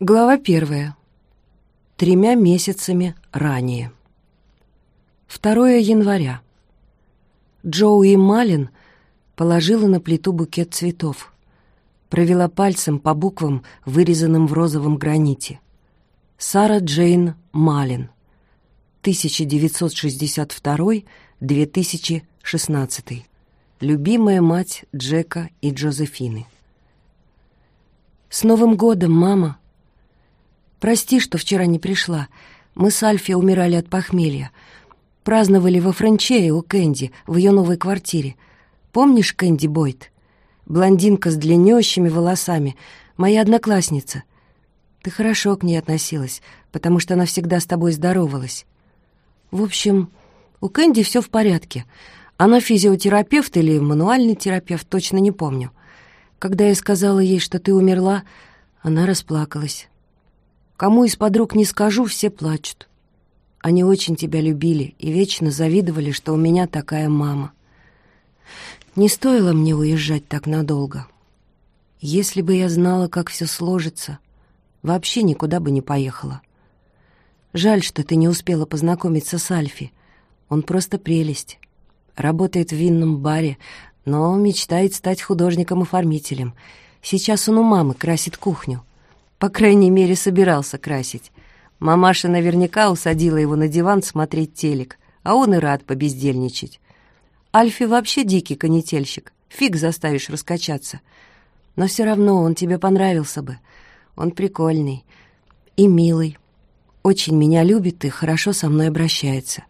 Глава первая. Тремя месяцами ранее. 2 января. Джоуи Малин положила на плиту букет цветов. Провела пальцем по буквам, вырезанным в розовом граните. Сара Джейн Малин. 1962-2016. Любимая мать Джека и Джозефины. «С Новым годом, мама!» «Прости, что вчера не пришла. Мы с Альфи умирали от похмелья. Праздновали во Франчее у Кэнди, в ее новой квартире. Помнишь Кэнди Бойт? Блондинка с длиннющими волосами, моя одноклассница. Ты хорошо к ней относилась, потому что она всегда с тобой здоровалась. В общем, у Кэнди все в порядке. Она физиотерапевт или мануальный терапевт, точно не помню. Когда я сказала ей, что ты умерла, она расплакалась. Кому из подруг не скажу, все плачут. Они очень тебя любили и вечно завидовали, что у меня такая мама. Не стоило мне уезжать так надолго. Если бы я знала, как все сложится, вообще никуда бы не поехала. Жаль, что ты не успела познакомиться с Альфи. Он просто прелесть. Работает в винном баре, но мечтает стать художником-оформителем. Сейчас он у мамы красит кухню. По крайней мере, собирался красить. Мамаша наверняка усадила его на диван смотреть телек, а он и рад побездельничать. Альфи вообще дикий конетельщик, фиг заставишь раскачаться. Но все равно он тебе понравился бы. Он прикольный и милый. Очень меня любит и хорошо со мной обращается.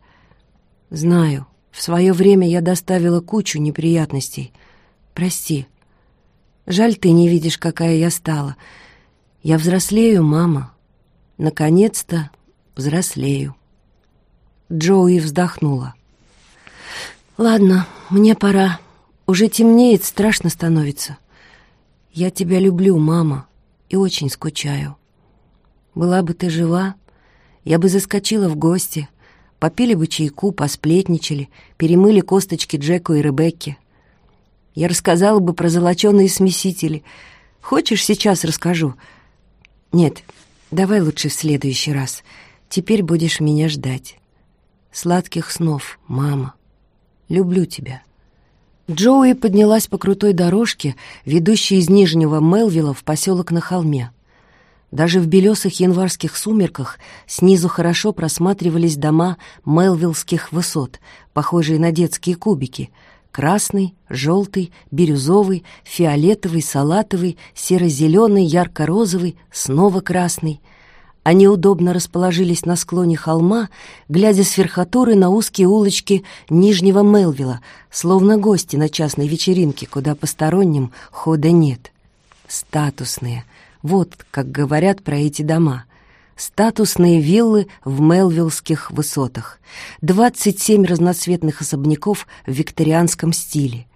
Знаю, в свое время я доставила кучу неприятностей. Прости. Жаль, ты не видишь, какая я стала — я взрослею, мама. Наконец-то взрослею. Джоуи вздохнула. Ладно, мне пора. Уже темнеет, страшно становится. Я тебя люблю, мама, и очень скучаю. Была бы ты жива, я бы заскочила в гости, попили бы чайку, посплетничали, перемыли косточки Джеку и Ребекке. Я рассказала бы про золоченые смесители. Хочешь, сейчас расскажу — нет, давай лучше в следующий раз. Теперь будешь меня ждать. Сладких снов, мама. Люблю тебя. Джоуи поднялась по крутой дорожке, ведущей из Нижнего Мелвилла в поселок на холме. Даже в белесых январских сумерках снизу хорошо просматривались дома мелвиллских высот, похожие на детские кубики — Красный, желтый, бирюзовый, фиолетовый, салатовый, серо-зеленый, ярко-розовый, снова красный. Они удобно расположились на склоне холма, глядя с верхотуры на узкие улочки Нижнего Мелвилла, словно гости на частной вечеринке, куда посторонним хода нет. Статусные. Вот как говорят про эти дома — статусные виллы в Мелвиллских высотах, 27 разноцветных особняков в викторианском стиле.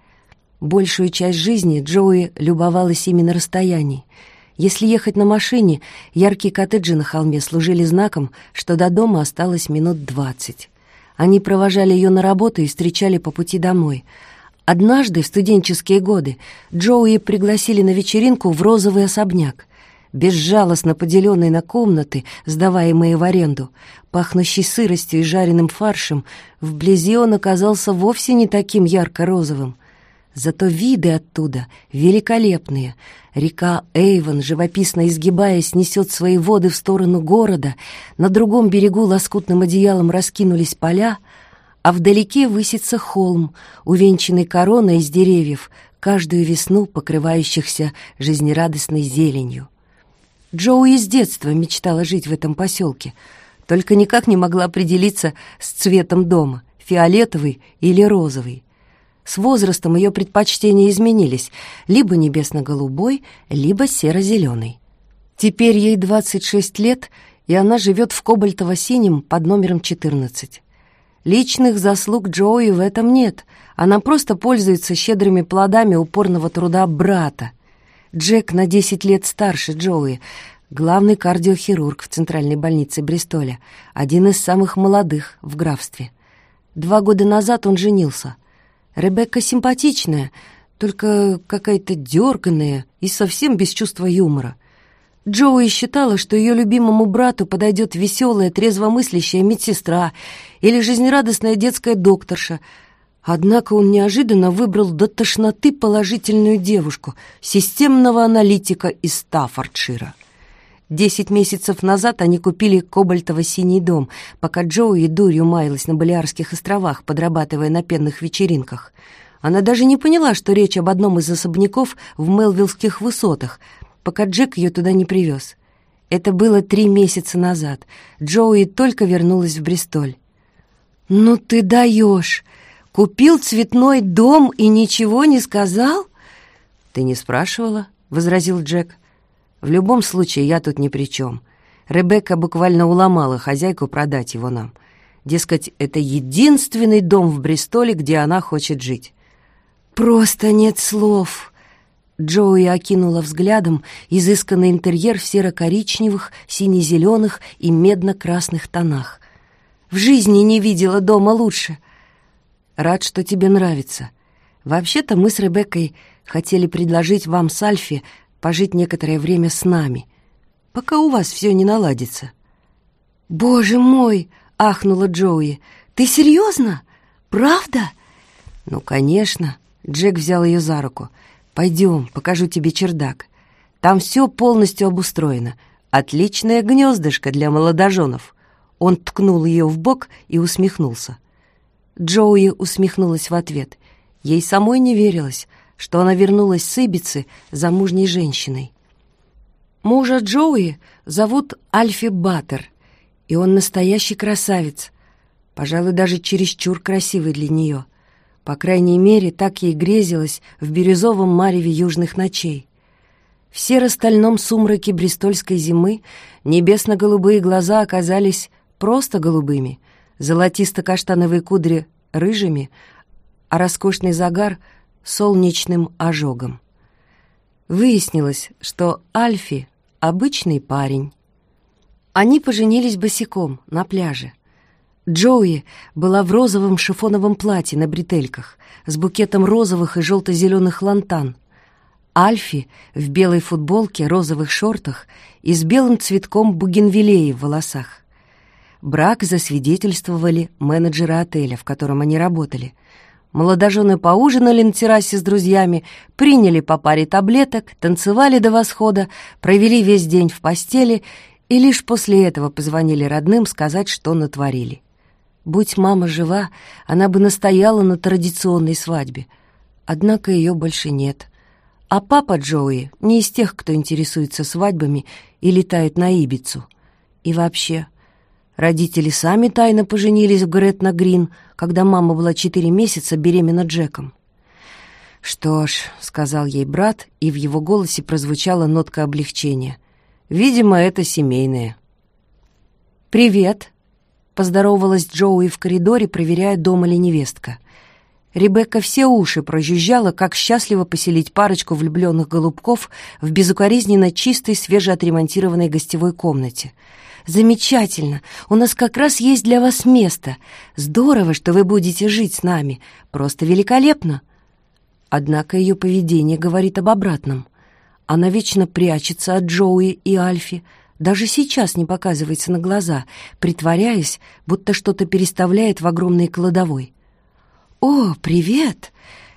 Большую часть жизни Джоуи любовалась именно расстояний. Если ехать на машине, яркие коттеджи на холме служили знаком, что до дома осталось минут двадцать. Они провожали ее на работу и встречали по пути домой. Однажды, в студенческие годы, Джоуи пригласили на вечеринку в розовый особняк безжалостно поделенный на комнаты, сдаваемые в аренду, пахнущий сыростью и жареным фаршем, вблизи он оказался вовсе не таким ярко-розовым. Зато виды оттуда великолепные. Река Эйвон, живописно изгибаясь, несет свои воды в сторону города, на другом берегу лоскутным одеялом раскинулись поля, а вдалеке высится холм, увенчанный короной из деревьев, каждую весну покрывающихся жизнерадостной зеленью. Джоуи с детства мечтала жить в этом поселке, только никак не могла определиться с цветом дома, фиолетовый или розовый. С возрастом ее предпочтения изменились, либо небесно-голубой, либо серо-зеленый. Теперь ей 26 лет, и она живет в кобальтово-синем под номером 14. Личных заслуг Джоуи в этом нет, она просто пользуется щедрыми плодами упорного труда брата, Джек на 10 лет старше Джоуи, главный кардиохирург в центральной больнице Бристоля, один из самых молодых в графстве. Два года назад он женился. Ребекка симпатичная, только какая-то дерганная и совсем без чувства юмора. Джоуи считала, что ее любимому брату подойдет веселая, трезвомыслящая медсестра или жизнерадостная детская докторша. Однако он неожиданно выбрал до тошноты положительную девушку, системного аналитика из Стаффордшира. Десять месяцев назад они купили кобальтово-синий дом, пока Джоуи дурью маялась на Балиарских островах, подрабатывая на пенных вечеринках. Она даже не поняла, что речь об одном из особняков в Мелвиллских высотах, пока Джек ее туда не привез. Это было три месяца назад. Джоуи только вернулась в Бристоль. «Ну ты даешь! Купил цветной дом и ничего не сказал?» «Ты не спрашивала?» — возразил Джек. В любом случае, я тут ни при чем. Ребекка буквально уломала хозяйку продать его нам. Дескать, это единственный дом в Бристоле, где она хочет жить. «Просто нет слов!» Джоуи окинула взглядом изысканный интерьер в серо-коричневых, сине-зеленых и медно-красных тонах. «В жизни не видела дома лучше!» «Рад, что тебе нравится. Вообще-то мы с Ребеккой хотели предложить вам с Альфи пожить некоторое время с нами, пока у вас все не наладится». «Боже мой!» — ахнула Джоуи. «Ты серьезно? Правда?» «Ну, конечно». Джек взял ее за руку. «Пойдем, покажу тебе чердак. Там все полностью обустроено. Отличное гнездышко для молодоженов». Он ткнул ее в бок и усмехнулся. Джоуи усмехнулась в ответ. Ей самой не верилось, что она вернулась с Ибицы замужней женщиной. Мужа Джоуи зовут Альфи Баттер, и он настоящий красавец, пожалуй, даже чересчур красивый для нее. По крайней мере, так ей грезилось в бирюзовом мареве южных ночей. В серо-стальном сумраке брестольской зимы небесно-голубые глаза оказались просто голубыми, золотисто-каштановые кудри — рыжими, а роскошный загар — солнечным ожогом. Выяснилось, что Альфи — обычный парень. Они поженились босиком на пляже. Джоуи была в розовом шифоновом платье на бретельках с букетом розовых и желто-зеленых лантан. Альфи в белой футболке, розовых шортах и с белым цветком бугенвилеи в волосах. Брак засвидетельствовали менеджеры отеля, в котором они работали — Молодожены поужинали на террасе с друзьями, приняли по паре таблеток, танцевали до восхода, провели весь день в постели и лишь после этого позвонили родным сказать, что натворили. Будь мама жива, она бы настояла на традиционной свадьбе. Однако ее больше нет. А папа Джоуи не из тех, кто интересуется свадьбами и летает на Ибицу. И вообще, Родители сами тайно поженились в Гретна Грин, когда мама была четыре месяца беременна Джеком. «Что ж», — сказал ей брат, и в его голосе прозвучала нотка облегчения. «Видимо, это семейное». «Привет», — поздоровалась Джоуи в коридоре, проверяя, дома ли невестка. Ребекка все уши прожужжала, как счастливо поселить парочку влюбленных голубков в безукоризненно чистой, свежеотремонтированной гостевой комнате — «Замечательно! У нас как раз есть для вас место. Здорово, что вы будете жить с нами. Просто великолепно!» Однако ее поведение говорит об обратном. Она вечно прячется от Джоуи и Альфи, даже сейчас не показывается на глаза, притворяясь, будто что-то переставляет в огромной кладовой. «О, привет!»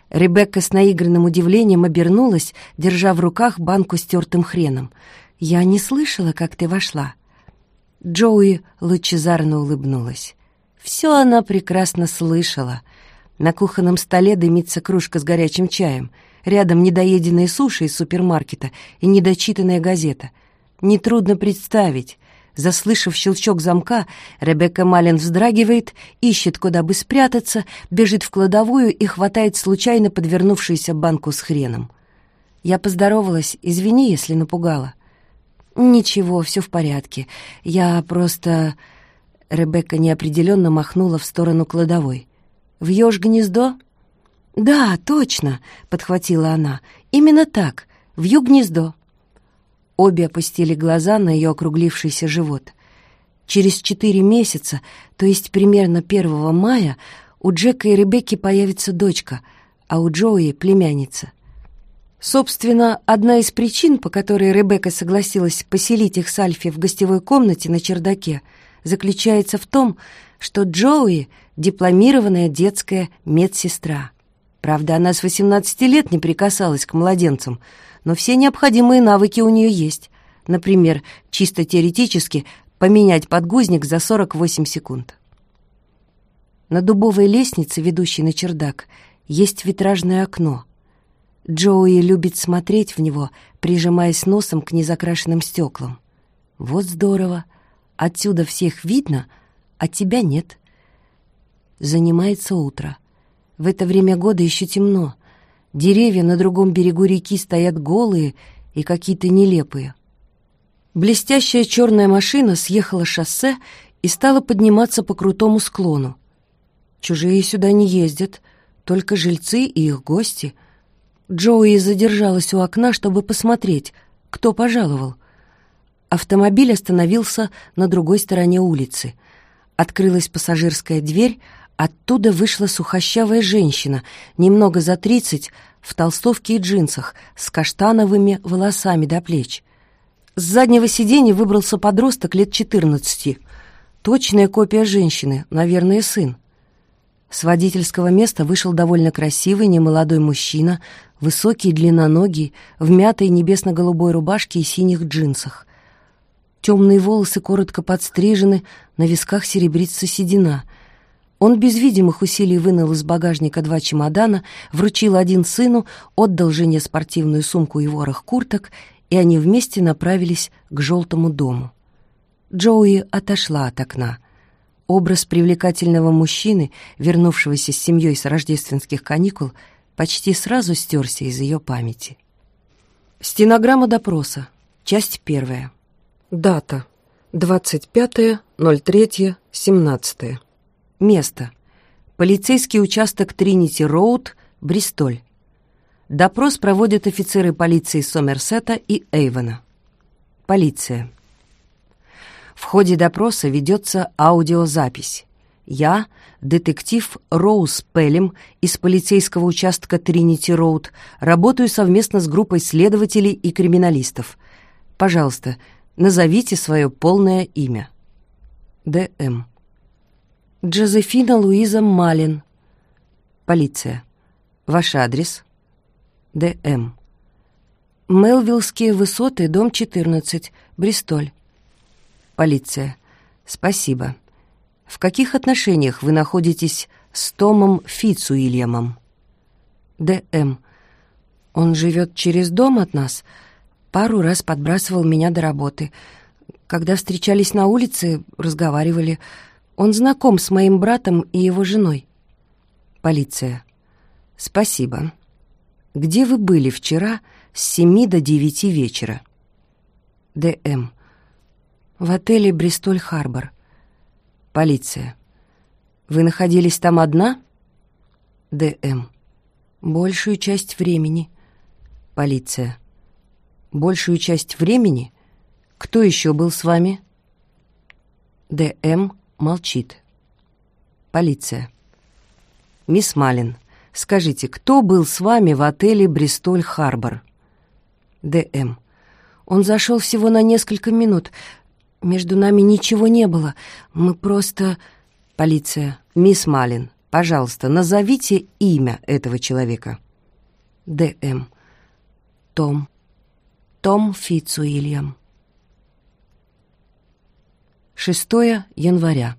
Ребекка с наигранным удивлением обернулась, держа в руках банку с тертым хреном. «Я не слышала, как ты вошла». Джоуи лучезарно улыбнулась. Все она прекрасно слышала. На кухонном столе дымится кружка с горячим чаем, рядом недоеденные суши из супермаркета и недочитанная газета. Нетрудно представить. Заслышав щелчок замка, Ребекка Малин вздрагивает, ищет, куда бы спрятаться, бежит в кладовую и хватает случайно подвернувшуюся банку с хреном. Я поздоровалась, извини, если напугала. «Ничего, все в порядке. Я просто...» Ребекка неопределенно махнула в сторону кладовой. «Вьешь гнездо?» «Да, точно», — подхватила она. «Именно так. Вью гнездо». Обе опустили глаза на ее округлившийся живот. Через четыре месяца, то есть примерно 1 мая, у Джека и Ребекки появится дочка, а у Джоуи — племянница. Собственно, одна из причин, по которой Ребекка согласилась поселить их с Альфи в гостевой комнате на чердаке, заключается в том, что Джоуи — дипломированная детская медсестра. Правда, она с 18 лет не прикасалась к младенцам, но все необходимые навыки у нее есть. Например, чисто теоретически поменять подгузник за 48 секунд. На дубовой лестнице, ведущей на чердак, есть витражное окно — Джоуи любит смотреть в него, прижимаясь носом к незакрашенным стеклам. Вот здорово. Отсюда всех видно, а тебя нет. Занимается утро. В это время года еще темно. Деревья на другом берегу реки стоят голые и какие-то нелепые. Блестящая черная машина съехала шоссе и стала подниматься по крутому склону. Чужие сюда не ездят, только жильцы и их гости — Джоуи задержалась у окна, чтобы посмотреть, кто пожаловал. Автомобиль остановился на другой стороне улицы. Открылась пассажирская дверь, оттуда вышла сухощавая женщина, немного за тридцать, в толстовке и джинсах, с каштановыми волосами до плеч. С заднего сиденья выбрался подросток лет четырнадцати. Точная копия женщины, наверное, сын. С водительского места вышел довольно красивый немолодой мужчина Высокий, длинноногий, в мятой небесно-голубой рубашке и синих джинсах. Темные волосы коротко подстрижены, на висках серебрится седина. Он без видимых усилий вынул из багажника два чемодана, вручил один сыну, отдал жене спортивную сумку и ворох курток, и они вместе направились к желтому дому. Джоуи отошла от окна. Образ привлекательного мужчины, вернувшегося с семьей с рождественских каникул, почти сразу стерся из ее памяти. Стенограмма допроса. Часть первая. Дата. 25.03.17. Место. Полицейский участок Тринити-Роуд, Бристоль. Допрос проводят офицеры полиции Сомерсета и Эйвена. Полиция. В ходе допроса ведется аудиозапись. Я, детектив Роуз Пелем из полицейского участка Тринити Роуд, работаю совместно с группой следователей и криминалистов. Пожалуйста, назовите свое полное имя. Д.М. Джозефина Луиза Малин. Полиция. Ваш адрес? Д.М. Мелвиллские высоты, дом 14, Бристоль. Полиция. Спасибо. В каких отношениях вы находитесь с Томом Фицуильямом? Д.М. Он живет через дом от нас. Пару раз подбрасывал меня до работы. Когда встречались на улице, разговаривали. Он знаком с моим братом и его женой. Полиция. Спасибо. Где вы были вчера с семи до девяти вечера? Д.М. В отеле «Бристоль-Харбор». Полиция. Вы находились там одна? ДМ. Большую часть времени. Полиция. Большую часть времени? Кто еще был с вами? ДМ молчит. Полиция. Мисс Малин, скажите, кто был с вами в отеле «Бристоль-Харбор»? ДМ. Он зашел всего на несколько минут. Между нами ничего не было. Мы просто... Полиция. Мисс Малин, пожалуйста, назовите имя этого человека. Д.М. Том. Том Фицуильям. 6 января.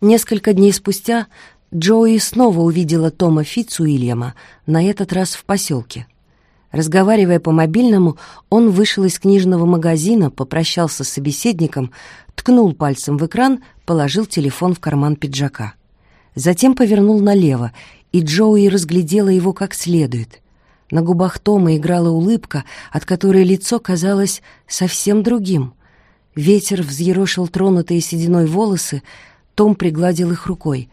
Несколько дней спустя Джои снова увидела Тома Фицуильяма, на этот раз в поселке. Разговаривая по мобильному, он вышел из книжного магазина, попрощался с собеседником, ткнул пальцем в экран, положил телефон в карман пиджака. Затем повернул налево, и Джоуи разглядела его как следует. На губах Тома играла улыбка, от которой лицо казалось совсем другим. Ветер взъерошил тронутые сединой волосы, Том пригладил их рукой.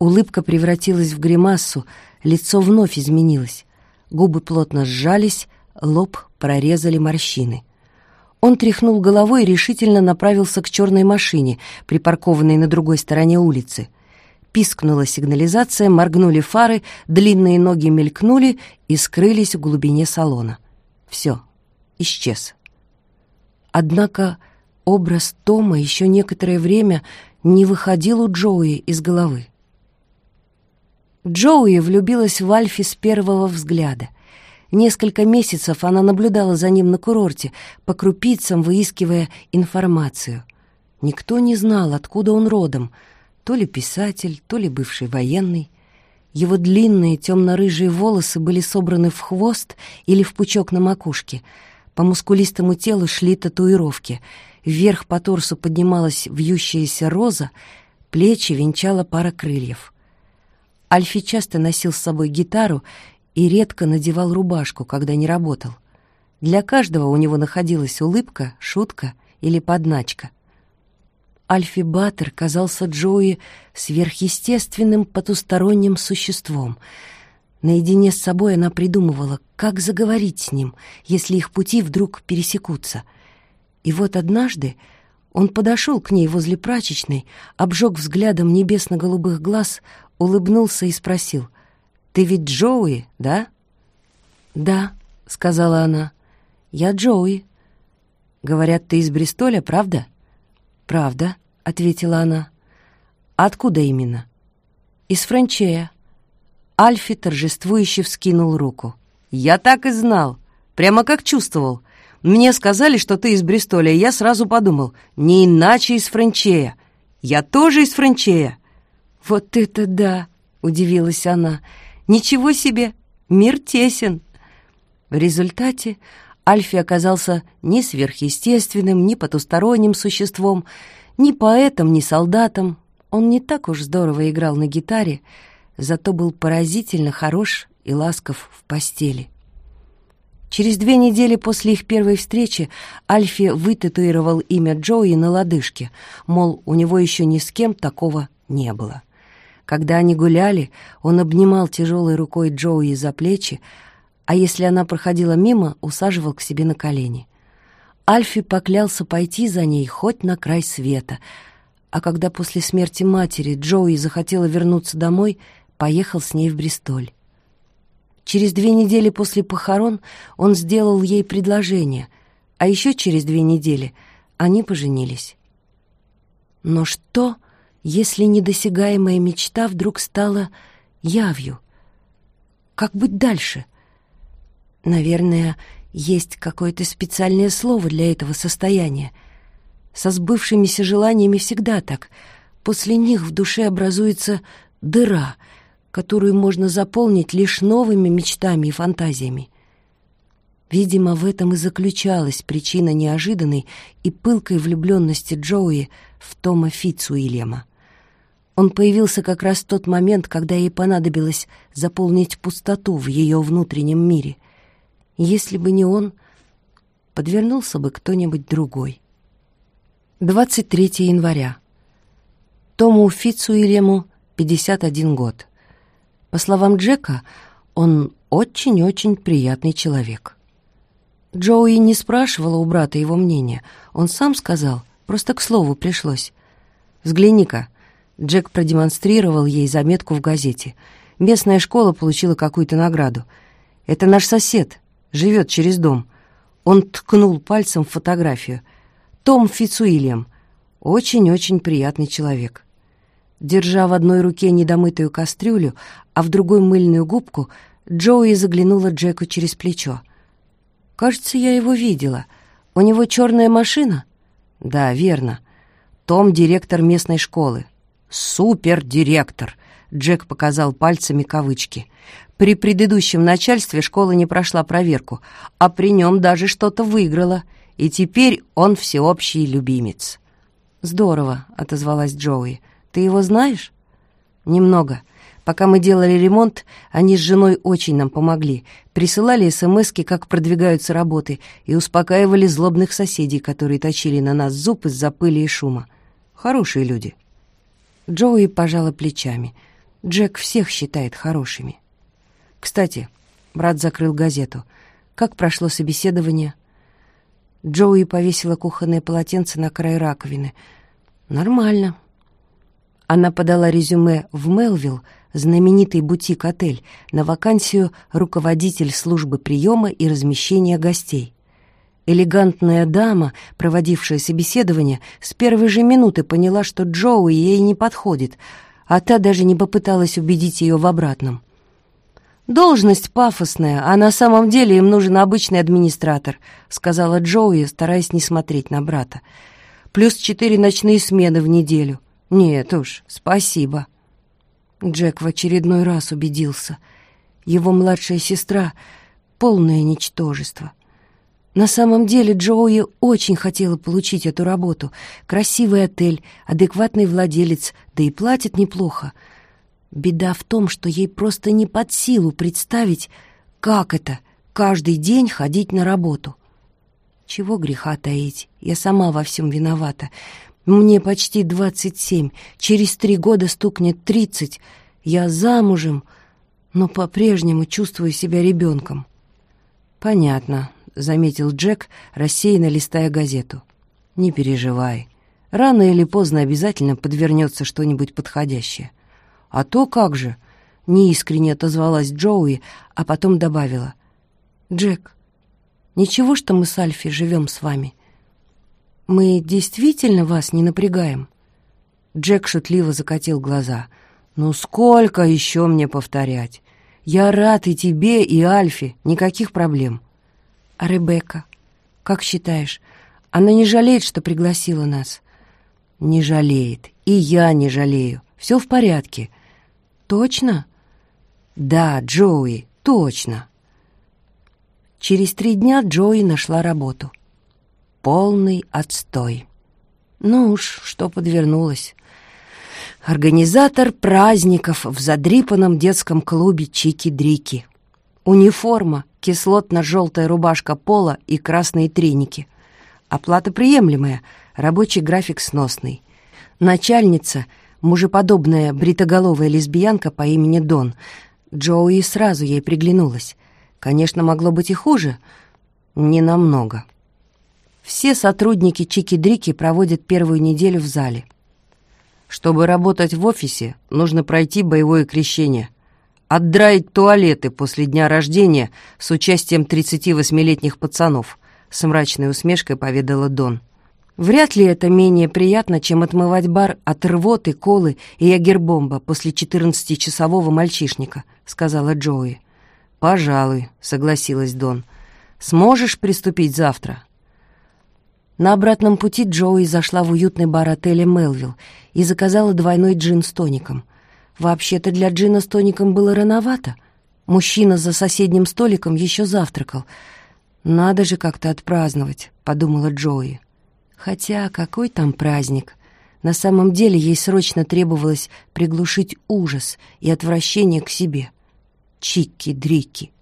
Улыбка превратилась в гримассу, лицо вновь изменилось. Губы плотно сжались, лоб прорезали морщины. Он тряхнул головой и решительно направился к черной машине, припаркованной на другой стороне улицы. Пискнула сигнализация, моргнули фары, длинные ноги мелькнули и скрылись в глубине салона. Все, исчез. Однако образ Тома еще некоторое время не выходил у Джоуи из головы. Джоуи влюбилась в Альфи с первого взгляда. Несколько месяцев она наблюдала за ним на курорте, по крупицам выискивая информацию. Никто не знал, откуда он родом, то ли писатель, то ли бывший военный. Его длинные темно-рыжие волосы были собраны в хвост или в пучок на макушке. По мускулистому телу шли татуировки. Вверх по торсу поднималась вьющаяся роза, плечи венчала пара крыльев. Альфи часто носил с собой гитару и редко надевал рубашку, когда не работал. Для каждого у него находилась улыбка, шутка или подначка. Альфи Баттер казался Джоуи сверхъестественным потусторонним существом. Наедине с собой она придумывала, как заговорить с ним, если их пути вдруг пересекутся. И вот однажды он подошел к ней возле прачечной, обжег взглядом небесно-голубых глаз, улыбнулся и спросил, «Ты ведь Джоуи, да?» «Да», — сказала она, — «я Джоуи». «Говорят, ты из Бристоля, правда?» «Правда», — ответила она. «Откуда именно?» «Из Франчея». Альфи торжествующе вскинул руку. «Я так и знал, прямо как чувствовал. Мне сказали, что ты из Бристоля, и я сразу подумал, не иначе из Франчея. Я тоже из Франчея». «Вот это да!» — удивилась она. «Ничего себе! Мир тесен!» В результате Альфи оказался ни сверхъестественным, ни потусторонним существом, ни поэтом, ни солдатом. Он не так уж здорово играл на гитаре, зато был поразительно хорош и ласков в постели. Через две недели после их первой встречи Альфи вытатуировал имя Джоуи на лодыжке, мол, у него еще ни с кем такого не было. Когда они гуляли, он обнимал тяжелой рукой Джоуи за плечи, а если она проходила мимо, усаживал к себе на колени. Альфи поклялся пойти за ней хоть на край света, а когда после смерти матери Джоуи захотела вернуться домой, поехал с ней в Бристоль. Через две недели после похорон он сделал ей предложение, а еще через две недели они поженились. Но что если недосягаемая мечта вдруг стала явью? Как быть дальше? Наверное, есть какое-то специальное слово для этого состояния. Со сбывшимися желаниями всегда так. После них в душе образуется дыра, которую можно заполнить лишь новыми мечтами и фантазиями. Видимо, в этом и заключалась причина неожиданной и пылкой влюбленности Джоуи в Тома Фитцуильяма. Он появился как раз в тот момент, когда ей понадобилось заполнить пустоту в ее внутреннем мире. Если бы не он, подвернулся бы кто-нибудь другой. 23 января. Тому Фицуильяму 51 год. По словам Джека, он очень-очень приятный человек. Джоуи не спрашивала у брата его мнения. Он сам сказал, просто к слову пришлось. «Взгляни-ка, Джек продемонстрировал ей заметку в газете. Местная школа получила какую-то награду. Это наш сосед, живет через дом. Он ткнул пальцем в фотографию. Том Фицуильям. Очень-очень приятный человек. Держа в одной руке недомытую кастрюлю, а в другой мыльную губку, Джоуи заглянула Джеку через плечо. «Кажется, я его видела. У него черная машина?» «Да, верно. Том — директор местной школы. «Супердиректор!» — Джек показал пальцами кавычки. «При предыдущем начальстве школа не прошла проверку, а при нем даже что-то выиграла, и теперь он всеобщий любимец». «Здорово», — отозвалась Джоуи. «Ты его знаешь?» «Немного. Пока мы делали ремонт, они с женой очень нам помогли. Присылали смски, как продвигаются работы, и успокаивали злобных соседей, которые точили на нас зуб из-за пыли и шума. Хорошие люди». Джоуи пожала плечами. Джек всех считает хорошими. Кстати, брат закрыл газету. Как прошло собеседование? Джоуи повесила кухонное полотенце на край раковины. Нормально. Она подала резюме в Мелвилл, знаменитый бутик-отель, на вакансию руководитель службы приема и размещения гостей. Элегантная дама, проводившая собеседование, с первой же минуты поняла, что Джоуи ей не подходит, а та даже не попыталась убедить ее в обратном. «Должность пафосная, а на самом деле им нужен обычный администратор», сказала Джоуи, стараясь не смотреть на брата. «Плюс четыре ночные смены в неделю. Нет уж, спасибо». Джек в очередной раз убедился. Его младшая сестра — полное ничтожество. На самом деле Джоуи очень хотела получить эту работу. Красивый отель, адекватный владелец, да и платит неплохо — Беда в том, что ей просто не под силу представить, как это — каждый день ходить на работу. Чего греха таить, я сама во всем виновата. Мне почти двадцать семь, через три года стукнет тридцать. Я замужем, но по-прежнему чувствую себя ребенком. «Понятно», — заметил Джек, рассеянно листая газету. «Не переживай. Рано или поздно обязательно подвернется что-нибудь подходящее». «А то как же!» — неискренне отозвалась Джоуи, а потом добавила. «Джек, ничего, что мы с Альфи живем с вами? Мы действительно вас не напрягаем?» Джек шутливо закатил глаза. «Ну сколько еще мне повторять? Я рад и тебе, и Альфи, никаких проблем». «А Ребекка, как считаешь, она не жалеет, что пригласила нас?» «Не жалеет, и я не жалею. Все в порядке. Точно? Да, Джоуи, точно. Через три дня Джоуи нашла работу. Полный отстой. Ну уж, что подвернулось. Организатор праздников в задрипанном детском клубе Чики-Дрики. Униформа, кислотно-желтая рубашка пола и красные треники. Оплата приемлемая, рабочий график сносный. Начальница — мужеподобная бритоголовая лесбиянка по имени Дон. Джоуи сразу ей приглянулась. Конечно, могло быть и хуже. Не намного. Все сотрудники Чики-Дрики проводят первую неделю в зале. Чтобы работать в офисе, нужно пройти боевое крещение. Отдраить туалеты после дня рождения с участием 38-летних пацанов, с мрачной усмешкой поведала Дон. Вряд ли это менее приятно, чем отмывать бар от рвоты, колы и ягербомба после четырнадцатичасового мальчишника, сказала Джоуи. Пожалуй, согласилась Дон. Сможешь приступить завтра? На обратном пути Джоуи зашла в уютный бар отеля «Мелвилл» и заказала двойной джин с тоником. Вообще-то для джина с тоником было рановато. Мужчина за соседним столиком еще завтракал. «Надо же как-то отпраздновать», — подумала Джоуи. Хотя какой там праздник? На самом деле ей срочно требовалось приглушить ужас и отвращение к себе. Чики-дрики.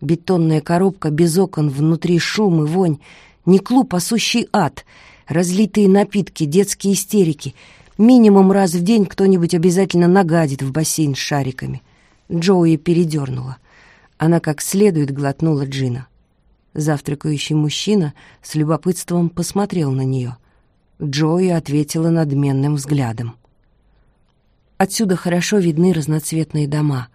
Бетонная коробка без окон, внутри шум и вонь. Не клуб, а сущий ад. Разлитые напитки, детские истерики. Минимум раз в день кто-нибудь обязательно нагадит в бассейн с шариками. Джоуи передернула. Она как следует глотнула джина. Завтракающий мужчина с любопытством посмотрел на нее. Джои ответила надменным взглядом. Отсюда хорошо видны разноцветные дома.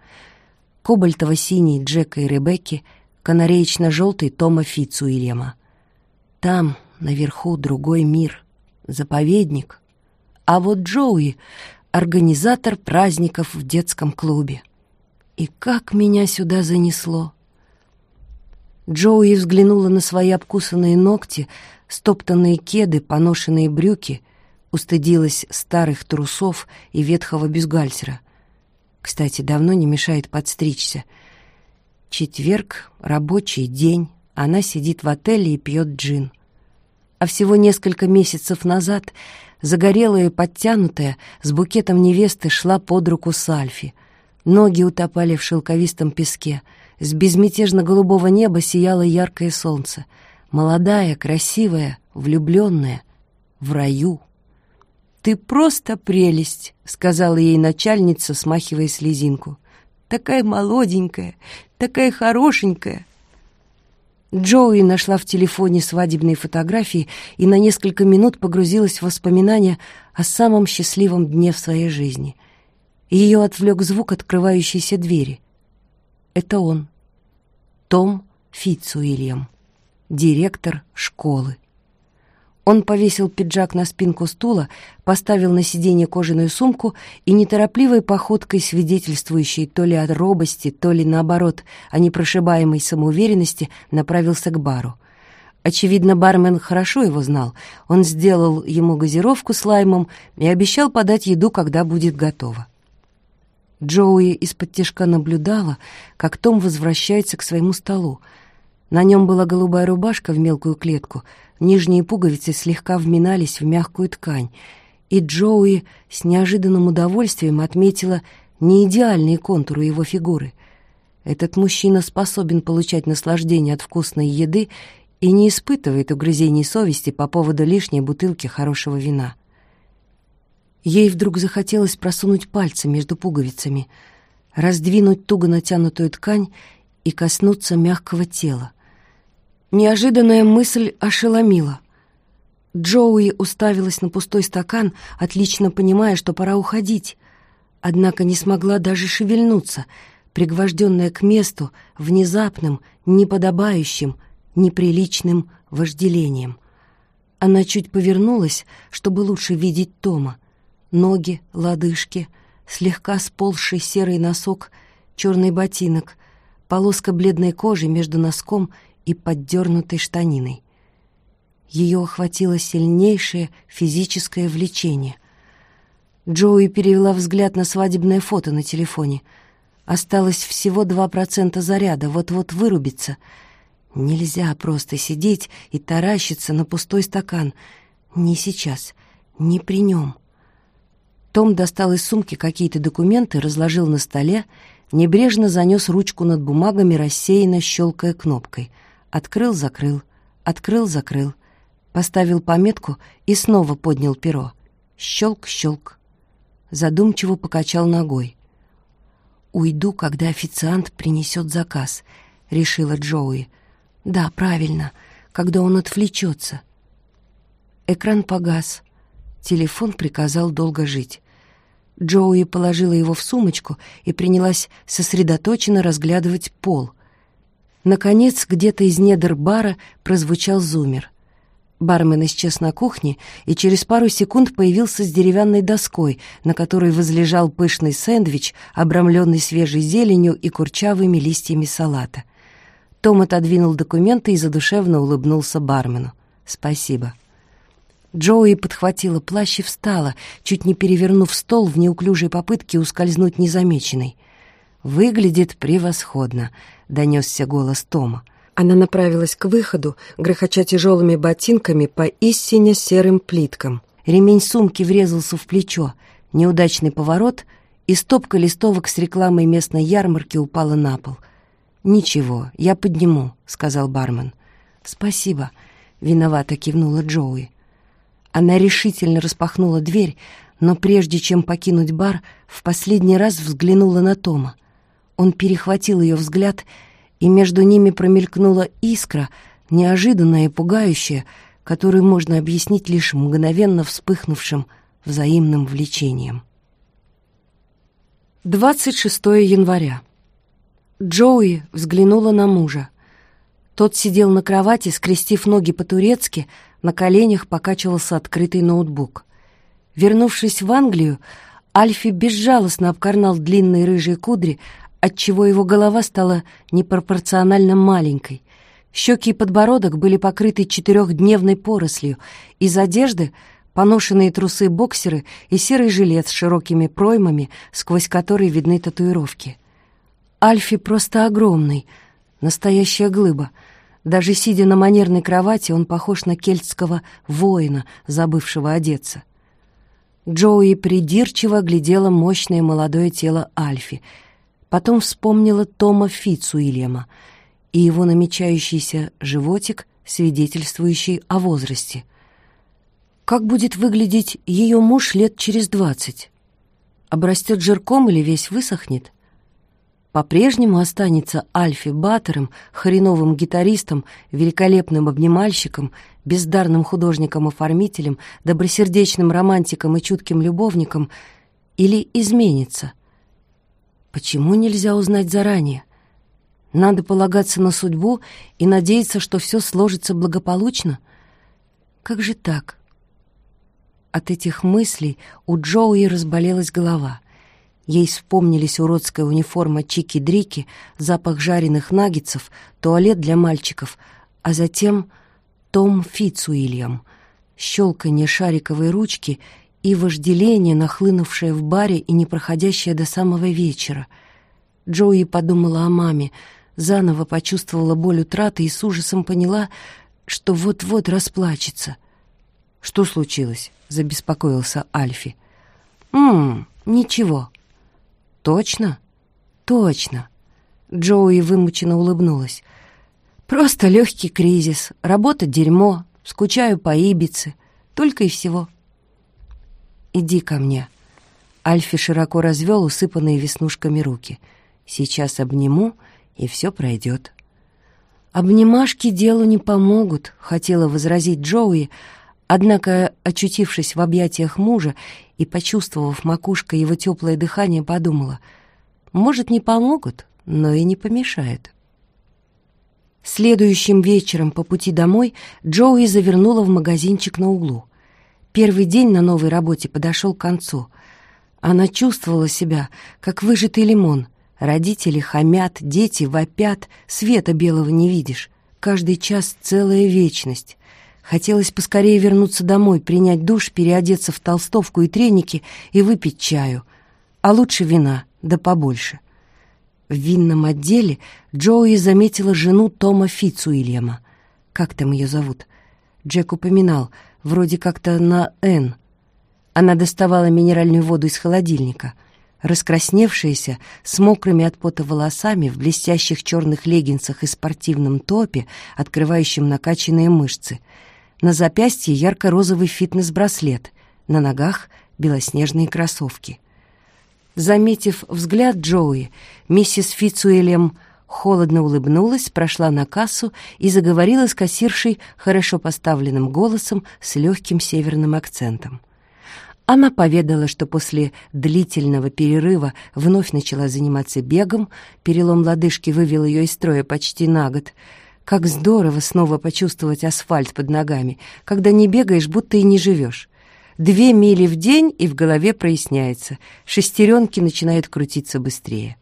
Кобальтово-синий Джека и Ребекки, канареечно-желтый Тома Фицуильяма. Там, наверху, другой мир, заповедник. А вот Джоуи — организатор праздников в детском клубе. И как меня сюда занесло! Джоуи взглянула на свои обкусанные ногти, стоптанные кеды, поношенные брюки, устыдилась старых трусов и ветхого бюстгальтера. Кстати, давно не мешает подстричься. Четверг, рабочий день, она сидит в отеле и пьет джин. А всего несколько месяцев назад загорелая и подтянутая с букетом невесты шла под руку с Альфи. Ноги утопали в шелковистом песке — с безмятежно-голубого неба сияло яркое солнце. Молодая, красивая, влюбленная, в раю. «Ты просто прелесть», — сказала ей начальница, смахивая слезинку. «Такая молоденькая, такая хорошенькая». Джоуи нашла в телефоне свадебные фотографии и на несколько минут погрузилась в воспоминания о самом счастливом дне в своей жизни. Ее отвлек звук открывающейся двери. Это он, Том Фитцуильям, директор школы. Он повесил пиджак на спинку стула, поставил на сиденье кожаную сумку и неторопливой походкой, свидетельствующей то ли от робости, то ли, наоборот, о непрошибаемой самоуверенности, направился к бару. Очевидно, бармен хорошо его знал. Он сделал ему газировку с лаймом и обещал подать еду, когда будет готова. Джоуи из-под тяжка наблюдала, как Том возвращается к своему столу. На нем была голубая рубашка в мелкую клетку — Нижние пуговицы слегка вминались в мягкую ткань, и Джоуи с неожиданным удовольствием отметила неидеальные контуры его фигуры. Этот мужчина способен получать наслаждение от вкусной еды и не испытывает угрызений совести по поводу лишней бутылки хорошего вина. Ей вдруг захотелось просунуть пальцы между пуговицами, раздвинуть туго натянутую ткань и коснуться мягкого тела. Неожиданная мысль ошеломила. Джоуи уставилась на пустой стакан, отлично понимая, что пора уходить, однако не смогла даже шевельнуться, пригвожденная к месту внезапным, неподобающим, неприличным вожделением. Она чуть повернулась, чтобы лучше видеть Тома. Ноги, лодыжки, слегка сползший серый носок, черный ботинок, полоска бледной кожи между носком и поддернутой штаниной. Ее охватило сильнейшее физическое влечение. Джоуи перевела взгляд на свадебное фото на телефоне. Осталось всего два процента заряда, вот-вот вырубится. Нельзя просто сидеть и таращиться на пустой стакан. Не сейчас, не при нем. Том достал из сумки какие-то документы, разложил на столе, небрежно занес ручку над бумагами, рассеянно щелкая кнопкой — Открыл-закрыл, открыл-закрыл. Поставил пометку и снова поднял перо. Щелк-щелк. Задумчиво покачал ногой. «Уйду, когда официант принесет заказ», — решила Джоуи. «Да, правильно, когда он отвлечется». Экран погас. Телефон приказал долго жить. Джоуи положила его в сумочку и принялась сосредоточенно разглядывать пол, Наконец, где-то из недр бара прозвучал зумер. Бармен исчез на кухне и через пару секунд появился с деревянной доской, на которой возлежал пышный сэндвич, обрамленный свежей зеленью и курчавыми листьями салата. Том отодвинул документы и задушевно улыбнулся бармену. «Спасибо». Джоуи подхватила плащ и встала, чуть не перевернув стол в неуклюжей попытке ускользнуть незамеченной. «Выглядит превосходно», — донесся голос Тома. Она направилась к выходу, грохоча тяжелыми ботинками по истине серым плиткам. Ремень сумки врезался в плечо. Неудачный поворот, и стопка листовок с рекламой местной ярмарки упала на пол. «Ничего, я подниму», — сказал бармен. «Спасибо», — виновато кивнула Джоуи. Она решительно распахнула дверь, но прежде чем покинуть бар, в последний раз взглянула на Тома. Он перехватил ее взгляд, и между ними промелькнула искра, неожиданная и пугающая, которую можно объяснить лишь мгновенно вспыхнувшим взаимным влечением. 26 января. Джоуи взглянула на мужа. Тот сидел на кровати, скрестив ноги по-турецки, на коленях покачивался открытый ноутбук. Вернувшись в Англию, Альфи безжалостно обкорнал длинные рыжие кудри, отчего его голова стала непропорционально маленькой. Щеки и подбородок были покрыты четырехдневной порослью. Из одежды поношенные трусы-боксеры и серый жилет с широкими проймами, сквозь которые видны татуировки. Альфи просто огромный, настоящая глыба. Даже сидя на манерной кровати, он похож на кельтского воина, забывшего одеться. Джоуи придирчиво глядела мощное молодое тело Альфи — Потом вспомнила Тома Фицуильяма и его намечающийся животик, свидетельствующий о возрасте. Как будет выглядеть ее муж лет через двадцать? Обрастет жирком или весь высохнет? по-прежнему останется Альфи Баттером, хреновым гитаристом, великолепным обнимальщиком, бездарным художником-оформителем, добросердечным романтиком и чутким любовником, или изменится? Почему нельзя узнать заранее? Надо полагаться на судьбу и надеяться, что все сложится благополучно? Как же так? От этих мыслей у Джоуи разболелась голова. Ей вспомнились уродская униформа Чики-Дрики, запах жареных наггетсов, туалет для мальчиков, а затем Том Фицуильям, щелканье шариковой ручки и вожделение, нахлынувшее в баре и не проходящее до самого вечера. Джоуи подумала о маме, заново почувствовала боль утраты и с ужасом поняла, что вот-вот расплачется. «Что случилось?» — забеспокоился Альфи. «Ммм, ничего». «Точно?» «Точно». Джоуи вымученно улыбнулась. «Просто легкий кризис, работа — дерьмо, скучаю по Ибице, только и всего». «Иди ко мне». Альфи широко развел усыпанные веснушками руки. «Сейчас обниму, и все пройдет». «Обнимашки делу не помогут», — хотела возразить Джоуи, однако, очутившись в объятиях мужа и почувствовав макушкой его теплое дыхание, подумала, «Может, не помогут, но и не помешают». Следующим вечером по пути домой Джоуи завернула в магазинчик на углу. Первый день на новой работе подошел к концу. Она чувствовала себя, как выжатый лимон — Родители хамят, дети вопят, света белого не видишь. Каждый час целая вечность. Хотелось поскорее вернуться домой, принять душ, переодеться в толстовку и треники и выпить чаю. А лучше вина, да побольше. В винном отделе Джоуи заметила жену Тома Фицуильяма. Как там ее зовут? Джек упоминал, вроде как-то на «Н». Она доставала минеральную воду из холодильника — Раскрасневшаяся, с мокрыми от пота волосами, в блестящих черных леггинсах и спортивном топе, открывающем накачанные мышцы. На запястье ярко-розовый фитнес-браслет, на ногах белоснежные кроссовки. Заметив взгляд Джоуи, миссис Фицуэлем холодно улыбнулась, прошла на кассу и заговорила с кассиршей хорошо поставленным голосом с легким северным акцентом. Она поведала, что после длительного перерыва вновь начала заниматься бегом, перелом лодыжки вывел ее из строя почти на год. Как здорово снова почувствовать асфальт под ногами, когда не бегаешь, будто и не живешь. Две мили в день, и в голове проясняется. Шестеренки начинают крутиться быстрее.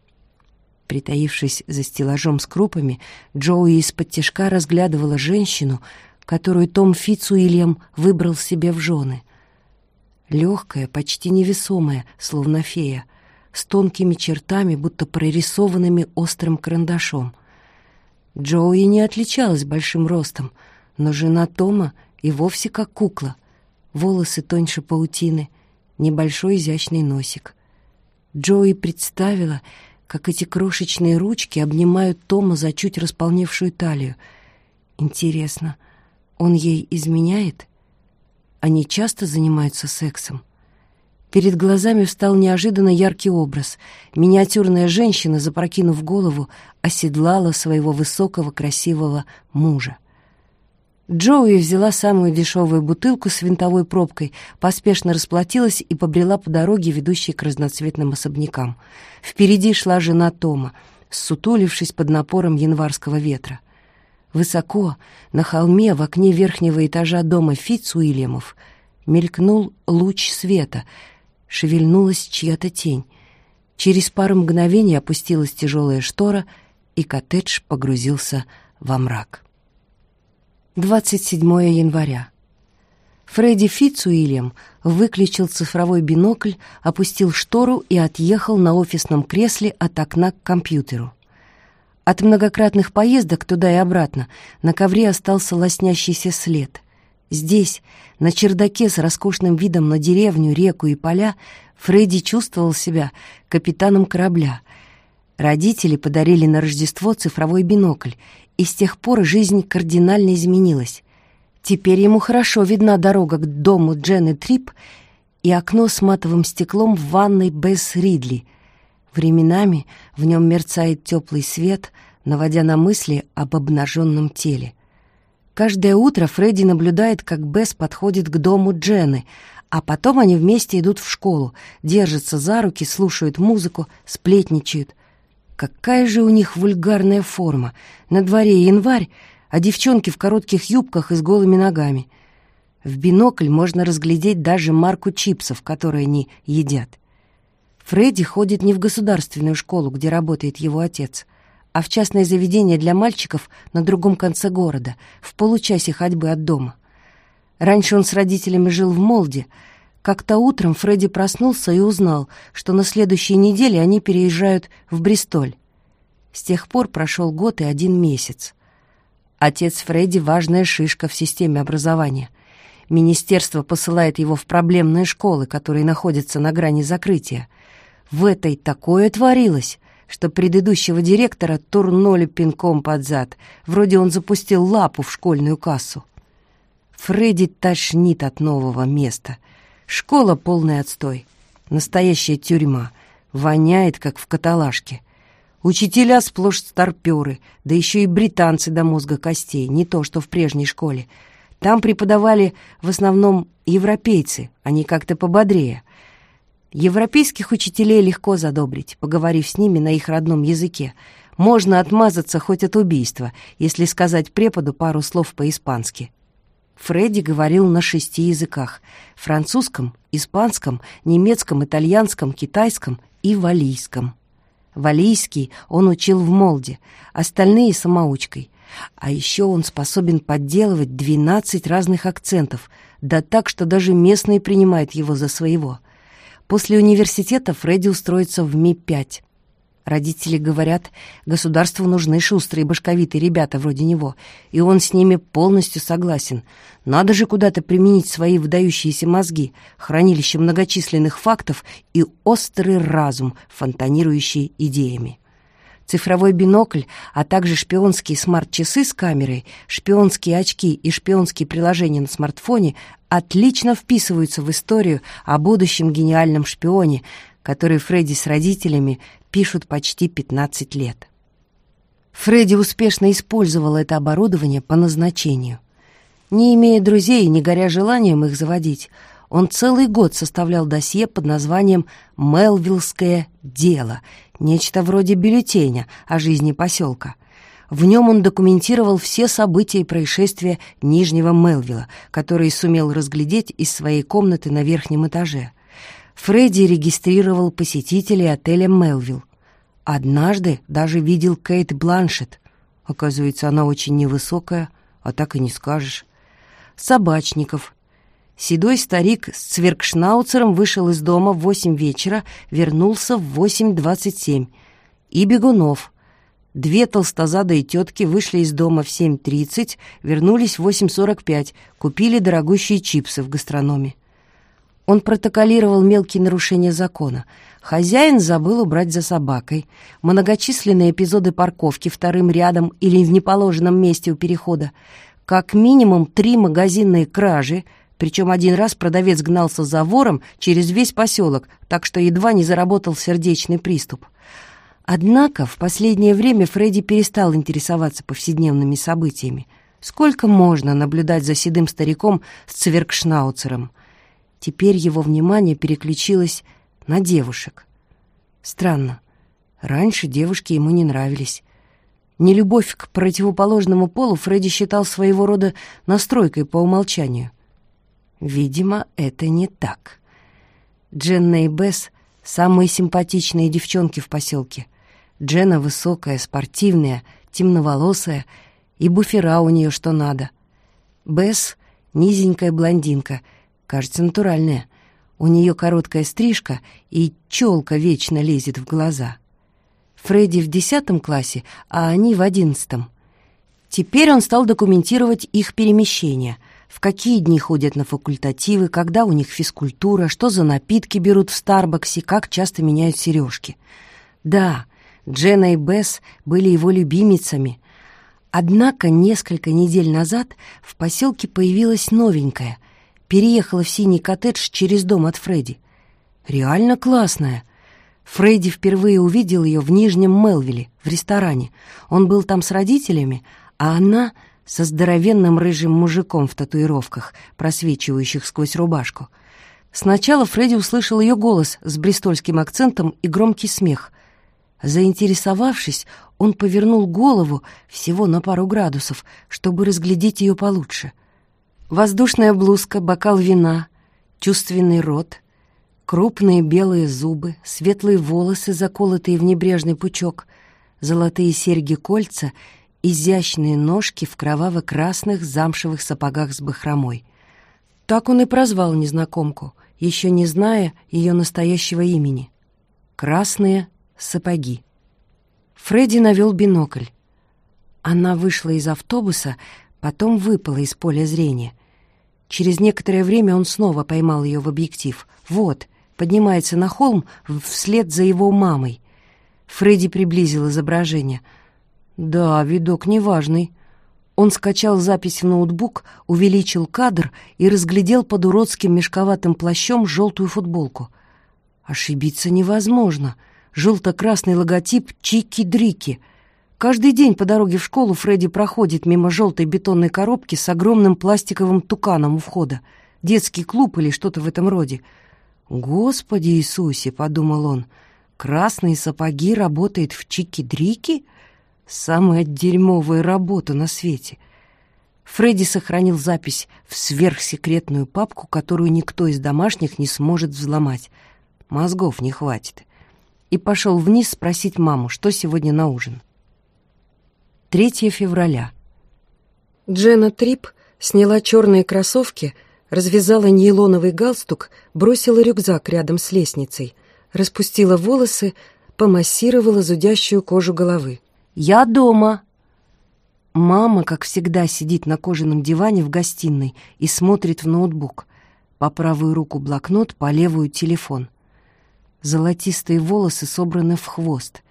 Притаившись за стеллажом с крупами, Джоуи из-под тяжка разглядывала женщину, которую Том Фицуильям выбрал себе в жены легкая, почти невесомая, словно фея, с тонкими чертами, будто прорисованными острым карандашом. Джоуи не отличалась большим ростом, но жена Тома и вовсе как кукла. Волосы тоньше паутины, небольшой изящный носик. Джоуи представила, как эти крошечные ручки обнимают Тома за чуть располневшую талию. Интересно, он ей изменяет? — они часто занимаются сексом. Перед глазами встал неожиданно яркий образ. Миниатюрная женщина, запрокинув голову, оседлала своего высокого красивого мужа. Джоуи взяла самую дешевую бутылку с винтовой пробкой, поспешно расплатилась и побрела по дороге, ведущей к разноцветным особнякам. Впереди шла жена Тома, сутулившись под напором январского ветра. Высоко, на холме, в окне верхнего этажа дома Фитц-Уильямов, мелькнул луч света, шевельнулась чья-то тень. Через пару мгновений опустилась тяжелая штора, и коттедж погрузился во мрак. 27 января. Фредди Фитцуильям выключил цифровой бинокль, опустил штору и отъехал на офисном кресле от окна к компьютеру. От многократных поездок туда и обратно на ковре остался лоснящийся след. Здесь, на чердаке с роскошным видом на деревню, реку и поля, Фредди чувствовал себя капитаном корабля. Родители подарили на Рождество цифровой бинокль, и с тех пор жизнь кардинально изменилась. Теперь ему хорошо видна дорога к дому Дженны Трип и окно с матовым стеклом в ванной Бесс Ридли — Временами в нем мерцает теплый свет, наводя на мысли об обнаженном теле. Каждое утро Фредди наблюдает, как Бесс подходит к дому Джены, а потом они вместе идут в школу, держатся за руки, слушают музыку, сплетничают. Какая же у них вульгарная форма! На дворе январь, а девчонки в коротких юбках и с голыми ногами. В бинокль можно разглядеть даже марку чипсов, которые они едят. Фредди ходит не в государственную школу, где работает его отец, а в частное заведение для мальчиков на другом конце города, в получасе ходьбы от дома. Раньше он с родителями жил в Молде. Как-то утром Фредди проснулся и узнал, что на следующей неделе они переезжают в Бристоль. С тех пор прошел год и один месяц. Отец Фредди — важная шишка в системе образования. Министерство посылает его в проблемные школы, которые находятся на грани закрытия. В этой такое творилось, что предыдущего директора турнули пинком под зад. Вроде он запустил лапу в школьную кассу. Фредди тошнит от нового места. Школа полный отстой. Настоящая тюрьма. Воняет, как в каталажке. Учителя сплошь старпёры, да еще и британцы до мозга костей, не то что в прежней школе. Там преподавали в основном европейцы, они как-то пободрее. Европейских учителей легко задобрить, поговорив с ними на их родном языке. Можно отмазаться хоть от убийства, если сказать преподу пару слов по-испански. Фредди говорил на шести языках — французском, испанском, немецком, итальянском, китайском и валийском. Валийский он учил в молде, остальные — самоучкой. А еще он способен подделывать двенадцать разных акцентов, да так, что даже местные принимают его за своего — После университета Фредди устроится в Ми-5. Родители говорят, государству нужны шустрые башковитые ребята вроде него, и он с ними полностью согласен. Надо же куда-то применить свои выдающиеся мозги, хранилище многочисленных фактов и острый разум, фонтанирующий идеями. Цифровой бинокль, а также шпионские смарт-часы с камерой, шпионские очки и шпионские приложения на смартфоне отлично вписываются в историю о будущем гениальном шпионе, который Фредди с родителями пишут почти 15 лет. Фредди успешно использовал это оборудование по назначению. Не имея друзей и не горя желанием их заводить, он целый год составлял досье под названием «Мелвиллское дело», нечто вроде бюллетеня о жизни поселка. В нем он документировал все события и происшествия Нижнего Мелвилла, которые сумел разглядеть из своей комнаты на верхнем этаже. Фредди регистрировал посетителей отеля «Мелвилл». Однажды даже видел Кейт Бланшет. Оказывается, она очень невысокая, а так и не скажешь. Собачников, Седой старик с цверкшнауцером вышел из дома в восемь вечера, вернулся в восемь двадцать семь. И Бегунов. Две толстозадые тетки вышли из дома в семь тридцать, вернулись в восемь сорок пять, купили дорогущие чипсы в гастрономе. Он протоколировал мелкие нарушения закона. Хозяин забыл убрать за собакой. Многочисленные эпизоды парковки вторым рядом или в неположенном месте у перехода. Как минимум три магазинные кражи — причем один раз продавец гнался за вором через весь поселок, так что едва не заработал сердечный приступ. Однако в последнее время Фредди перестал интересоваться повседневными событиями. Сколько можно наблюдать за седым стариком с цверкшнауцером? Теперь его внимание переключилось на девушек. Странно. Раньше девушки ему не нравились. Нелюбовь к противоположному полу Фредди считал своего рода настройкой по умолчанию. Видимо, это не так. Дженна и Бесс — самые симпатичные девчонки в поселке. Дженна высокая, спортивная, темноволосая, и буфера у нее что надо. Бесс — низенькая блондинка, кажется, натуральная. У нее короткая стрижка, и челка вечно лезет в глаза. Фредди в десятом классе, а они в одиннадцатом. Теперь он стал документировать их перемещения — в какие дни ходят на факультативы, когда у них физкультура, что за напитки берут в Старбаксе, как часто меняют сережки. Да, Дженна и Бесс были его любимицами. Однако несколько недель назад в поселке появилась новенькая. Переехала в синий коттедж через дом от Фредди. Реально классная. Фредди впервые увидел ее в Нижнем Мелвиле, в ресторане. Он был там с родителями, а она со здоровенным рыжим мужиком в татуировках, просвечивающих сквозь рубашку. Сначала Фредди услышал ее голос с бристольским акцентом и громкий смех. Заинтересовавшись, он повернул голову всего на пару градусов, чтобы разглядеть ее получше. Воздушная блузка, бокал вина, чувственный рот, крупные белые зубы, светлые волосы, заколотые в небрежный пучок, золотые серьги-кольца, изящные ножки в кроваво-красных замшевых сапогах с бахромой. Так он и прозвал незнакомку, еще не зная ее настоящего имени. «Красные сапоги». Фредди навел бинокль. Она вышла из автобуса, потом выпала из поля зрения. Через некоторое время он снова поймал ее в объектив. Вот, поднимается на холм вслед за его мамой. Фредди приблизил изображение. Да, видок неважный. Он скачал запись в ноутбук, увеличил кадр и разглядел под уродским мешковатым плащом желтую футболку. Ошибиться невозможно. Желто-красный логотип «Чики-дрики». Каждый день по дороге в школу Фредди проходит мимо желтой бетонной коробки с огромным пластиковым туканом у входа. Детский клуб или что-то в этом роде. «Господи Иисусе!» — подумал он. «Красные сапоги работает в Чики-дрики?» Самая дерьмовая работа на свете. Фредди сохранил запись в сверхсекретную папку, которую никто из домашних не сможет взломать. Мозгов не хватит. И пошел вниз спросить маму, что сегодня на ужин. 3 февраля. Джена Трип сняла черные кроссовки, развязала нейлоновый галстук, бросила рюкзак рядом с лестницей, распустила волосы, помассировала зудящую кожу головы. «Я дома!» Мама, как всегда, сидит на кожаном диване в гостиной и смотрит в ноутбук. По правую руку блокнот, по левую — телефон. Золотистые волосы собраны в хвост.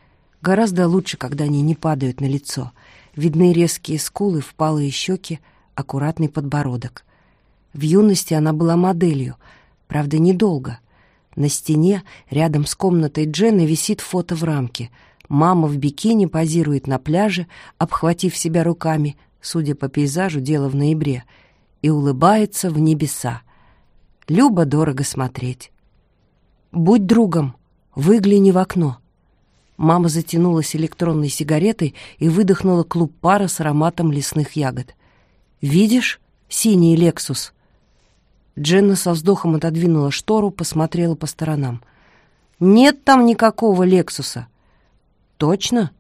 Гораздо лучше, когда они не падают на лицо. Видны резкие скулы, впалые щеки, аккуратный подбородок. В юности она была моделью, правда, недолго. На стене, рядом с комнатой Джены, висит фото в рамке — Мама в бикини позирует на пляже, обхватив себя руками, судя по пейзажу, дело в ноябре, и улыбается в небеса. Любо дорого смотреть. «Будь другом, выгляни в окно». Мама затянулась электронной сигаретой и выдохнула клуб пара с ароматом лесных ягод. «Видишь? Синий «Лексус». Дженна со вздохом отодвинула штору, посмотрела по сторонам. «Нет там никакого «Лексуса». «Точно?»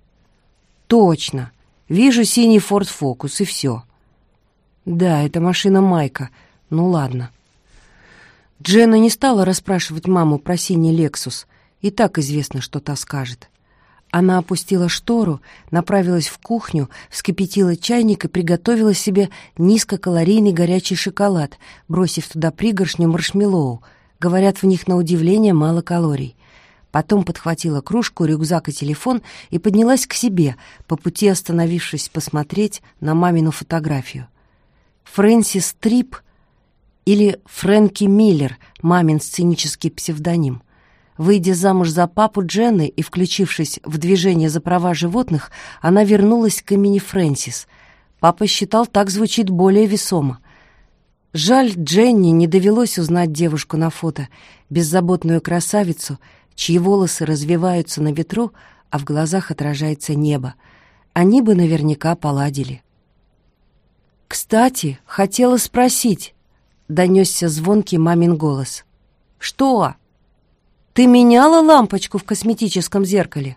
«Точно. Вижу синий Форд Фокус, и все». «Да, это машина Майка. Ну ладно». Дженна не стала расспрашивать маму про синий «Лексус». И так известно, что та скажет. Она опустила штору, направилась в кухню, вскипятила чайник и приготовила себе низкокалорийный горячий шоколад, бросив туда пригоршню маршмеллоу. Говорят, в них на удивление мало калорий. Потом подхватила кружку, рюкзак и телефон и поднялась к себе, по пути остановившись посмотреть на мамину фотографию. Фрэнсис Трип или Фрэнки Миллер, мамин сценический псевдоним. Выйдя замуж за папу Дженны и включившись в движение за права животных, она вернулась к имени Фрэнсис. Папа считал, так звучит более весомо. Жаль, Дженни не довелось узнать девушку на фото, беззаботную красавицу — чьи волосы развиваются на ветру, а в глазах отражается небо. Они бы наверняка поладили. «Кстати, хотела спросить», — донесся звонкий мамин голос. «Что? Ты меняла лампочку в косметическом зеркале?»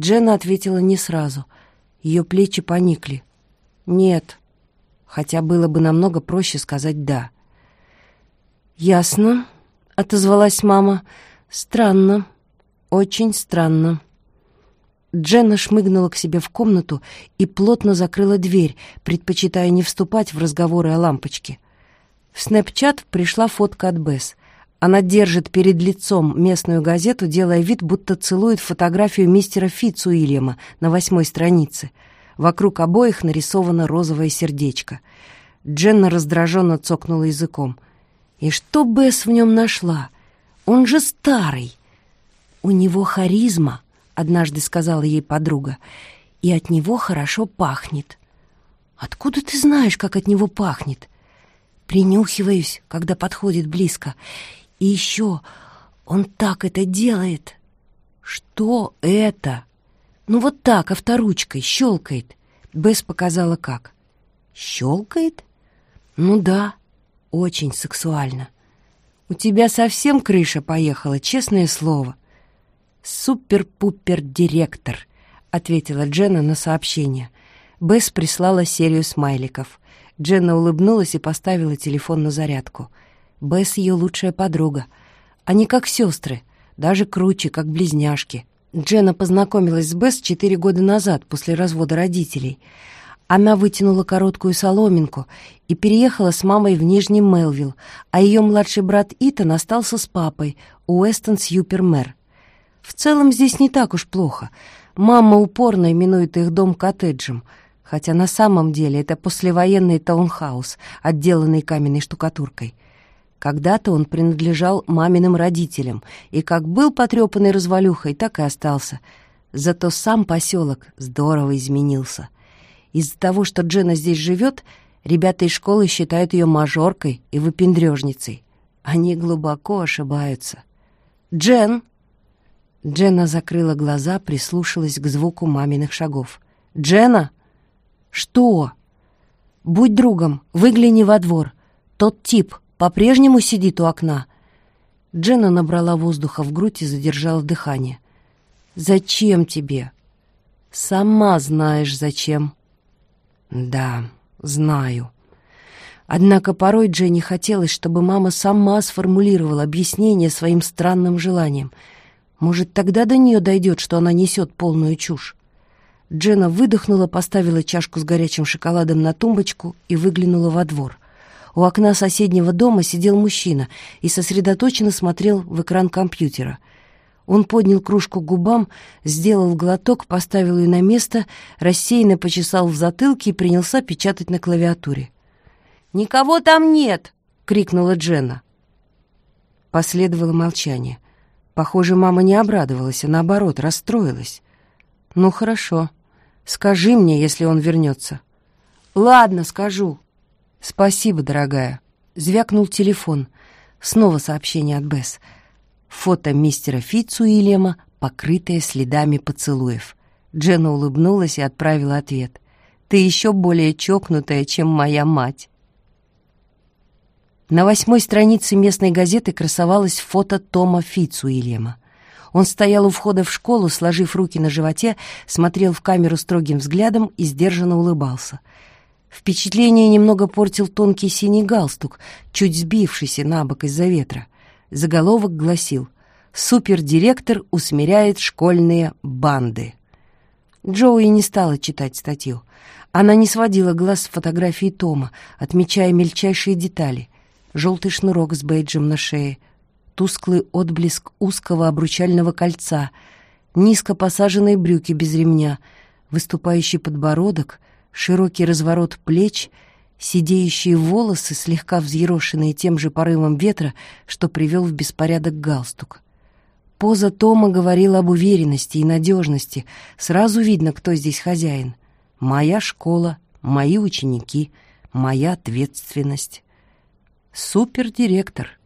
Дженна ответила не сразу. Ее плечи поникли. «Нет», хотя было бы намного проще сказать «да». «Ясно», — отозвалась мама, — Странно, очень странно. Дженна шмыгнула к себе в комнату и плотно закрыла дверь, предпочитая не вступать в разговоры о лампочке. В Снэпчат пришла фотка от Бесс. Она держит перед лицом местную газету, делая вид, будто целует фотографию мистера Фитцуильяма на восьмой странице. Вокруг обоих нарисовано розовое сердечко. Дженна раздраженно цокнула языком. И что Бесс в нем нашла? Он же старый. «У него харизма», — однажды сказала ей подруга, «и от него хорошо пахнет». «Откуда ты знаешь, как от него пахнет?» «Принюхиваюсь, когда подходит близко. И еще он так это делает». «Что это?» «Ну вот так, авторучкой, щелкает». Бесс показала как. «Щелкает?» «Ну да, очень сексуально». «У тебя совсем крыша поехала, честное слово». «Супер-пупер-директор», — ответила Дженна на сообщение. Бесс прислала серию смайликов. Дженна улыбнулась и поставила телефон на зарядку. Бесс — ее лучшая подруга. Они как сестры, даже круче, как близняшки. Дженна познакомилась с Бесс четыре года назад, после развода родителей. Она вытянула короткую соломинку и переехала с мамой в Нижний Мелвилл, а ее младший брат Итан остался с папой, Уэстон Сьюпермэр. В целом здесь не так уж плохо. Мама упорно именует их дом коттеджем — хотя на самом деле это послевоенный таунхаус, отделанный каменной штукатуркой. Когда-то он принадлежал маминым родителям, и как был потрепанный развалюхой, так и остался. Зато сам поселок здорово изменился. Из-за того, что Джена здесь живет, ребята из школы считают ее мажоркой и выпендрежницей. Они глубоко ошибаются. «Джен!» Дженна закрыла глаза, прислушалась к звуку маминых шагов. «Дженна!» «Что?» «Будь другом, выгляни во двор. Тот тип по-прежнему сидит у окна». Дженна набрала воздуха в грудь и задержала дыхание. «Зачем тебе?» «Сама знаешь, зачем». «Да, знаю». Однако порой Дженни хотелось, чтобы мама сама сформулировала объяснение своим странным желаниям. Может, тогда до нее дойдет, что она несет полную чушь. Джена выдохнула, поставила чашку с горячим шоколадом на тумбочку и выглянула во двор. У окна соседнего дома сидел мужчина и сосредоточенно смотрел в экран компьютера. Он поднял кружку к губам, сделал глоток, поставил ее на место, рассеянно почесал в затылке и принялся печатать на клавиатуре. «Никого там нет!» — крикнула Дженна. Последовало молчание. Похоже, мама не обрадовалась, а наоборот, расстроилась. «Ну, хорошо. Скажи мне, если он вернется». «Ладно, скажу». «Спасибо, дорогая». Звякнул телефон. Снова сообщение от Бесс. Фото мистера Фитцуильяма, покрытое следами поцелуев. Дженна улыбнулась и отправила ответ. «Ты еще более чокнутая, чем моя мать». На восьмой странице местной газеты красовалось фото Тома Фитцуильяма. Он стоял у входа в школу, сложив руки на животе, смотрел в камеру строгим взглядом и сдержанно улыбался. Впечатление немного портил тонкий синий галстук, чуть сбившийся на бок из-за ветра. Заголовок гласил «Супердиректор усмиряет школьные банды». Джоуи не стала читать статью. Она не сводила глаз с фотографии Тома, отмечая мельчайшие детали. Желтый шнурок с бейджем на шее — тусклый отблеск узкого обручального кольца, низко посаженные брюки без ремня, выступающий подбородок, широкий разворот плеч, сидеющие волосы, слегка взъерошенные тем же порывом ветра, что привел в беспорядок галстук. Поза Тома говорила об уверенности и надежности. Сразу видно, кто здесь хозяин. Моя школа, мои ученики, моя ответственность. Супердиректор.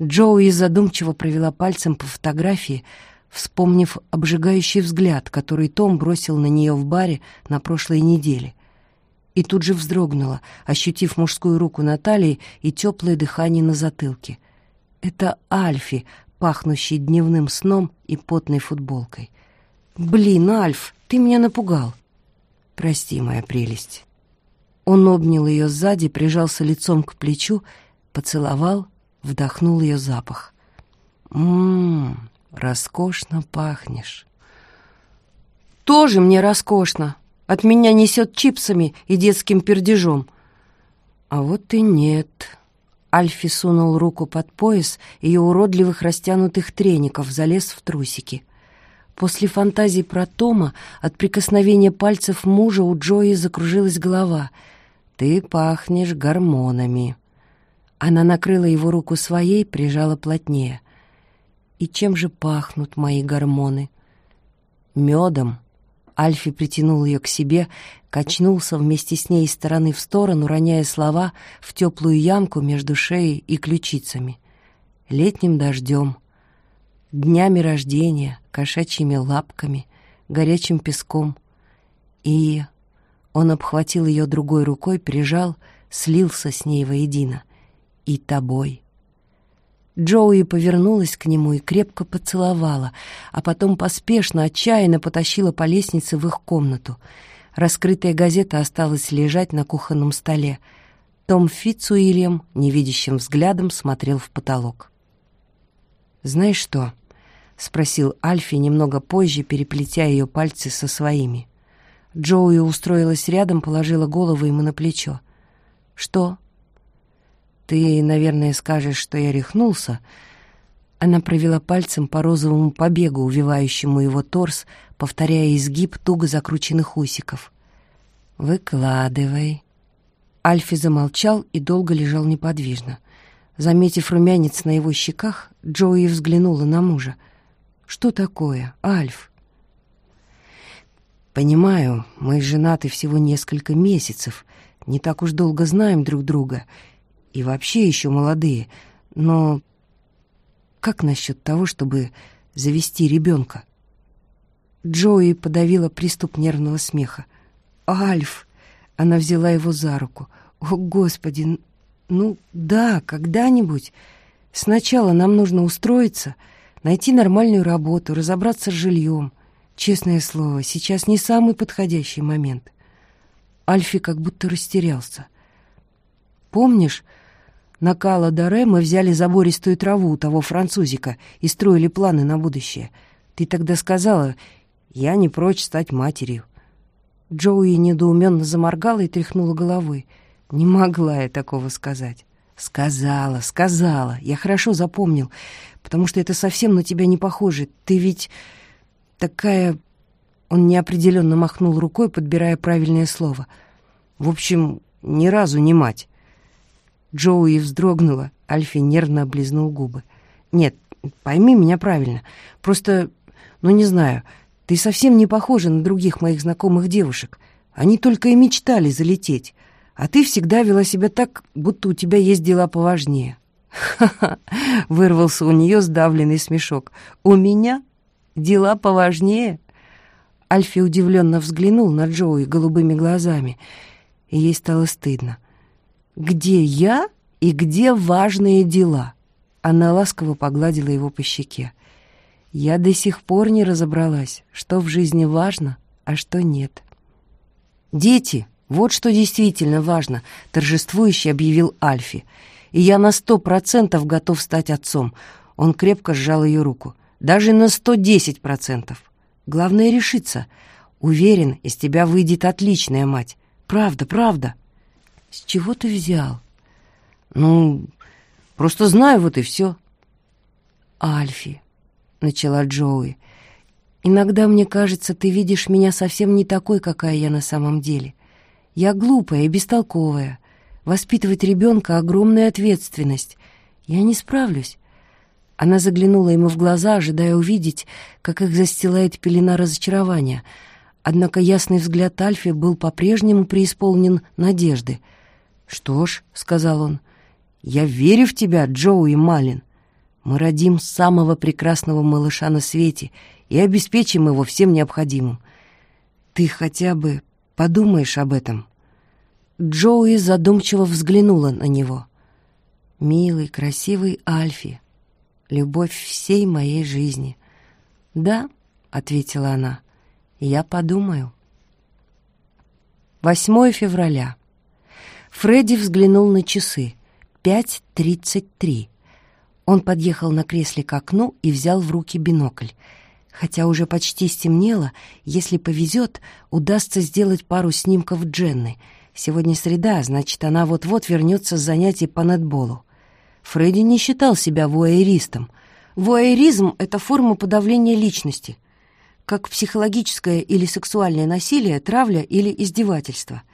Джоуи задумчиво провела пальцем по фотографии, вспомнив обжигающий взгляд, который Том бросил на нее в баре на прошлой неделе. И тут же вздрогнула, ощутив мужскую руку на талии и теплое дыхание на затылке. Это Альфи, пахнущий дневным сном и потной футболкой. «Блин, Альф, ты меня напугал!» «Прости, моя прелесть». Он обнял ее сзади, прижался лицом к плечу, поцеловал вдохнул ее запах. «Ммм, роскошно пахнешь». «Тоже мне роскошно. От меня несет чипсами и детским пердежом». «А вот и нет». Альфи сунул руку под пояс ее уродливых растянутых треников, залез в трусики. После фантазии про Тома от прикосновения пальцев мужа у Джои закружилась голова. «Ты пахнешь гормонами». Она накрыла его руку своей, прижала плотнее. И чем же пахнут мои гормоны? Медом. Альфи притянул ее к себе, качнулся вместе с ней из стороны в сторону, роняя слова в теплую ямку между шеей и ключицами. Летним дождем, днями рождения, кошачьими лапками, горячим песком. И он обхватил ее другой рукой, прижал, слился с ней воедино. И тобой. Джоуи повернулась к нему и крепко поцеловала, а потом поспешно, отчаянно потащила по лестнице в их комнату. Раскрытая газета осталась лежать на кухонном столе. Том Фитцуильям невидящим взглядом смотрел в потолок. «Знаешь что?» — спросил Альфи немного позже, переплетя ее пальцы со своими. Джоуи устроилась рядом, положила голову ему на плечо. «Что?» «Ты, наверное, скажешь, что я рехнулся». Она провела пальцем по розовому побегу, увивающему его торс, повторяя изгиб туго закрученных усиков. «Выкладывай». Альфи замолчал и долго лежал неподвижно. Заметив румянец на его щеках, Джоуи взглянула на мужа. «Что такое, Альф?» «Понимаю, мы женаты всего несколько месяцев, не так уж долго знаем друг друга, и вообще еще молодые, но как насчет того, чтобы завести ребенка? Джои подавила приступ нервного смеха. «Альф!» — она взяла его за руку. «О, Господи! Ну, да, когда-нибудь. Сначала нам нужно устроиться, найти нормальную работу, разобраться с жильем. Честное слово, сейчас не самый подходящий момент». Альфи как будто растерялся. «Помнишь, на Кала-Даре мы взяли забористую траву у того французика и строили планы на будущее. Ты тогда сказала, я не прочь стать матерью. Джоуи недоуменно заморгала и тряхнула головой. Не могла я такого сказать. Сказала, сказала. Я хорошо запомнил, потому что это совсем на тебя не похоже. Ты ведь такая... Он неопределенно махнул рукой, подбирая правильное слово. В общем, ни разу не мать. Джоуи вздрогнула, Альфи нервно облизнул губы. «Нет, пойми меня правильно. Просто, ну не знаю, ты совсем не похожа на других моих знакомых девушек. Они только и мечтали залететь. А ты всегда вела себя так, будто у тебя есть дела поважнее». «Ха-ха!» — вырвался у нее сдавленный смешок. «У меня? Дела поважнее?» Альфи удивленно взглянул на Джоуи голубыми глазами, и ей стало стыдно. «Где я и где важные дела?» Она ласково погладила его по щеке. «Я до сих пор не разобралась, что в жизни важно, а что нет». «Дети, вот что действительно важно», — торжествующе объявил Альфи. «И я на сто процентов готов стать отцом». Он крепко сжал ее руку. «Даже на сто десять процентов. Главное — решиться. Уверен, из тебя выйдет отличная мать. Правда, правда». «С чего ты взял?» «Ну, просто знаю, вот и все». «Альфи», — начала Джоуи, — «иногда мне кажется, ты видишь меня совсем не такой, какая я на самом деле. Я глупая и бестолковая. Воспитывать ребенка — огромная ответственность. Я не справлюсь». Она заглянула ему в глаза, ожидая увидеть, как их застилает пелена разочарования. Однако ясный взгляд Альфи был по-прежнему преисполнен надежды — «Что ж», — сказал он, — «я верю в тебя, Джоуи Малин. Мы родим самого прекрасного малыша на свете и обеспечим его всем необходимым. Ты хотя бы подумаешь об этом». Джоуи задумчиво взглянула на него. «Милый, красивый Альфи, любовь всей моей жизни». «Да», — ответила она, — «я подумаю». 8 февраля. Фредди взглянул на часы. Пять тридцать три. Он подъехал на кресле к окну и взял в руки бинокль. Хотя уже почти стемнело, если повезет, удастся сделать пару снимков Дженны. Сегодня среда, значит, она вот-вот вернется с занятий по нетболу. Фредди не считал себя вуайеристом. Вуайеризм — это форма подавления личности, как психологическое или сексуальное насилие, травля или издевательство —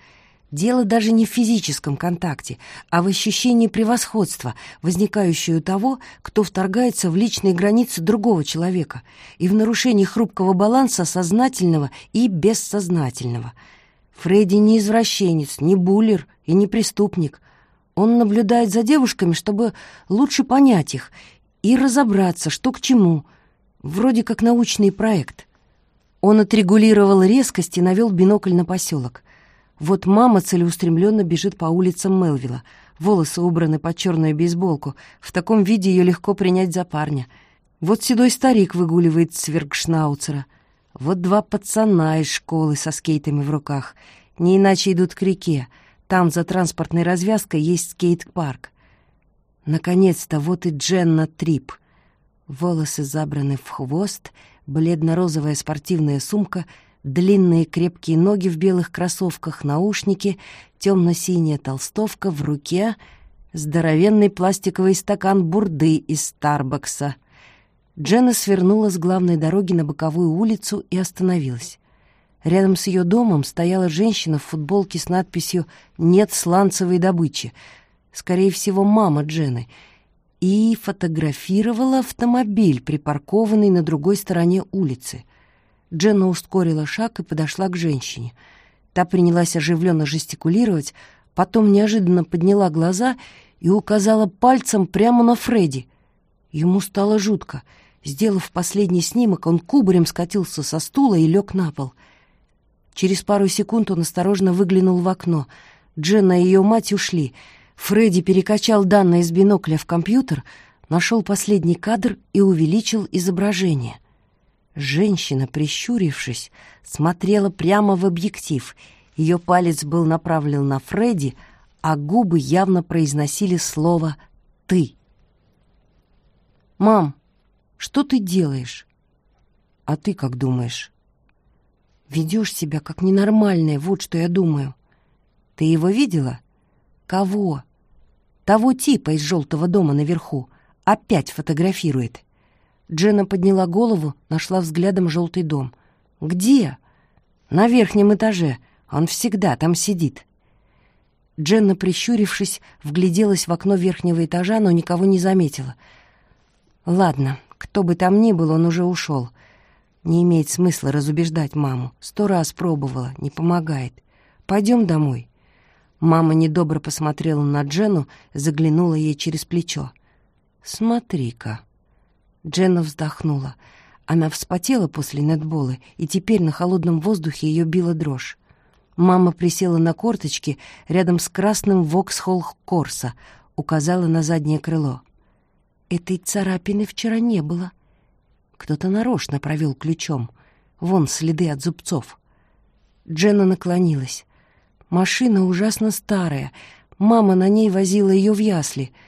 Дело даже не в физическом контакте, а в ощущении превосходства, возникающего у того, кто вторгается в личные границы другого человека, и в нарушении хрупкого баланса сознательного и бессознательного. Фредди не извращенец, не буллер и не преступник. Он наблюдает за девушками, чтобы лучше понять их и разобраться, что к чему, вроде как научный проект. Он отрегулировал резкость и навел бинокль на поселок. Вот мама целеустремленно бежит по улицам Мелвилла. Волосы убраны под черную бейсболку. В таком виде ее легко принять за парня. Вот седой старик выгуливает свергшнауцера. Вот два пацана из школы со скейтами в руках. Не иначе идут к реке. Там за транспортной развязкой есть скейт-парк. Наконец-то вот и Дженна Трип. Волосы забраны в хвост, бледно-розовая спортивная сумка — длинные крепкие ноги в белых кроссовках, наушники, темно-синяя толстовка в руке, здоровенный пластиковый стакан бурды из Старбакса. Дженна свернула с главной дороги на боковую улицу и остановилась. Рядом с ее домом стояла женщина в футболке с надписью «Нет сланцевой добычи», скорее всего, мама Джены, и фотографировала автомобиль, припаркованный на другой стороне улицы — Дженна ускорила шаг и подошла к женщине. Та принялась оживленно жестикулировать, потом неожиданно подняла глаза и указала пальцем прямо на Фредди. Ему стало жутко. Сделав последний снимок, он кубарем скатился со стула и лег на пол. Через пару секунд он осторожно выглянул в окно. Дженна и ее мать ушли. Фредди перекачал данные из бинокля в компьютер, нашел последний кадр и увеличил изображение — Женщина, прищурившись, смотрела прямо в объектив. Ее палец был направлен на Фредди, а губы явно произносили слово «ты». «Мам, что ты делаешь?» «А ты как думаешь?» «Ведешь себя как ненормальная, вот что я думаю». «Ты его видела?» «Кого?» «Того типа из желтого дома наверху. Опять фотографирует». Дженна подняла голову, нашла взглядом желтый дом. «Где?» «На верхнем этаже. Он всегда там сидит». Дженна, прищурившись, вгляделась в окно верхнего этажа, но никого не заметила. «Ладно, кто бы там ни был, он уже ушел. Не имеет смысла разубеждать маму. Сто раз пробовала, не помогает. Пойдем домой». Мама недобро посмотрела на Дженну, заглянула ей через плечо. «Смотри-ка». Дженна вздохнула. Она вспотела после нетбола, и теперь на холодном воздухе ее била дрожь. Мама присела на корточки рядом с красным Воксхолл Корса, указала на заднее крыло. Этой царапины вчера не было. Кто-то нарочно провел ключом. Вон следы от зубцов. Дженна наклонилась. Машина ужасно старая. Мама на ней возила ее в ясли —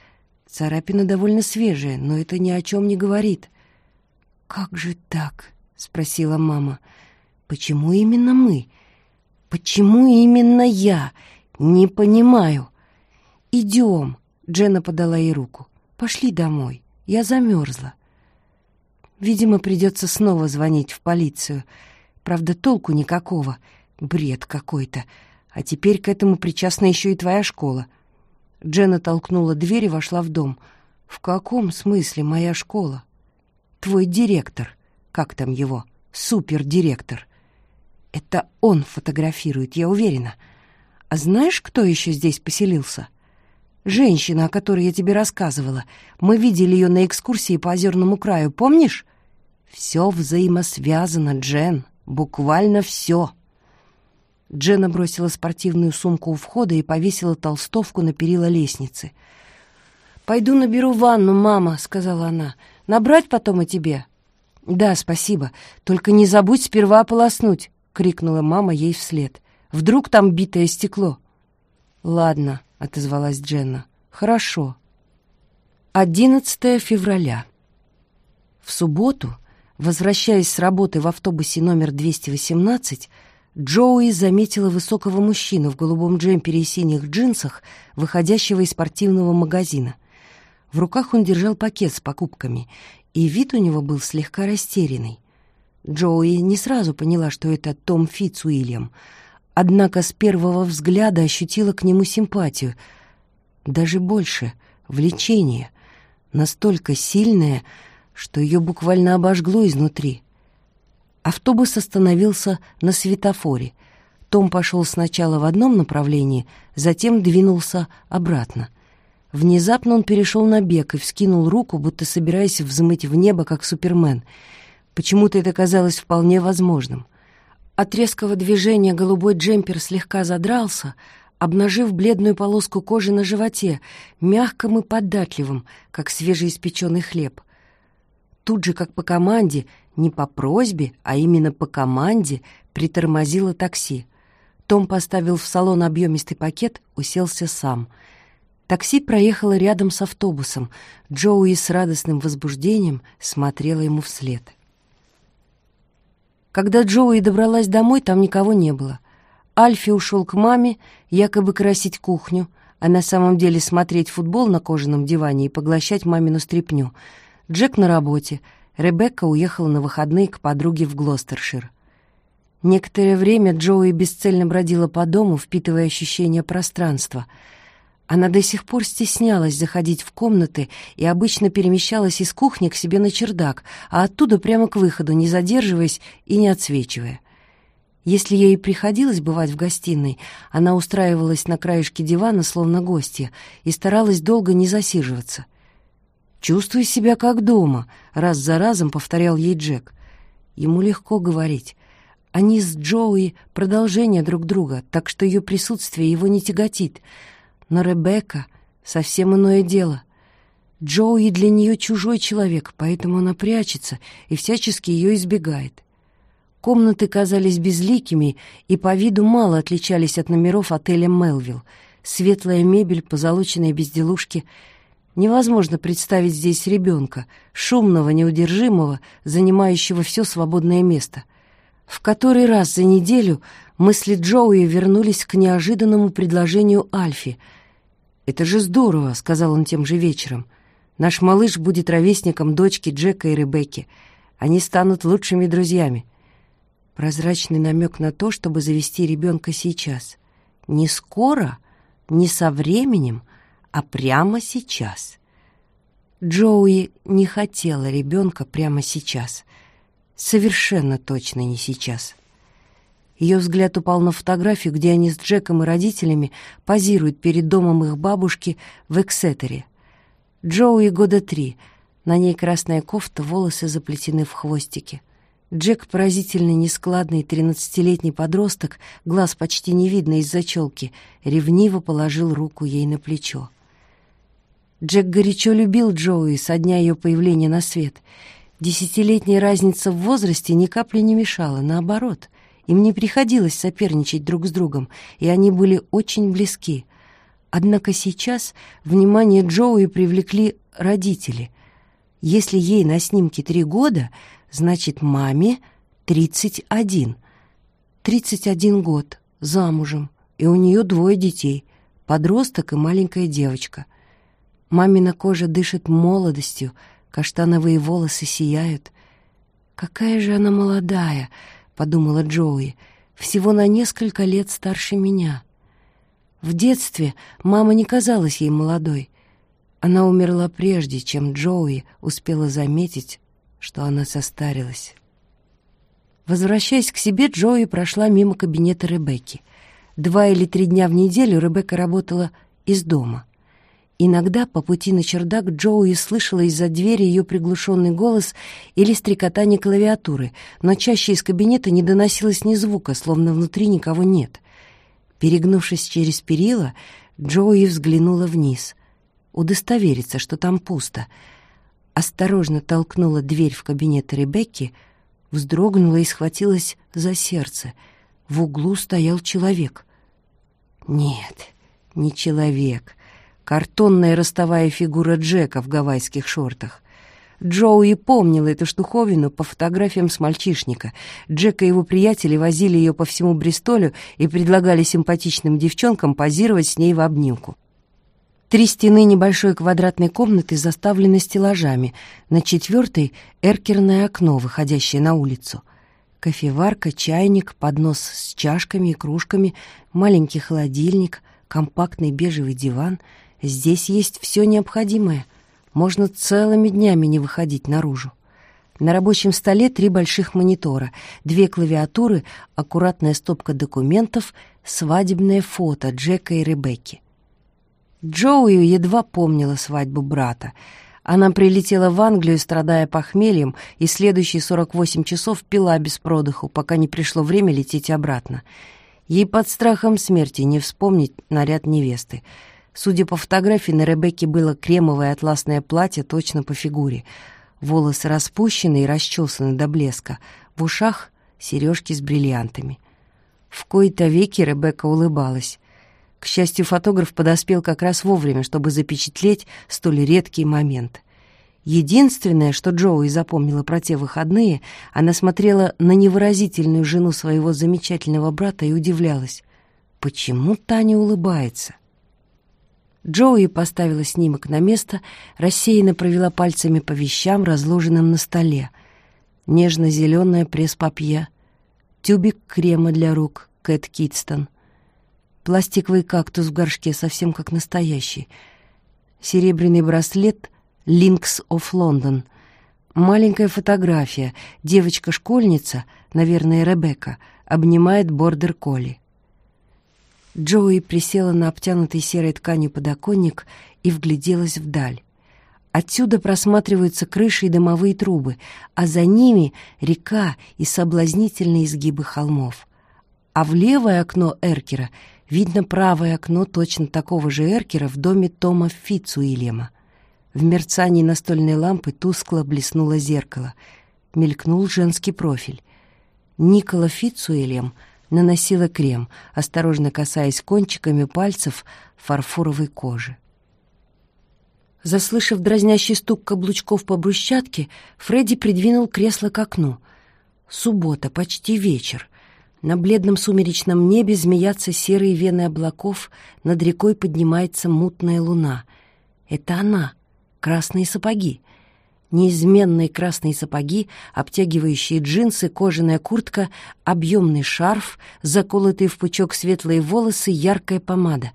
Царапина довольно свежая, но это ни о чем не говорит. «Как же так?» — спросила мама. «Почему именно мы? Почему именно я? Не понимаю». «Идем!» — Дженна подала ей руку. «Пошли домой. Я замерзла». Видимо, придется снова звонить в полицию. Правда, толку никакого. Бред какой-то. А теперь к этому причастна еще и твоя школа. Дженна толкнула дверь и вошла в дом. «В каком смысле моя школа?» «Твой директор. Как там его? Супердиректор. Это он фотографирует, я уверена. А знаешь, кто еще здесь поселился?» «Женщина, о которой я тебе рассказывала. Мы видели ее на экскурсии по Озерному краю, помнишь?» «Все взаимосвязано, Джен. Буквально все». Дженна бросила спортивную сумку у входа и повесила толстовку на перила лестницы. «Пойду наберу ванну, мама», — сказала она. «Набрать потом и тебе?» «Да, спасибо. Только не забудь сперва ополоснуть», — крикнула мама ей вслед. «Вдруг там битое стекло?» «Ладно», — отозвалась Дженна. «Хорошо». 11 февраля. В субботу, возвращаясь с работы в автобусе номер 218, Джоуи заметила высокого мужчину в голубом джемпере и синих джинсах, выходящего из спортивного магазина. В руках он держал пакет с покупками, и вид у него был слегка растерянный. Джоуи не сразу поняла, что это Том Фитц Уильям. однако с первого взгляда ощутила к нему симпатию, даже больше — влечение, настолько сильное, что ее буквально обожгло изнутри. Автобус остановился на светофоре. Том пошел сначала в одном направлении, затем двинулся обратно. Внезапно он перешел на бег и вскинул руку, будто собираясь взмыть в небо, как Супермен. Почему-то это казалось вполне возможным. От резкого движения голубой джемпер слегка задрался, обнажив бледную полоску кожи на животе, мягким и податливым, как свежеиспеченный хлеб. Тут же, как по команде, не по просьбе, а именно по команде, притормозило такси. Том поставил в салон объемистый пакет, уселся сам. Такси проехало рядом с автобусом. Джоуи с радостным возбуждением смотрела ему вслед. Когда Джоуи добралась домой, там никого не было. Альфи ушел к маме, якобы красить кухню, а на самом деле смотреть футбол на кожаном диване и поглощать мамину стряпню. Джек на работе. Ребекка уехала на выходные к подруге в Глостершир. Некоторое время Джоуи бесцельно бродила по дому, впитывая ощущение пространства — она до сих пор стеснялась заходить в комнаты и обычно перемещалась из кухни к себе на чердак, а оттуда прямо к выходу, не задерживаясь и не отсвечивая. Если ей приходилось бывать в гостиной, она устраивалась на краешке дивана, словно гостья, и старалась долго не засиживаться. «Чувствуй себя как дома», — раз за разом повторял ей Джек. Ему легко говорить. Они с Джоуи — продолжение друг друга, так что ее присутствие его не тяготит — но Ребекка — совсем иное дело. Джоуи для нее чужой человек, поэтому она прячется и всячески ее избегает. Комнаты казались безликими и по виду мало отличались от номеров отеля «Мелвилл». Светлая мебель, позолоченные безделушки. Невозможно представить здесь ребенка, шумного, неудержимого, занимающего все свободное место. В который раз за неделю мысли Джоуи вернулись к неожиданному предложению Альфи — «Это же здорово», — сказал он тем же вечером. «Наш малыш будет ровесником дочки Джека и Ребекки. Они станут лучшими друзьями». Прозрачный намек на то, чтобы завести ребенка сейчас. Не скоро, не со временем, а прямо сейчас. Джоуи не хотела ребенка прямо сейчас. Совершенно точно не сейчас. Ее взгляд упал на фотографию, где они с Джеком и родителями позируют перед домом их бабушки в Эксетере. Джоуи года три. На ней красная кофта, волосы заплетены в хвостики. Джек поразительно нескладный тринадцатилетний подросток, глаз почти не видно из-за челки, ревниво положил руку ей на плечо. Джек горячо любил Джоуи со дня ее появления на свет. Десятилетняя разница в возрасте ни капли не мешала, наоборот — им не приходилось соперничать друг с другом, и они были очень близки. Однако сейчас внимание Джоуи привлекли родители. Если ей на снимке три года, значит, маме тридцать один. Тридцать один год, замужем, и у нее двое детей, подросток и маленькая девочка. Мамина кожа дышит молодостью, каштановые волосы сияют. Какая же она молодая! — подумала Джоуи, — «всего на несколько лет старше меня». В детстве мама не казалась ей молодой. Она умерла прежде, чем Джоуи успела заметить, что она состарилась. Возвращаясь к себе, Джоуи прошла мимо кабинета Ребекки. Два или три дня в неделю Ребекка работала из дома. Иногда по пути на чердак Джоуи слышала из-за двери ее приглушенный голос или стрекотание клавиатуры, но чаще из кабинета не доносилось ни звука, словно внутри никого нет. Перегнувшись через перила, Джоуи взглянула вниз. Удостовериться, что там пусто. Осторожно толкнула дверь в кабинет Ребекки, вздрогнула и схватилась за сердце. В углу стоял человек. Нет, не человек — Картонная ростовая фигура Джека в гавайских шортах. Джоуи помнил эту штуковину по фотографиям с мальчишника. Джек и его приятели возили ее по всему Бристолю и предлагали симпатичным девчонкам позировать с ней в обнимку. Три стены небольшой квадратной комнаты заставлены стеллажами. На четвертой — эркерное окно, выходящее на улицу. Кофеварка, чайник, поднос с чашками и кружками, маленький холодильник, компактный бежевый диван. Здесь есть все необходимое. Можно целыми днями не выходить наружу. На рабочем столе три больших монитора, две клавиатуры, аккуратная стопка документов, свадебное фото Джека и Ребекки. Джоуи едва помнила свадьбу брата. Она прилетела в Англию, страдая похмельем, и следующие 48 часов пила без продыху, пока не пришло время лететь обратно. Ей под страхом смерти не вспомнить наряд невесты. Судя по фотографии, на Ребекке было кремовое атласное платье точно по фигуре — волосы распущены и расчесаны до блеска, в ушах сережки с бриллиантами. В кои-то веки Ребекка улыбалась. К счастью, фотограф подоспел как раз вовремя, чтобы запечатлеть столь редкий момент. Единственное, что Джоуи запомнила про те выходные, она смотрела на невыразительную жену своего замечательного брата и удивлялась. Почему Таня улыбается? Джоуи поставила снимок на место, рассеянно провела пальцами по вещам, разложенным на столе. Нежно-зеленое пресс-папье, тюбик крема для рук Кэт Китстон, пластиковый кактус в горшке, совсем как настоящий, серебряный браслет Links of London, маленькая фотография, девочка-школьница, наверное, Ребекка, обнимает бордер-колли. Джоуи присела на обтянутый серой тканью подоконник и вгляделась вдаль. Отсюда просматриваются крыши и дымовые трубы, а за ними река и соблазнительные изгибы холмов. А в левое окно Эркера видно правое окно точно такого же Эркера в доме Тома Фитцуильяма. В мерцании настольной лампы тускло блеснуло зеркало. Мелькнул женский профиль. Никола Фитцуильям — наносила крем, осторожно касаясь кончиками пальцев фарфоровой кожи. Заслышав дразнящий стук каблучков по брусчатке, Фредди придвинул кресло к окну. Суббота, почти вечер. На бледном сумеречном небе змеятся серые вены облаков, над рекой поднимается мутная луна. Это она, красные сапоги неизменные красные сапоги, обтягивающие джинсы, кожаная куртка, объемный шарф, заколотые в пучок светлые волосы, яркая помада.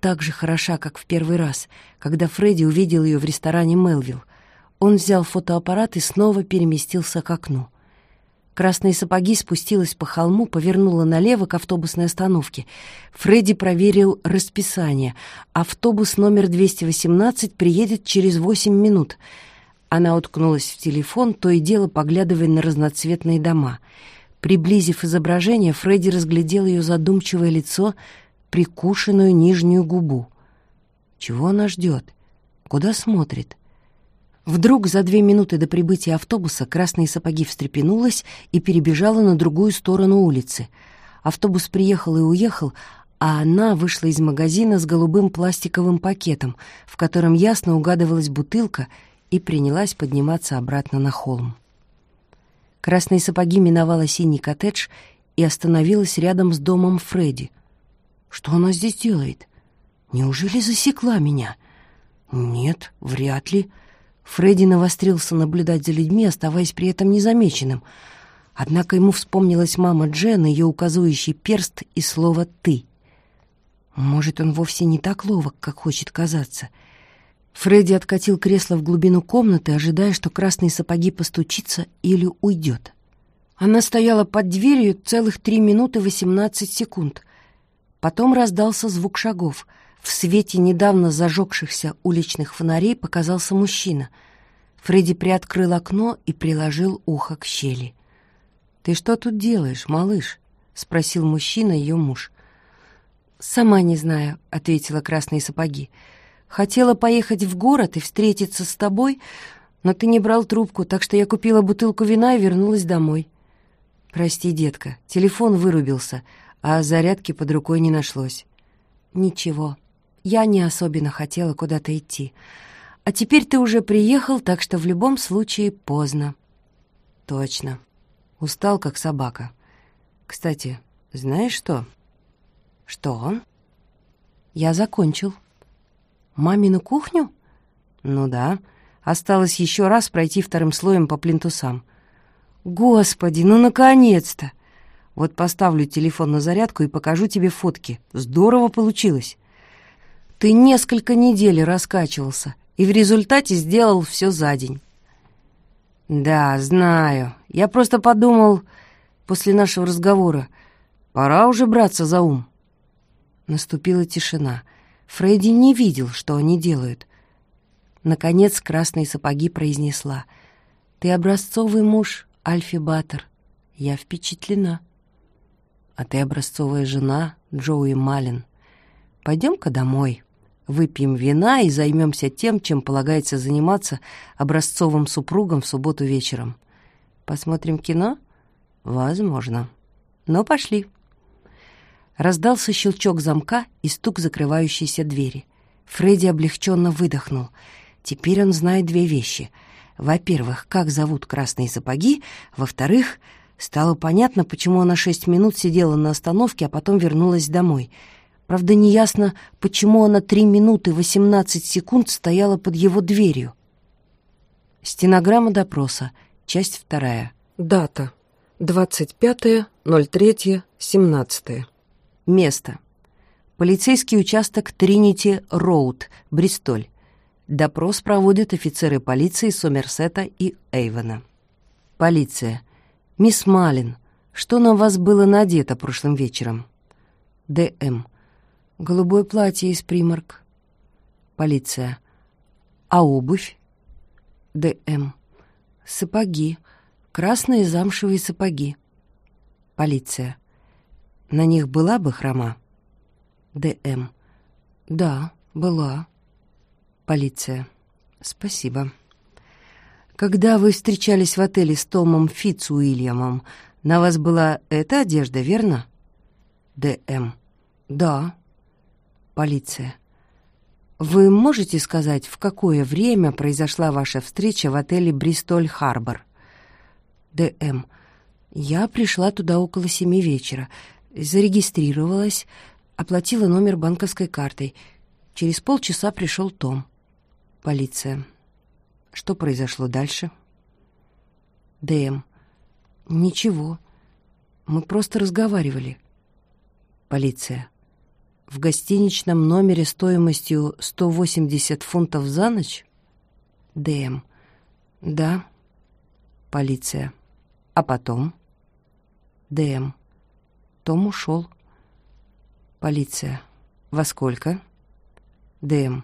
Так же хороша, как в первый раз, когда Фредди увидел ее в ресторане «Мелвилл». Он взял фотоаппарат и снова переместился к окну. Красные сапоги спустилась по холму, повернула налево к автобусной остановке. Фредди проверил расписание. Автобус номер 218 приедет через 8 минут — она уткнулась в телефон, то и дело поглядывая на разноцветные дома. Приблизив изображение, Фредди разглядел ее задумчивое лицо, прикушенную нижнюю губу. Чего она ждет? Куда смотрит? Вдруг за две минуты до прибытия автобуса красные сапоги встрепенулась и перебежала на другую сторону улицы. Автобус приехал и уехал, а она вышла из магазина с голубым пластиковым пакетом, в котором ясно угадывалась бутылка — и принялась подниматься обратно на холм. Красные сапоги миновала синий коттедж и остановилась рядом с домом Фредди. Что она здесь делает? Неужели засекла меня? Нет, вряд ли. Фредди навострился наблюдать за людьми, оставаясь при этом незамеченным. Однако ему вспомнилась мама Джен, ее указывающий перст и слово «ты». Может, он вовсе не так ловок, как хочет казаться — Фредди откатил кресло в глубину комнаты, ожидая, что красные сапоги постучится или уйдет. Она стояла под дверью целых три минуты восемнадцать секунд. Потом раздался звук шагов. В свете недавно зажегшихся уличных фонарей показался мужчина. Фредди приоткрыл окно и приложил ухо к щели. «Ты что тут делаешь, малыш?» — спросил мужчина, ее муж. «Сама не знаю», — ответила красные сапоги. Хотела поехать в город и встретиться с тобой, но ты не брал трубку, так что я купила бутылку вина и вернулась домой. Прости, детка, телефон вырубился, а зарядки под рукой не нашлось. Ничего, я не особенно хотела куда-то идти. А теперь ты уже приехал, так что в любом случае поздно. Точно. Устал, как собака. Кстати, знаешь что? Что? Я закончил. Мамину кухню? Ну да. Осталось еще раз пройти вторым слоем по плинтусам. Господи, ну наконец-то! Вот поставлю телефон на зарядку и покажу тебе фотки. Здорово получилось. Ты несколько недель раскачивался и в результате сделал все за день. Да, знаю. Я просто подумал после нашего разговора, пора уже браться за ум. Наступила тишина. Фредди не видел, что они делают. Наконец красные сапоги произнесла. «Ты образцовый муж, Альфи Баттер. Я впечатлена». «А ты образцовая жена, Джоуи Малин. Пойдем-ка домой» выпьем вина и займемся тем, чем полагается заниматься образцовым супругом в субботу вечером. Посмотрим кино? Возможно. Но пошли. Раздался щелчок замка и стук закрывающейся двери. Фредди облегченно выдохнул. Теперь он знает две вещи. Во-первых, как зовут красные сапоги. Во-вторых, стало понятно, почему она шесть минут сидела на остановке, а потом вернулась домой — Правда, неясно, почему она три минуты восемнадцать секунд стояла под его дверью. Стенограмма допроса. Часть вторая. Дата. 25.03.17. Место. Полицейский участок Тринити Роуд, Бристоль. Допрос проводят офицеры полиции Сомерсета и Эйвена. Полиция. «Мисс Малин, что на вас было надето прошлым вечером?» Д.М. Голубое платье из Primark. Полиция. А обувь? ДМ. Сапоги. Красные замшевые сапоги. Полиция. На них была бахрома? ДМ. Да, была. Полиция. Спасибо. Когда вы встречались в отеле с Томом Фитцуильямом, на вас была эта одежда, верно? ДМ. Да. Полиция. Вы можете сказать, в какое время произошла ваша встреча в отеле «Бристоль-Харбор»? Д.М. Я пришла туда около семи вечера, зарегистрировалась, оплатила номер банковской картой. Через полчаса пришел Том. Полиция. Что произошло дальше? Д.М. Ничего. Мы просто разговаривали. Полиция в гостиничном номере стоимостью 180 фунтов за ночь? ДМ. Да. Полиция. А потом? ДМ. Том ушел. Полиция. Во сколько? ДМ.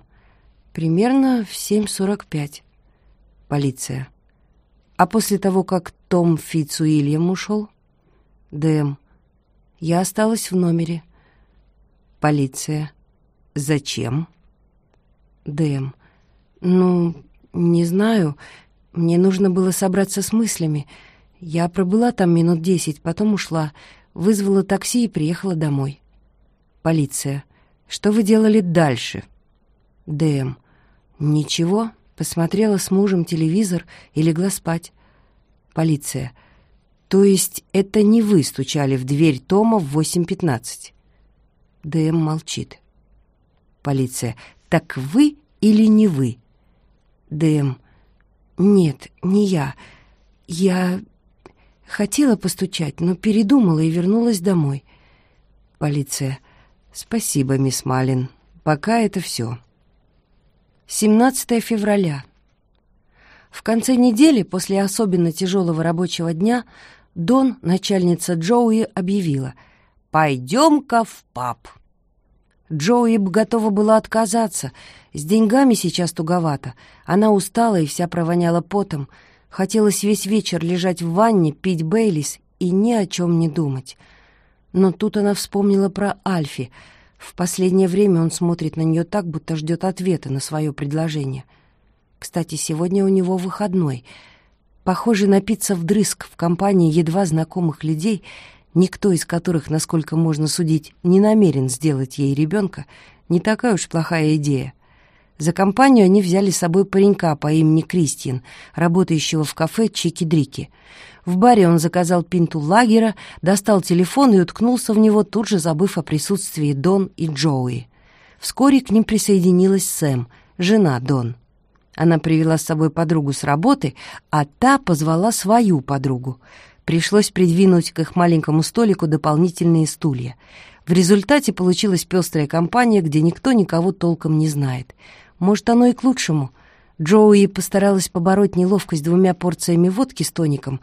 Примерно в 7.45. Полиция. А после того, как Том Фицуильям ушел? ДМ. Я осталась в номере. Полиция. Зачем? ДМ. Ну, не знаю. Мне нужно было собраться с мыслями. Я пробыла там минут десять, потом ушла. Вызвала такси и приехала домой. Полиция. Что вы делали дальше? Дэм. Ничего. Посмотрела с мужем телевизор и легла спать. Полиция. То есть это не вы стучали в дверь Тома в 8.15? ДМ молчит. Полиция. Так вы или не вы? ДМ. Нет, не я. Я хотела постучать, но передумала и вернулась домой. Полиция. Спасибо, мисс Малин. Пока это все. 17 февраля. В конце недели, после особенно тяжелого рабочего дня, Дон, начальница Джоуи, объявила — «Пойдем-ка в паб». Джоуи готова была отказаться. С деньгами сейчас туговато. Она устала и вся провоняла потом. Хотелось весь вечер лежать в ванне, пить Бейлис и ни о чем не думать. Но тут она вспомнила про Альфи. В последнее время он смотрит на нее так, будто ждет ответа на свое предложение. Кстати, сегодня у него выходной. Похоже, напиться вдрызг в компании едва знакомых людей — никто из которых, насколько можно судить, не намерен сделать ей ребенка, не такая уж плохая идея. За компанию они взяли с собой паренька по имени Кристиан, работающего в кафе Чики-Дрики. В баре он заказал пинту лагера, достал телефон и уткнулся в него, тут же забыв о присутствии Дон и Джоуи. Вскоре к ним присоединилась Сэм, жена Дон. Она привела с собой подругу с работы, а та позвала свою подругу. Пришлось придвинуть к их маленькому столику дополнительные стулья. В результате получилась пестрая компания, где никто никого толком не знает. Может, оно и к лучшему. Джоуи постаралась побороть неловкость двумя порциями водки с тоником,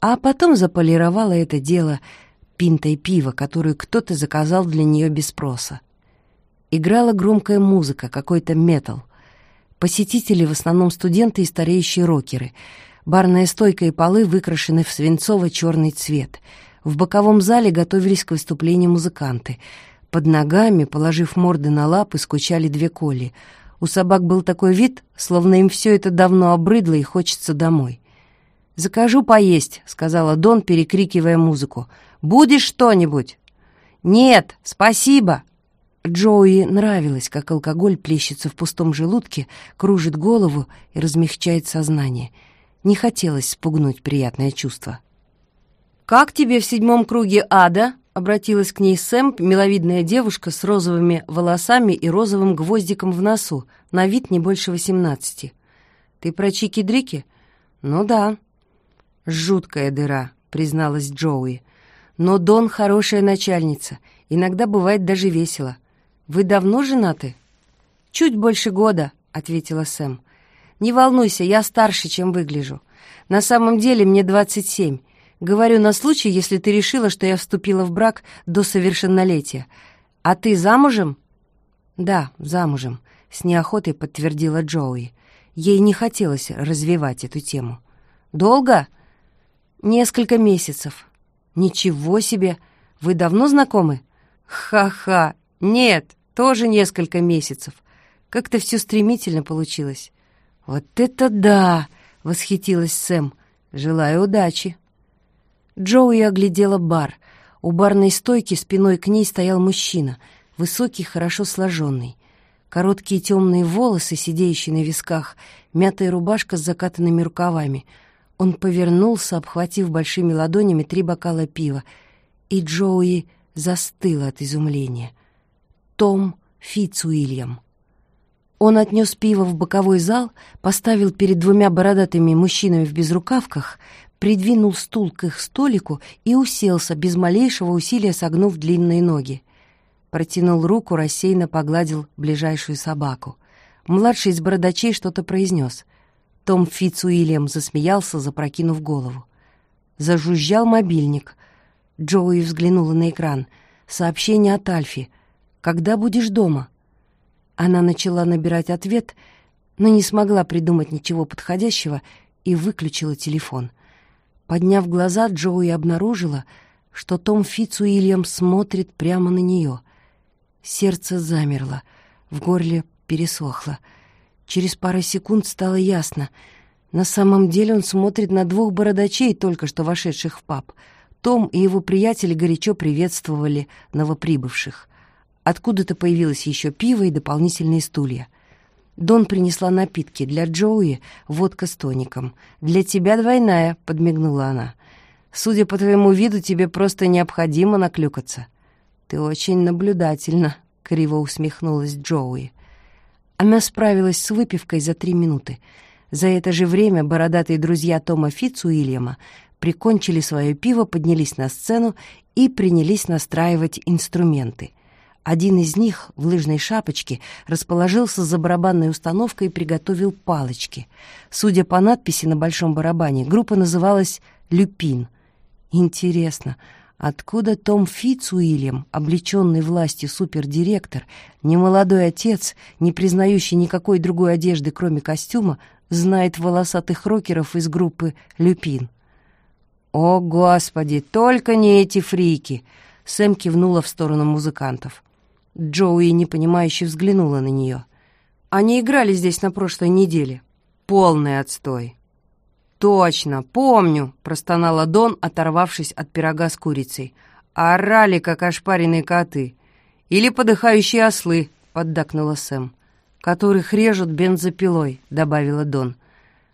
а потом заполировала это дело пинтой пива, которую кто-то заказал для нее без спроса. Играла громкая музыка, какой-то метал. Посетители в основном студенты и стареющие рокеры. Барная стойка и полы выкрашены в свинцово-черный цвет. В боковом зале готовились к выступлению музыканты. Под ногами, положив морды на лапы, скучали две коли. У собак был такой вид, словно им все это давно обрыдло и хочется домой. «Закажу поесть», — сказала Дон, перекрикивая музыку. «Будешь что-нибудь?» «Нет, спасибо», Джоуи нравилось, как алкоголь плещется в пустом желудке, кружит голову и размягчает сознание. Не хотелось спугнуть приятное чувство. «Как тебе в седьмом круге ада?» — обратилась к ней Сэм, миловидная девушка с розовыми волосами и розовым гвоздиком в носу, на вид не больше восемнадцати. «Ты про чики-дрики?» «Ну да». «Жуткая дыра», — призналась Джоуи. «Но Дон хорошая начальница. Иногда бывает даже весело». «Вы давно женаты?» «Чуть больше года», — ответила Сэм. «Не волнуйся, я старше, чем выгляжу. На самом деле мне 27. Говорю на случай, если ты решила, что я вступила в брак до совершеннолетия. А ты замужем?» «Да, замужем», — с неохотой подтвердила Джоуи. Ей не хотелось развивать эту тему. «Долго?» «Несколько месяцев». «Ничего себе! Вы давно знакомы?» «Ха-ха! Нет, тоже несколько месяцев. Как-то все стремительно получилось. «Вот это да!» — восхитилась Сэм. «Желаю удачи». Джоуи оглядела бар. У барной стойки спиной к ней стоял мужчина, высокий, хорошо сложенный. Короткие темные волосы, сидеющие на висках, мятая рубашка с закатанными рукавами. Он повернулся, обхватив большими ладонями три бокала пива, и Джоуи застыла от изумления. Том Фицуильям. Он отнес пиво в боковой зал, поставил перед двумя бородатыми мужчинами в безрукавках, придвинул стул к их столику и уселся, без малейшего усилия согнув длинные ноги. Протянул руку, рассеянно погладил ближайшую собаку. Младший из бородачей что-то произнес. Том Фицуильям засмеялся, запрокинув голову. Зажужжал мобильник. Джоуи взглянула на экран. Сообщение от Альфи — когда будешь дома?» Она начала набирать ответ, но не смогла придумать ничего подходящего и выключила телефон. Подняв глаза, Джоуи обнаружила, что Том Фицуильям смотрит прямо на нее. Сердце замерло, в горле пересохло. Через пару секунд стало ясно. На самом деле он смотрит на двух бородачей, только что вошедших в паб. Том и его приятели горячо приветствовали новоприбывших. Откуда-то появилось еще пиво и дополнительные стулья. Дон принесла напитки. Для Джоуи — водка с тоником. «Для тебя двойная», — подмигнула она. «Судя по твоему виду, тебе просто необходимо наклюкаться». «Ты очень наблюдательна», — криво усмехнулась Джоуи. Она справилась с выпивкой за три минуты. За это же время бородатые друзья Тома Фицуильяма прикончили свое пиво, поднялись на сцену и принялись настраивать инструменты. Один из них в лыжной шапочке расположился за барабанной установкой и приготовил палочки. Судя по надписи на большом барабане, группа называлась «Люпин». Интересно, откуда Том Фицуильям, облеченный властью супердиректор, немолодой отец, не признающий никакой другой одежды, кроме костюма, знает волосатых рокеров из группы «Люпин»? «О, Господи, только не эти фрики!» Сэм кивнула в сторону музыкантов. Джоуи непонимающе взглянула на нее. «Они играли здесь на прошлой неделе. Полный отстой». «Точно, помню», — простонала Дон, оторвавшись от пирога с курицей. «Орали, как ошпаренные коты. Или подыхающие ослы», — поддакнула Сэм. «Которых режут бензопилой», — добавила Дон.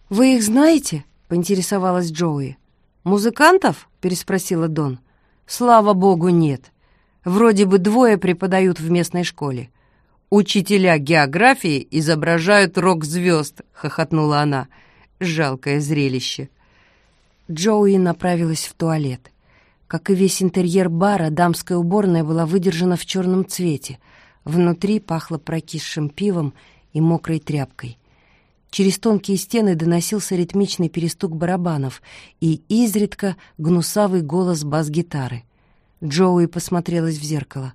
«Вы их знаете?» — поинтересовалась Джоуи. «Музыкантов?» — переспросила Дон. «Слава богу, нет. Вроде бы двое преподают в местной школе. «Учителя географии изображают рок-звезд», — хохотнула она. «Жалкое зрелище». Джоуи направилась в туалет. Как и весь интерьер бара, дамская уборная была выдержана в черном цвете. Внутри пахло прокисшим пивом и мокрой тряпкой. Через тонкие стены доносился ритмичный перестук барабанов и изредка гнусавый голос бас-гитары. Джоуи посмотрелась в зеркало.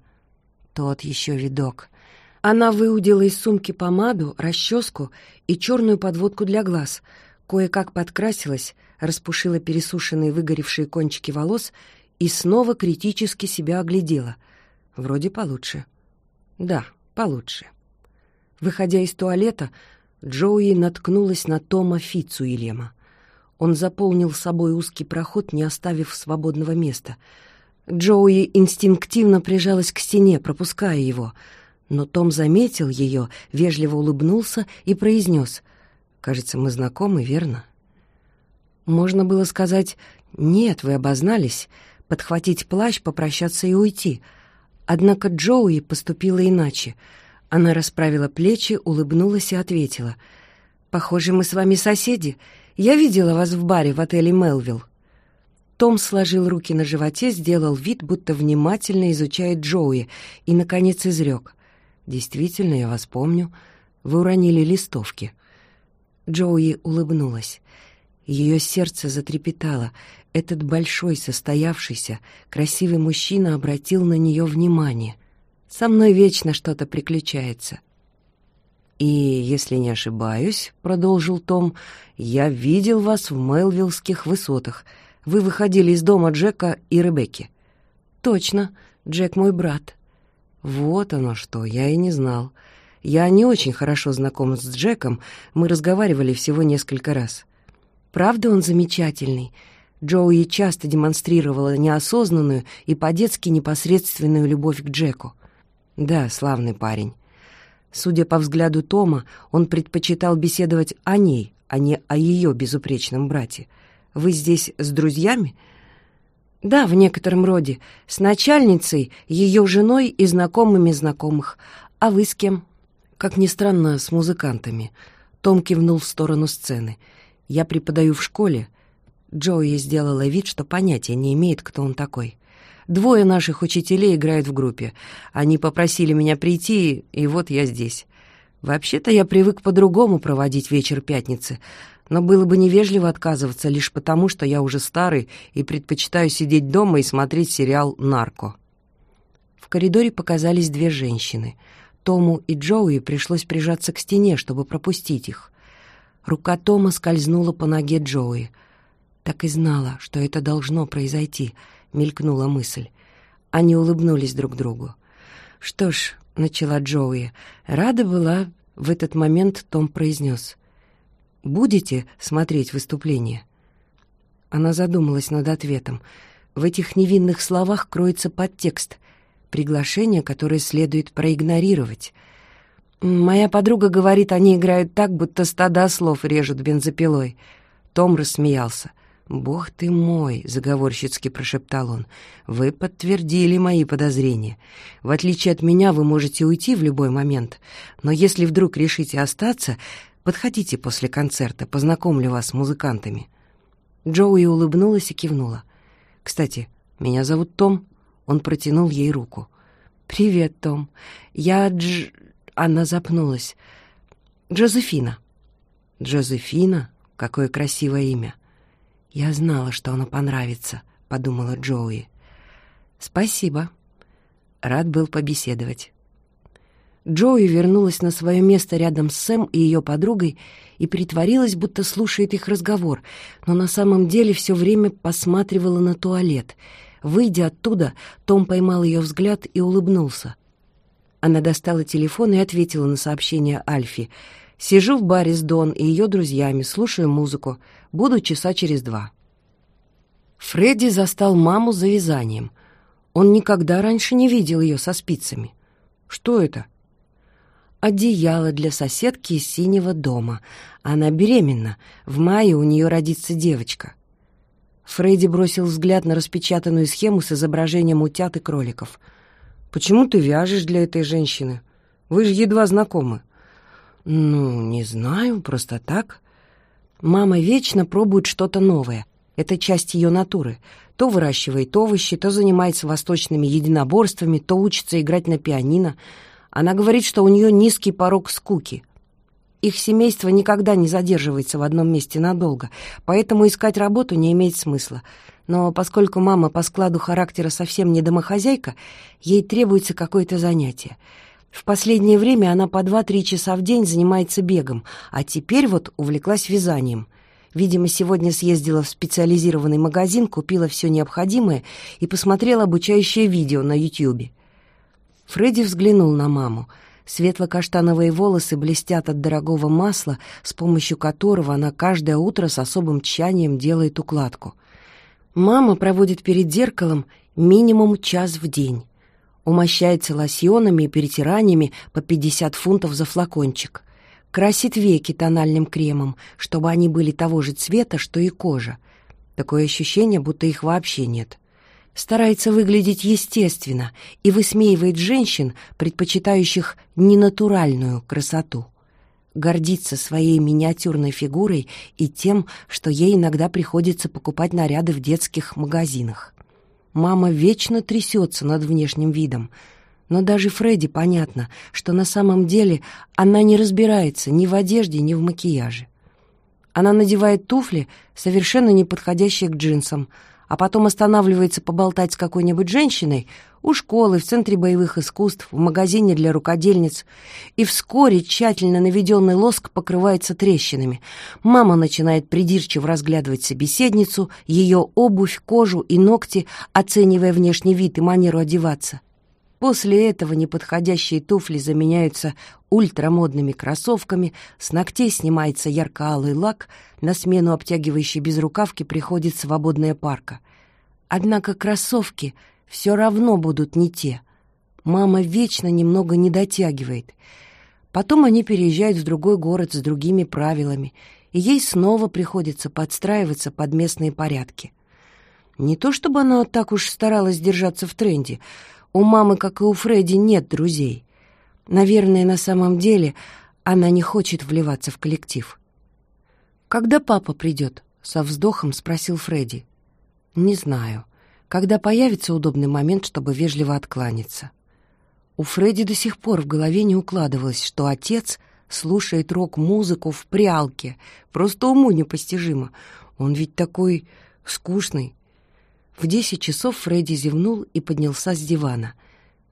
Тот еще видок. Она выудила из сумки помаду, расческу и черную подводку для глаз, кое-как подкрасилась, распушила пересушенные выгоревшие кончики волос и снова критически себя оглядела. Вроде получше. Да, получше. Выходя из туалета, Джоуи наткнулась на Тома Фицуилема. Он заполнил собой узкий проход, не оставив свободного места. Джоуи инстинктивно прижалась к стене, пропуская его. Но Том заметил ее, вежливо улыбнулся и произнес. «Кажется, мы знакомы, верно?» Можно было сказать «Нет, вы обознались», подхватить плащ, попрощаться и уйти. Однако Джоуи поступила иначе. Она расправила плечи, улыбнулась и ответила. «Похоже, мы с вами соседи. Я видела вас в баре в отеле «Мелвилл». Том сложил руки на животе, сделал вид, будто внимательно изучает Джоуи, и, наконец, изрек. «Действительно, я вас помню. Вы уронили листовки». Джоуи улыбнулась. Ее сердце затрепетало. Этот большой, состоявшийся, красивый мужчина обратил на нее внимание. «Со мной вечно что-то приключается». «И, если не ошибаюсь, — продолжил Том, — я видел вас в Мелвиллских высотах. Вы выходили из дома Джека и Ребекки». «Точно, Джек мой брат». «Вот оно что, я и не знал. Я не очень хорошо знаком с Джеком, мы разговаривали всего несколько раз». Правда, он замечательный. Джоуи часто демонстрировала неосознанную и по-детски непосредственную любовь к Джеку. Да, славный парень. Судя по взгляду Тома, он предпочитал беседовать о ней, а не о ее безупречном брате. Вы здесь с друзьями? Да, в некотором роде. С начальницей, ее женой и знакомыми знакомых. А вы с кем? Как ни странно, с музыкантами. Том кивнул в сторону сцены — я преподаю в школе. Джоуи сделала вид, что понятия не имеет, кто он такой. Двое наших учителей играют в группе. Они попросили меня прийти, и вот я здесь. Вообще-то я привык по-другому проводить вечер пятницы, но было бы невежливо отказываться лишь потому, что я уже старый и предпочитаю сидеть дома и смотреть сериал «Нарко». В коридоре показались две женщины. Тому и Джоуи пришлось прижаться к стене, чтобы пропустить их. Рука Тома скользнула по ноге Джоуи. «Так и знала, что это должно произойти», — мелькнула мысль. Они улыбнулись друг другу. «Что ж», — начала Джоуи, — «рада была...» В этот момент Том произнес. «Будете смотреть выступление?» Она задумалась над ответом. В этих невинных словах кроется подтекст, приглашение, которое следует проигнорировать — Моя подруга говорит, они играют так, будто стада слов режут бензопилой. Том рассмеялся. «Бог ты мой!» — заговорщицки прошептал он. «Вы подтвердили мои подозрения. В отличие от меня, вы можете уйти в любой момент. Но если вдруг решите остаться, подходите после концерта, познакомлю вас с музыкантами». Джоуи улыбнулась и кивнула. «Кстати, меня зовут Том». Он протянул ей руку. «Привет, Том. Я Дж... Она запнулась. «Джозефина». «Джозефина? Какое красивое имя!» «Я знала, что оно понравится», — подумала Джоуи. «Спасибо». Рад был побеседовать. Джоуи вернулась на свое место рядом с Сэм и ее подругой и притворилась, будто слушает их разговор, но на самом деле все время посматривала на туалет. Выйдя оттуда, Том поймал ее взгляд и улыбнулся. Она достала телефон и ответила на сообщение Альфи. «Сижу в баре с Дон и ее друзьями, слушаю музыку. Буду часа через два». Фредди застал маму за вязанием. Он никогда раньше не видел ее со спицами. «Что это?» «Одеяло для соседки из синего дома. Она беременна. В мае у нее родится девочка». Фредди бросил взгляд на распечатанную схему с изображением утят и кроликов — Почему ты вяжешь для этой женщины? Вы же едва знакомы». «Ну, не знаю, просто так». Мама вечно пробует что-то новое. Это часть ее натуры. То выращивает овощи, то занимается восточными единоборствами, то учится играть на пианино. Она говорит, что у нее низкий порог скуки. Их семейство никогда не задерживается в одном месте надолго, поэтому искать работу не имеет смысла. Но поскольку мама по складу характера совсем не домохозяйка, ей требуется какое-то занятие. В последнее время она по 2-3 часа в день занимается бегом, а теперь вот увлеклась вязанием. Видимо, сегодня съездила в специализированный магазин, купила все необходимое и посмотрела обучающее видео на Ютьюбе. Фредди взглянул на маму. Светло-каштановые волосы блестят от дорогого масла, с помощью которого она каждое утро с особым тщанием делает укладку. Мама проводит перед зеркалом минимум час в день. Умощается лосьонами и перетираниями по 50 фунтов за флакончик. Красит веки тональным кремом, чтобы они были того же цвета, что и кожа. Такое ощущение, будто их вообще нет. Старается выглядеть естественно и высмеивает женщин, предпочитающих ненатуральную красоту гордится своей миниатюрной фигурой и тем, что ей иногда приходится покупать наряды в детских магазинах. Мама вечно трясется над внешним видом, но даже Фредди понятно, что на самом деле она не разбирается ни в одежде, ни в макияже. Она надевает туфли, совершенно не подходящие к джинсам, а потом останавливается поболтать с какой-нибудь женщиной у школы, в Центре боевых искусств, в магазине для рукодельниц, и вскоре тщательно наведенный лоск покрывается трещинами. Мама начинает придирчиво разглядывать собеседницу, ее обувь, кожу и ногти, оценивая внешний вид и манеру одеваться. После этого неподходящие туфли заменяются ультрамодными кроссовками, с ногтей снимается ярко-алый лак, на смену обтягивающей безрукавки приходит свободная парка. Однако кроссовки все равно будут не те. Мама вечно немного не дотягивает. Потом они переезжают в другой город с другими правилами, и ей снова приходится подстраиваться под местные порядки. Не то чтобы она так уж старалась держаться в тренде — у мамы, как и у Фредди, нет друзей. Наверное, на самом деле она не хочет вливаться в коллектив. «Когда папа придет?» — со вздохом спросил Фредди. «Не знаю. Когда появится удобный момент, чтобы вежливо откланяться». У Фредди до сих пор в голове не укладывалось, что отец слушает рок-музыку в прялке. Просто уму непостижимо. Он ведь такой скучный, в десять часов Фредди зевнул и поднялся с дивана.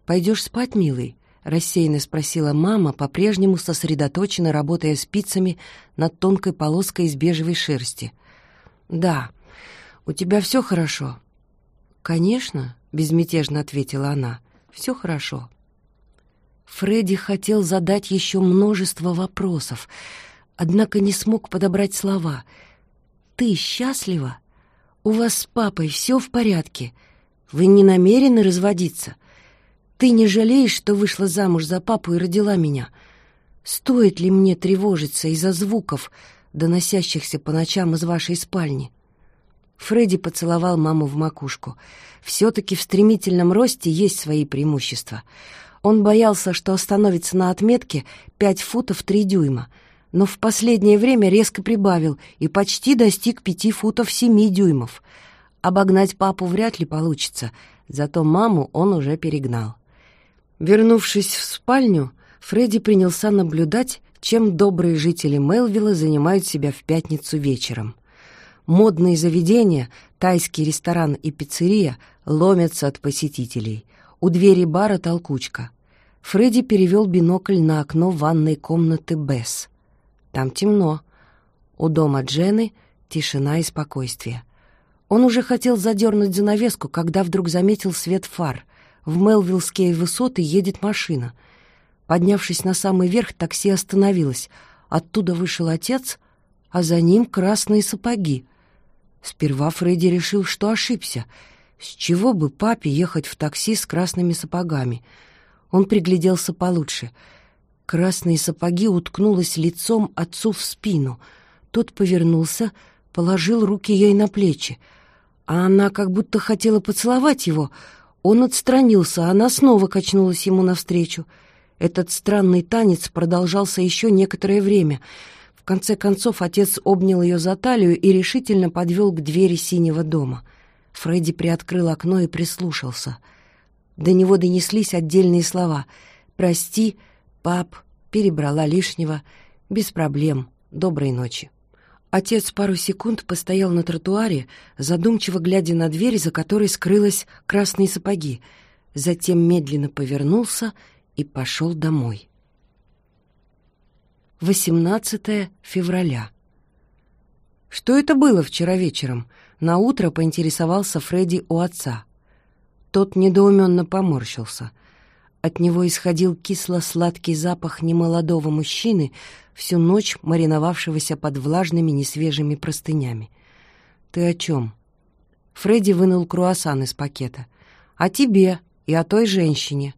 «Пойдешь спать, милый?» — рассеянно спросила мама, по-прежнему сосредоточенно работая спицами над тонкой полоской из бежевой шерсти. «Да. У тебя все хорошо?» «Конечно», — безмятежно ответила она. «Все хорошо». Фредди хотел задать еще множество вопросов, однако не смог подобрать слова. «Ты счастлива?» «У вас с папой все в порядке? Вы не намерены разводиться? Ты не жалеешь, что вышла замуж за папу и родила меня? Стоит ли мне тревожиться из-за звуков, доносящихся по ночам из вашей спальни?» Фредди поцеловал маму в макушку. Все-таки в стремительном росте есть свои преимущества. Он боялся, что остановится на отметке пять футов три дюйма — но в последнее время резко прибавил и почти достиг пяти футов семи дюймов. Обогнать папу вряд ли получится, зато маму он уже перегнал. Вернувшись в спальню, Фредди принялся наблюдать, чем добрые жители Мелвилла занимают себя в пятницу вечером. Модные заведения, тайский ресторан и пиццерия ломятся от посетителей. У двери бара толкучка. Фредди перевел бинокль на окно ванной комнаты Бесс. Там темно. У дома Джены тишина и спокойствие. Он уже хотел задернуть занавеску, когда вдруг заметил свет фар. В Мелвиллские высоты едет машина. Поднявшись на самый верх, такси остановилось. Оттуда вышел отец, а за ним красные сапоги. Сперва Фредди решил, что ошибся. С чего бы папе ехать в такси с красными сапогами? Он пригляделся получше — Красные сапоги уткнулась лицом отцу в спину. Тот повернулся, положил руки ей на плечи. А она как будто хотела поцеловать его. Он отстранился, а она снова качнулась ему навстречу. Этот странный танец продолжался еще некоторое время. В конце концов отец обнял ее за талию и решительно подвел к двери синего дома. Фредди приоткрыл окно и прислушался. До него донеслись отдельные слова. «Прости, пап, перебрала лишнего. Без проблем. Доброй ночи». Отец пару секунд постоял на тротуаре, задумчиво глядя на дверь, за которой скрылась красные сапоги. Затем медленно повернулся и пошел домой. 18 февраля. Что это было вчера вечером? На утро поинтересовался Фредди у отца. Тот недоуменно поморщился. От него исходил кисло-сладкий запах немолодого мужчины, всю ночь мариновавшегося под влажными несвежими простынями. «Ты о чем?» Фредди вынул круассан из пакета. «О тебе и о той женщине».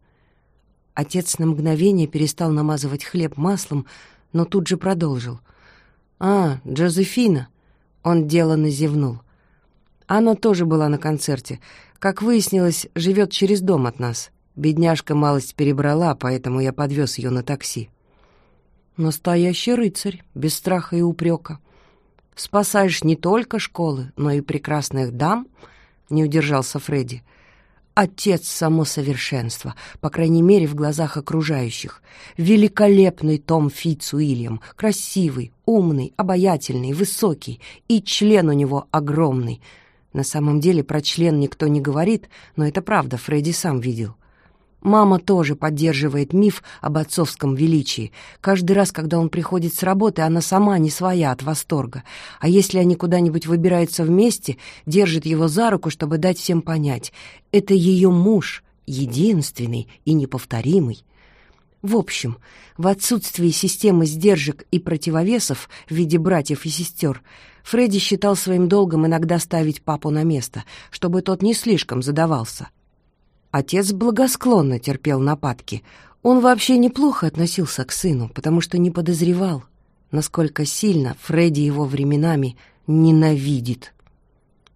Отец на мгновение перестал намазывать хлеб маслом, но тут же продолжил. «А, Джозефина!» Он деланно зевнул. Она тоже была на концерте. Как выяснилось, живет через дом от нас. Бедняжка малость перебрала, поэтому я подвез ее на такси. Настоящий рыцарь, без страха и упрека. Спасаешь не только школы, но и прекрасных дам, не удержался Фредди. Отец само совершенство, по крайней мере, в глазах окружающих. Великолепный Том Фитц Уильям, красивый, умный, обаятельный, высокий, и член у него огромный. На самом деле про член никто не говорит, но это правда, Фредди сам видел. Мама тоже поддерживает миф об отцовском величии. Каждый раз, когда он приходит с работы, она сама не своя от восторга. А если они куда-нибудь выбираются вместе, держит его за руку, чтобы дать всем понять. Это ее муж, единственный и неповторимый. В общем, в отсутствии системы сдержек и противовесов в виде братьев и сестер, Фредди считал своим долгом иногда ставить папу на место, чтобы тот не слишком задавался. Отец благосклонно терпел нападки. Он вообще неплохо относился к сыну, потому что не подозревал, насколько сильно Фредди его временами ненавидит.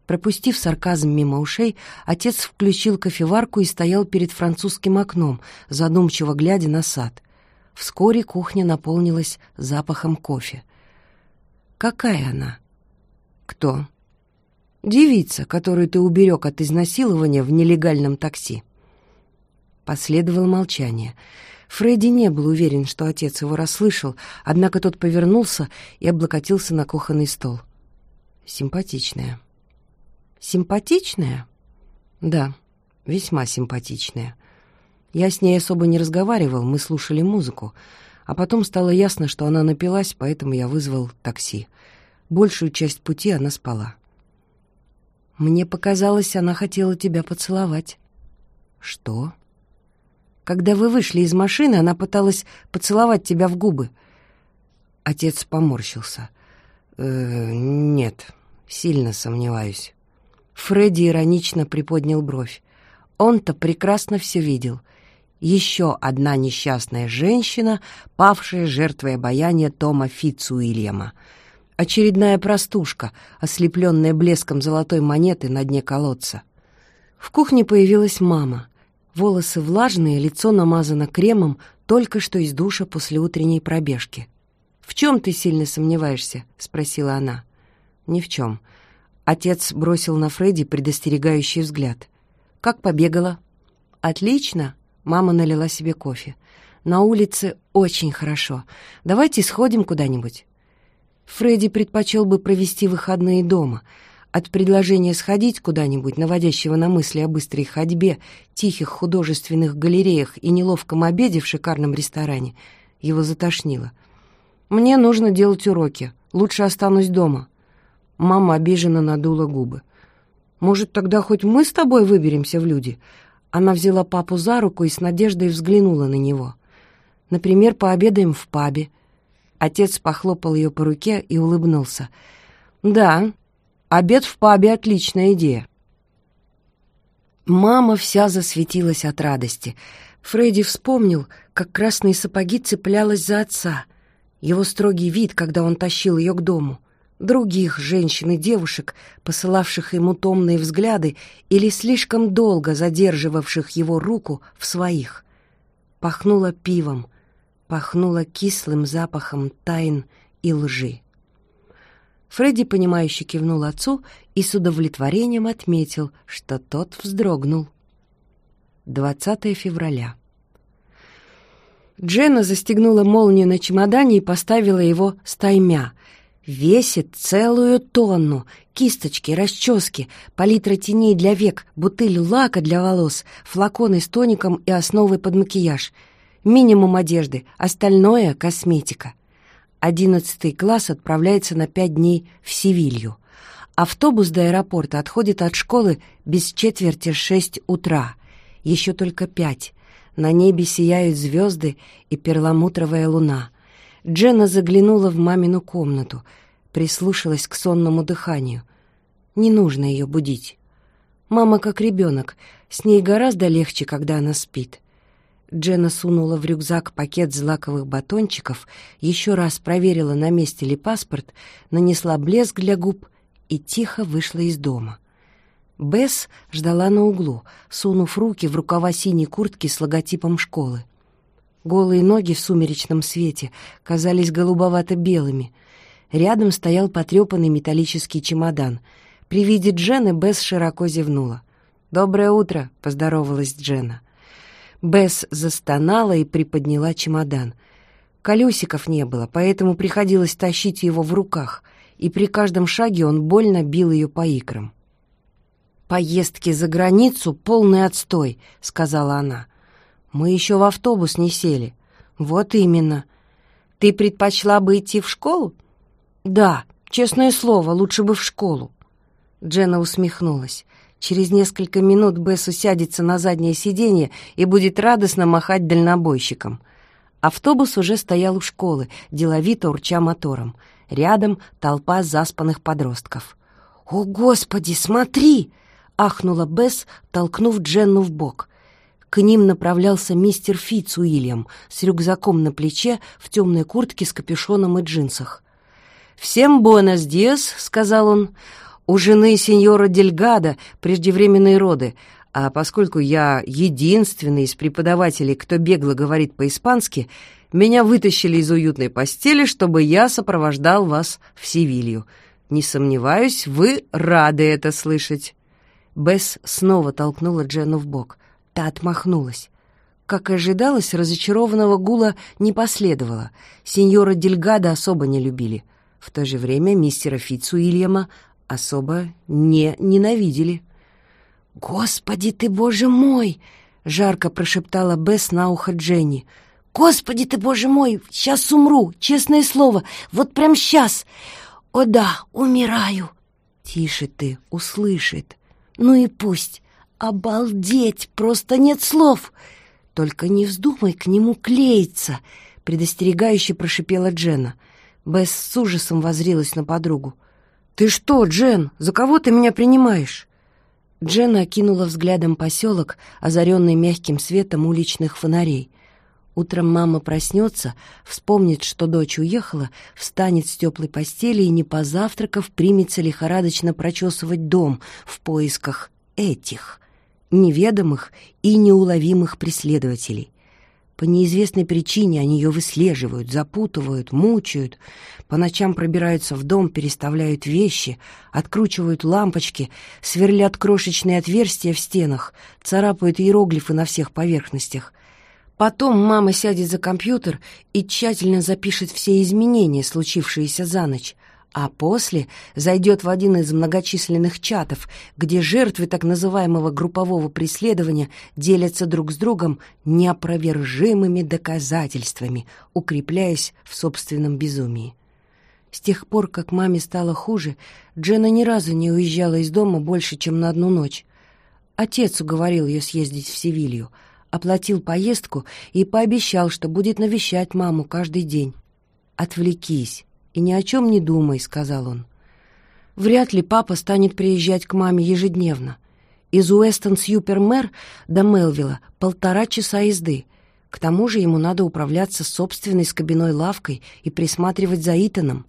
Пропустив сарказм мимо ушей, отец включил кофеварку и стоял перед французским окном, задумчиво глядя на сад. Вскоре кухня наполнилась запахом кофе. «Какая она?» «Кто?» Девица, которую ты уберег от изнасилования в нелегальном такси. Последовало молчание. Фредди не был уверен, что отец его расслышал, однако тот повернулся и облокотился на кухонный стол. Симпатичная. Симпатичная? Да, весьма симпатичная. Я с ней особо не разговаривал, мы слушали музыку. А потом стало ясно, что она напилась, поэтому я вызвал такси. Большую часть пути она спала. Мне показалось, она хотела тебя поцеловать. Что? Когда вы вышли из машины, она пыталась поцеловать тебя в губы. Отец поморщился. «Э, нет, сильно сомневаюсь. Фредди иронично приподнял бровь. Он-то прекрасно все видел. Еще одна несчастная женщина, павшая жертвой обаяния Тома Фитцуильяма — Очередная простушка, ослепленная блеском золотой монеты на дне колодца. В кухне появилась мама. Волосы влажные, лицо намазано кремом, только что из душа после утренней пробежки. «В чем ты сильно сомневаешься?» — спросила она. «Ни в чем». Отец бросил на Фредди предостерегающий взгляд. «Как побегала?» «Отлично!» — мама налила себе кофе. «На улице очень хорошо. Давайте сходим куда-нибудь». Фредди предпочел бы провести выходные дома. От предложения сходить куда-нибудь, наводящего на мысли о быстрой ходьбе, тихих художественных галереях и неловком обеде в шикарном ресторане, его затошнило. «Мне нужно делать уроки. Лучше останусь дома». Мама обиженно надула губы. «Может, тогда хоть мы с тобой выберемся в люди?» Она взяла папу за руку и с надеждой взглянула на него. «Например, пообедаем в пабе» Отец похлопал ее по руке и улыбнулся. «Да, обед в пабе — отличная идея». Мама вся засветилась от радости. Фредди вспомнил, как красные сапоги цеплялась за отца, его строгий вид, когда он тащил ее к дому, других женщин и девушек, посылавших ему томные взгляды или слишком долго задерживавших его руку в своих. пахнуло пивом, пахнуло кислым запахом тайн и лжи. Фредди, понимающе кивнул отцу и с удовлетворением отметил, что тот вздрогнул. 20 февраля. Дженна застегнула молнию на чемодане и поставила его стаймя. Весит целую тонну. Кисточки, расчески, палитра теней для век, бутыль лака для волос, флаконы с тоником и основой под макияж. Минимум одежды, остальное — косметика. Одиннадцатый класс отправляется на пять дней в Севилью. Автобус до аэропорта отходит от школы без четверти шесть утра. Еще только пять. На небе сияют звезды и перламутровая луна. Дженна заглянула в мамину комнату, прислушалась к сонному дыханию. Не нужно ее будить. Мама как ребенок, с ней гораздо легче, когда она спит. Дженна сунула в рюкзак пакет злаковых батончиков, еще раз проверила, на месте ли паспорт, нанесла блеск для губ и тихо вышла из дома. Бесс ждала на углу, сунув руки в рукава синей куртки с логотипом школы. Голые ноги в сумеречном свете казались голубовато-белыми. Рядом стоял потрепанный металлический чемодан. При виде Джены Бесс широко зевнула. «Доброе утро!» — поздоровалась Джена. Бесс застонала и приподняла чемодан. Колесиков не было, поэтому приходилось тащить его в руках, и при каждом шаге он больно бил ее по икрам. «Поездки за границу — полный отстой», — сказала она. «Мы еще в автобус не сели». «Вот именно. Ты предпочла бы идти в школу?» «Да, честное слово, лучше бы в школу». Дженна усмехнулась. Через несколько минут Бесс усядется на заднее сиденье и будет радостно махать дальнобойщиком. Автобус уже стоял у школы, деловито урча мотором. Рядом толпа заспанных подростков. «О, Господи, смотри!» — ахнула Бесс, толкнув Дженну в бок. К ним направлялся мистер Фитц Уильям с рюкзаком на плече в темной куртке с капюшоном и джинсах. «Всем буэнос диас», — сказал он. «У жены сеньора Дельгада преждевременные роды, а поскольку я единственный из преподавателей, кто бегло говорит по-испански, меня вытащили из уютной постели, чтобы я сопровождал вас в Севилью. Не сомневаюсь, вы рады это слышать». Бесс снова толкнула Дженну в бок. Та отмахнулась. Как и ожидалось, разочарованного гула не последовало. Сеньора Дельгада особо не любили. В то же время мистера Фицуильяма особо не ненавидели. «Господи ты, боже мой!» — жарко прошептала Бесс на ухо Дженни. «Господи ты, боже мой! Сейчас умру, честное слово, вот прям сейчас! О да, умираю!» «Тише ты, услышит!» Ну и пусть. Обалдеть, просто нет слов. Только не вздумай к нему клеиться, предостерегающе прошипела Дженна. Бесс с ужасом возрилась на подругу. «Ты что, Джен, за кого ты меня принимаешь?» Дженна окинула взглядом поселок, озаренный мягким светом уличных фонарей. Утром мама проснется, вспомнит, что дочь уехала, встанет с теплой постели и, не позавтракав, примется лихорадочно прочесывать дом в поисках этих, неведомых и неуловимых преследователей. По неизвестной причине они ее выслеживают, запутывают, мучают, по ночам пробираются в дом, переставляют вещи, откручивают лампочки, сверлят крошечные отверстия в стенах, царапают иероглифы на всех поверхностях — Потом мама сядет за компьютер и тщательно запишет все изменения, случившиеся за ночь, а после зайдет в один из многочисленных чатов, где жертвы так называемого группового преследования делятся друг с другом неопровержимыми доказательствами, укрепляясь в собственном безумии. С тех пор, как маме стало хуже, Джена ни разу не уезжала из дома больше, чем на одну ночь. Отец уговорил ее съездить в Севилью — оплатил поездку и пообещал, что будет навещать маму каждый день. «Отвлекись и ни о чем не думай», — сказал он. «Вряд ли папа станет приезжать к маме ежедневно. Из Уэстон-Сьюпермэр до Мелвилла полтора часа езды. К тому же ему надо управляться собственной скобяной лавкой и присматривать за Итаном.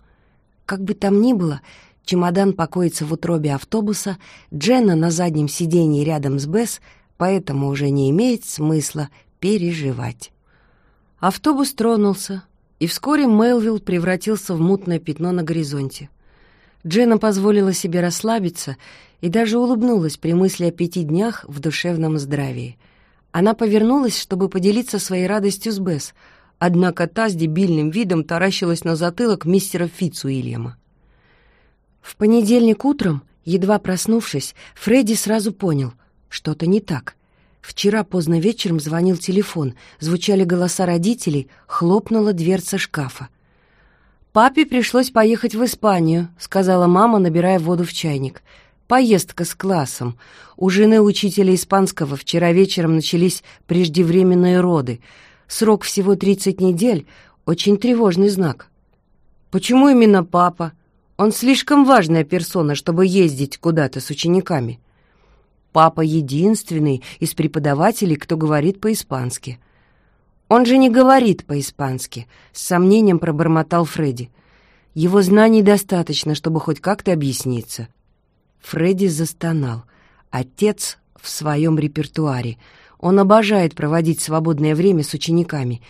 Как бы там ни было, чемодан покоится в утробе автобуса, Дженна на заднем сиденье рядом с Бесс поэтому уже не имеет смысла переживать. Автобус тронулся, и вскоре Мелвилл превратился в мутное пятно на горизонте. Джена позволила себе расслабиться и даже улыбнулась при мысли о пяти днях в душевном здравии. Она повернулась, чтобы поделиться своей радостью с Бесс, однако та с дебильным видом таращилась на затылок мистера Фитцуильяма. В понедельник утром, едва проснувшись, Фредди сразу понял — что-то не так. Вчера поздно вечером звонил телефон, звучали голоса родителей, хлопнула дверца шкафа. «Папе пришлось поехать в Испанию», — сказала мама, набирая воду в чайник. «Поездка с классом. У жены учителя испанского вчера вечером начались преждевременные роды. Срок всего 30 недель — очень тревожный знак». «Почему именно папа? Он слишком важная персона, чтобы ездить куда-то с учениками». «Папа единственный из преподавателей, кто говорит по-испански». «Он же не говорит по-испански», — с сомнением пробормотал Фредди. «Его знаний достаточно, чтобы хоть как-то объясниться». Фредди застонал. Отец в своем репертуаре. Он обожает проводить свободное время с учениками.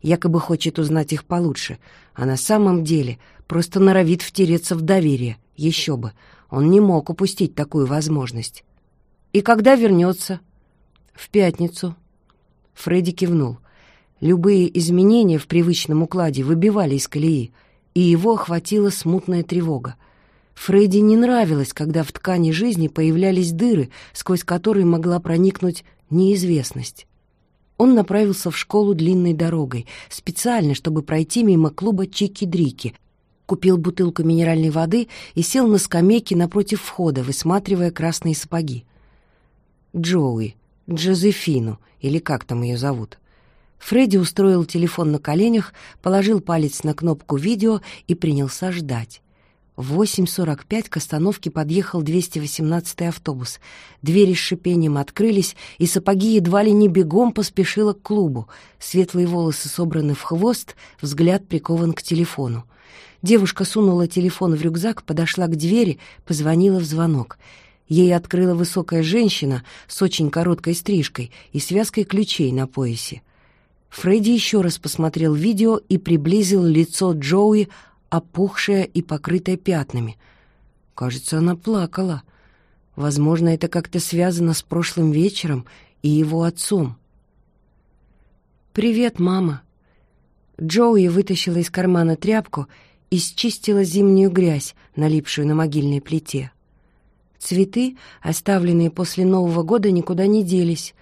Якобы хочет узнать их получше. А на самом деле просто норовит втереться в доверие. Еще бы. Он не мог упустить такую возможность. «И когда вернется?» «В пятницу». Фредди кивнул. Любые изменения в привычном укладе выбивали из колеи, и его охватила смутная тревога. Фредди не нравилось, когда в ткани жизни появлялись дыры, сквозь которые могла проникнуть неизвестность. Он направился в школу длинной дорогой, специально, чтобы пройти мимо клуба Чики-Дрики, купил бутылку минеральной воды и сел на скамейке напротив входа, высматривая красные сапоги. Джоуи, Джозефину, или как там ее зовут. Фредди устроил телефон на коленях, положил палец на кнопку видео и принялся ждать. В 8.45 к остановке подъехал 218-й автобус. Двери с шипением открылись, и сапоги едва ли не бегом поспешила к клубу. Светлые волосы собраны в хвост, взгляд прикован к телефону. Девушка сунула телефон в рюкзак, подошла к двери, позвонила в звонок. Ей открыла высокая женщина с очень короткой стрижкой и связкой ключей на поясе. Фредди еще раз посмотрел видео и приблизил лицо Джоуи, опухшее и покрытое пятнами. Кажется, она плакала. Возможно, это как-то связано с прошлым вечером и его отцом. «Привет, мама!» Джоуи вытащила из кармана тряпку и счистила зимнюю грязь, налипшую на могильной плите. Цветы, оставленные после Нового года, никуда не делись.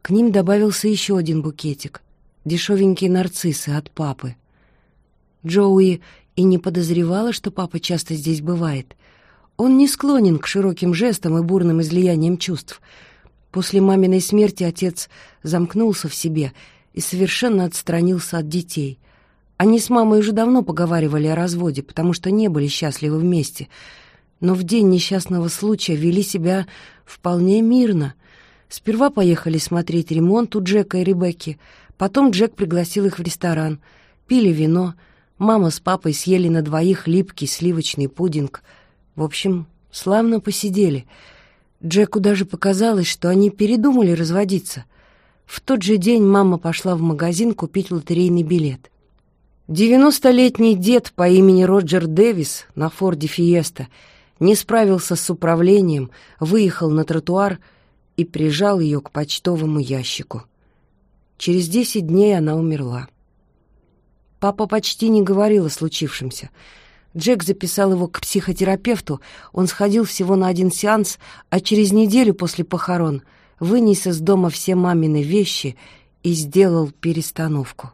К ним добавился еще один букетик — дешевенькие нарциссы от папы. Джоуи и не подозревала, что папа часто здесь бывает. Он не склонен к широким жестам и бурным излияниям чувств. После маминой смерти отец замкнулся в себе и совершенно отстранился от детей. Они с мамой уже давно поговаривали о разводе, потому что не были счастливы вместе, но в день несчастного случая вели себя вполне мирно. Сперва поехали смотреть ремонт у Джека и Ребекки, Потом Джек пригласил их в ресторан. Пили вино. Мама с папой съели на двоих липкий сливочный пудинг. В общем, славно посидели. Джеку даже показалось, что они передумали разводиться. В тот же день мама пошла в магазин купить лотерейный билет. Девяностолетний дед по имени Роджер Дэвис на Форде Фиеста не справился с управлением, выехал на тротуар и прижал ее к почтовому ящику. Через десять дней она умерла. Папа почти не говорил о случившемся. Джек записал его к психотерапевту, он сходил всего на один сеанс, а через неделю после похорон вынес из дома все мамины вещи и сделал перестановку.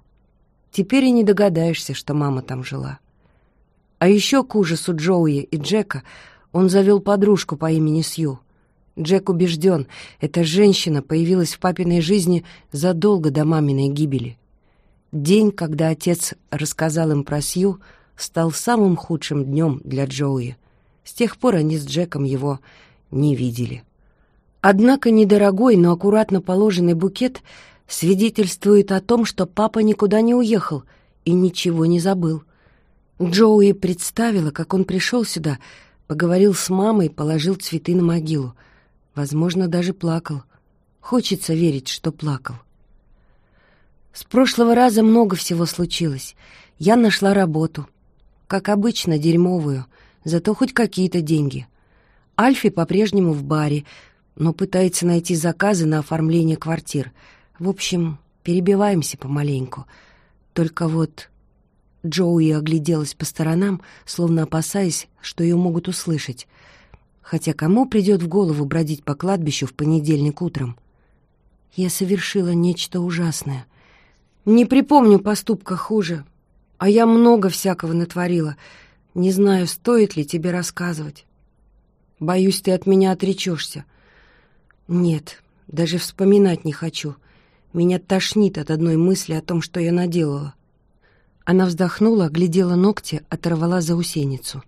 Теперь и не догадаешься, что мама там жила. А еще к ужасу Джоуи и Джека он завел подружку по имени Сью. Джек убежден, эта женщина появилась в папиной жизни задолго до маминой гибели. День, когда отец рассказал им про Сью, стал самым худшим днем для Джоуи. С тех пор они с Джеком его не видели. Однако недорогой, но аккуратно положенный букет свидетельствует о том, что папа никуда не уехал и ничего не забыл. Джоуи представила, как он пришел сюда, поговорил с мамой, положил цветы на могилу — Возможно, даже плакал. Хочется верить, что плакал. С прошлого раза много всего случилось. Я нашла работу. Как обычно, дерьмовую, зато хоть какие-то деньги. Альфи по-прежнему в баре, но пытается найти заказы на оформление квартир. В общем, перебиваемся помаленьку. Только вот Джоуи огляделась по сторонам, словно опасаясь, что ее могут услышать. Хотя кому придет в голову бродить по кладбищу в понедельник утром? Я совершила нечто ужасное — не припомню поступка хуже, а я много всякого натворила. Не знаю, стоит ли тебе рассказывать. Боюсь, ты от меня отречешься. Нет, даже вспоминать не хочу. Меня тошнит от одной мысли о том, что я наделала. Она вздохнула, глядела ногти, оторвала заусеницу.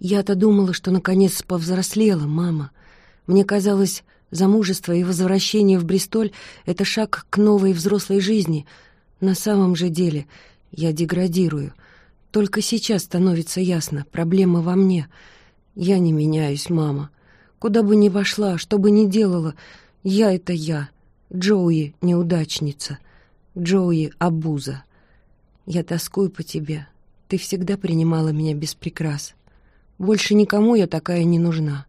Я-то думала, что наконец повзрослела, мама. Мне казалось, замужество и возвращение в Бристоль — это шаг к новой взрослой жизни — на самом же деле я деградирую. Только сейчас становится ясно, проблема во мне. Я не меняюсь, мама. Куда бы ни вошла, что бы ни делала, я — это я. Джоуи — неудачница. Джоуи — обуза. Я тоскую по тебе. Ты всегда принимала меня без прикрас. Больше никому я такая не нужна.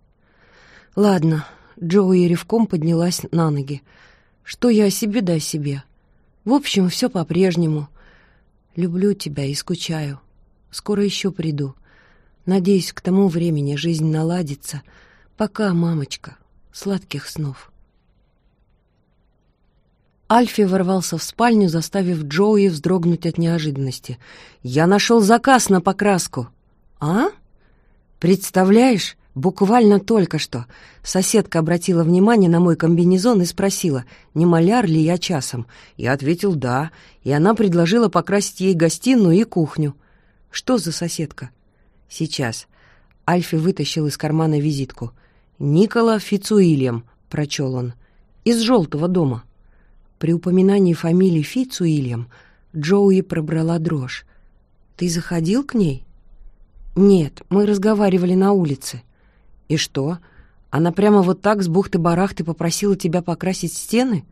Ладно, Джоуи ревком поднялась на ноги. Что я о себе да о себе? В общем, все по-прежнему. Люблю тебя и скучаю. Скоро еще приду. Надеюсь, к тому времени жизнь наладится. Пока, мамочка. Сладких снов. Альфи ворвался в спальню, заставив Джоуи вздрогнуть от неожиданности. «Я нашел заказ на покраску». «А? Представляешь, Буквально только что соседка обратила внимание на мой комбинезон и спросила, не маляр ли я часом. Я ответил «да», и она предложила покрасить ей гостиную и кухню. «Что за соседка?» «Сейчас». Альфи вытащил из кармана визитку. «Никола Фицуильям», — прочел он, — «из желтого дома». При упоминании фамилии Фицуильям Джоуи пробрала дрожь. «Ты заходил к ней?» «Нет, мы разговаривали на улице». «И что? Она прямо вот так с бухты-барахты попросила тебя покрасить стены?»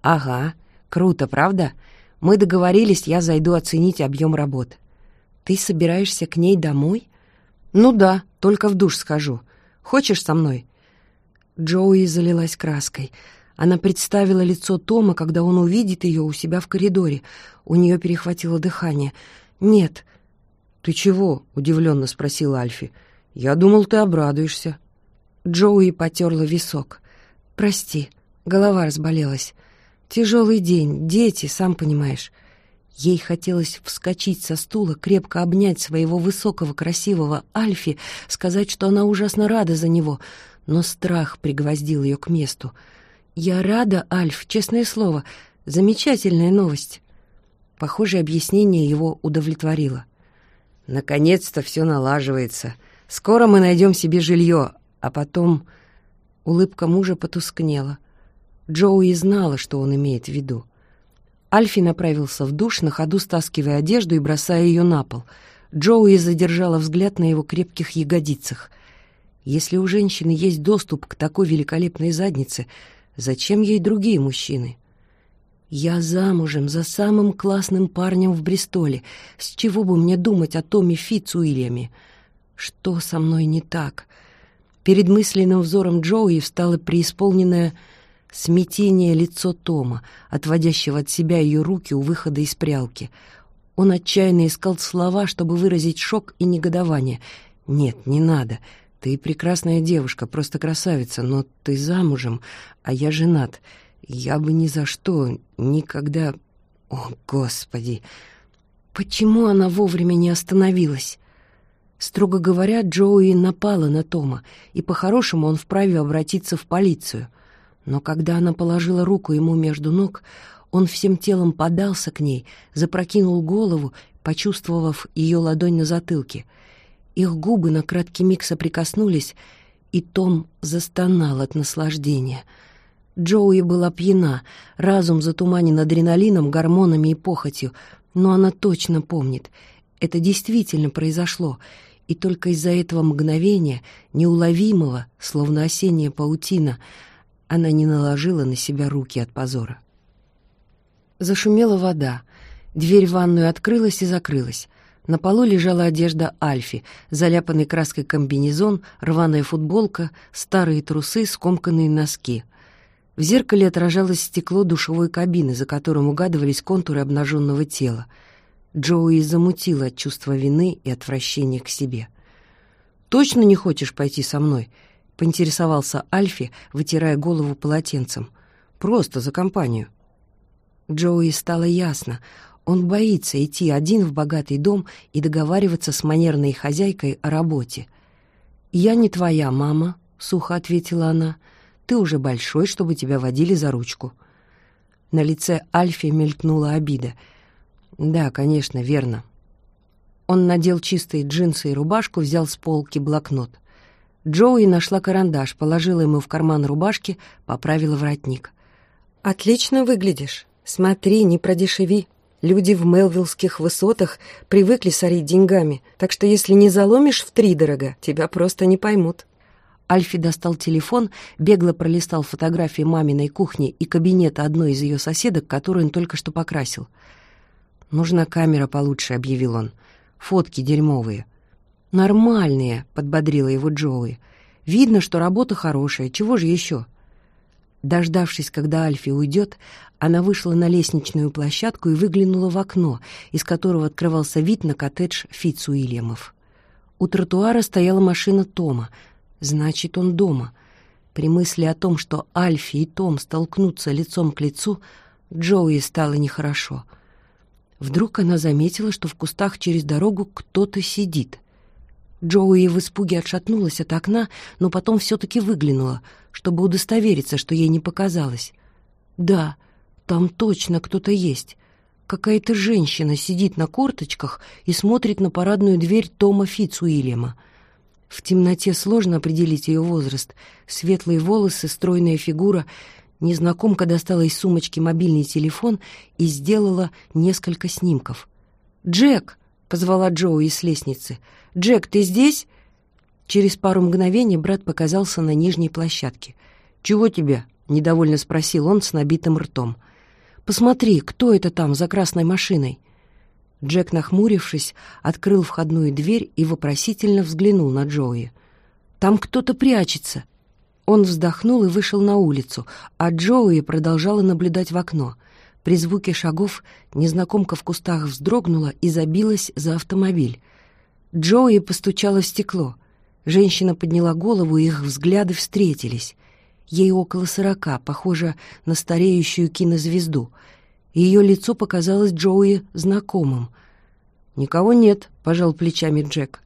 «Ага, круто, правда? Мы договорились, я зайду оценить объем работ». «Ты собираешься к ней домой?» «Ну да, только в душ схожу. Хочешь со мной?» Джоуи залилась краской. Она представила лицо Тома, когда он увидит ее у себя в коридоре. У нее перехватило дыхание. «Нет». «Ты чего?» — удивленно спросил Альфи. «Я думал, ты обрадуешься». Джоуи потерла висок. «Прости, голова разболелась. Тяжелый день, дети, сам понимаешь». Ей хотелось вскочить со стула, крепко обнять своего высокого красивого Альфи, сказать, что она ужасно рада за него, но страх пригвоздил ее к месту. «Я рада, Альф, честное слово. Замечательная новость». Похоже, объяснение его удовлетворило. «Наконец-то все налаживается», Скоро мы найдем себе жилье, а потом...» Улыбка мужа потускнела. Джоуи знала, что он имеет в виду. Альфи направился в душ, на ходу стаскивая одежду и бросая ее на пол. Джоуи задержала взгляд на его крепких ягодицах. Если у женщины есть доступ к такой великолепной заднице, зачем ей другие мужчины? Я замужем за самым классным парнем в Бристоле. С чего бы мне думать о Томе Фитцуильяме? Что со мной не так? Перед мысленным взором Джоуи встало преисполненное смятение лицо Тома, отводящего от себя ее руки у выхода из прялки. Он отчаянно искал слова, чтобы выразить шок и негодование. «Нет, не надо. Ты прекрасная девушка, просто красавица, но ты замужем, а я женат. Я бы ни за что, никогда... О, Господи!» Почему она вовремя не остановилась? Строго говоря, Джоуи напала на Тома, и по-хорошему он вправе обратиться в полицию. Но когда она положила руку ему между ног, он всем телом подался к ней, запрокинул голову, почувствовав ее ладонь на затылке. Их губы на краткий миг соприкоснулись, и Том застонал от наслаждения. Джоуи была пьяна, разум затуманен адреналином, гормонами и похотью, но она точно помнит. Это действительно произошло — и только из-за этого мгновения, неуловимого, словно осенняя паутина, она не наложила на себя руки от позора. Зашумела вода. Дверь в ванную открылась и закрылась. На полу лежала одежда Альфи, заляпанный краской комбинезон, рваная футболка, старые трусы, скомканные носки. В зеркале отражалось стекло душевой кабины, за которым угадывались контуры обнаженного тела. Джоуи замутила от чувства вины и отвращения к себе. «Точно не хочешь пойти со мной?» — поинтересовался Альфи, вытирая голову полотенцем. «Просто за компанию». Джоуи стало ясно — он боится идти один в богатый дом и договариваться с манерной хозяйкой о работе. «Я не твоя мама», — сухо ответила она. «Ты уже большой, чтобы тебя водили за ручку». На лице Альфи мелькнула обида. «Да, конечно, верно». Он надел чистые джинсы и рубашку, взял с полки блокнот. Джоуи нашла карандаш, положила ему в карман рубашки, поправила воротник. «Отлично выглядишь. Смотри, не продешеви», Люди в Мелвиллских высотах привыкли сорить деньгами, так что если не заломишь в три дорого, тебя просто не поймут. Альфи достал телефон, бегло пролистал фотографии маминой кухни и кабинета одной из ее соседок, которую он только что покрасил. «Нужна камера получше», — объявил он. «Фотки дерьмовые». «Нормальные», — подбодрила его Джоуи. «Видно, что работа хорошая. Чего же еще?» Дождавшись, когда Альфи уйдет, она вышла на лестничную площадку и выглянула в окно, из которого открывался вид на коттедж Фитцуильямов. У тротуара стояла машина Тома. Значит, он дома. При мысли о том, что Альфи и Том столкнутся лицом к лицу, Джоуи стало нехорошо. Вдруг она заметила, что в кустах через дорогу кто-то сидит — Джоуи в испуге отшатнулась от окна, но потом все-таки выглянула, чтобы удостовериться, что ей не показалось. Да, там точно кто-то есть. Какая-то женщина сидит на корточках и смотрит на парадную дверь Тома Фицуильяма. В темноте сложно определить ее возраст. Светлые волосы, стройная фигура. Незнакомка достала из сумочки мобильный телефон и сделала несколько снимков. «Джек!» — позвала Джоуи с лестницы — «Джек, ты здесь?» Через пару мгновений брат показался на нижней площадке. «Чего тебе?» — недовольно спросил он с набитым ртом. «Посмотри, кто это там за красной машиной?» Джек, нахмурившись, открыл входную дверь и вопросительно взглянул на Джоуи. «Там кто-то прячется!» Он вздохнул и вышел на улицу, а Джоуи продолжала наблюдать в окно. При звуке шагов незнакомка в кустах вздрогнула и забилась за автомобиль. Джоуи постучала в стекло. Женщина подняла голову, и их взгляды встретились. Ей около сорока, похоже на стареющую кинозвезду. Ее лицо показалось Джоуи знакомым. «Никого нет», — пожал плечами Джек.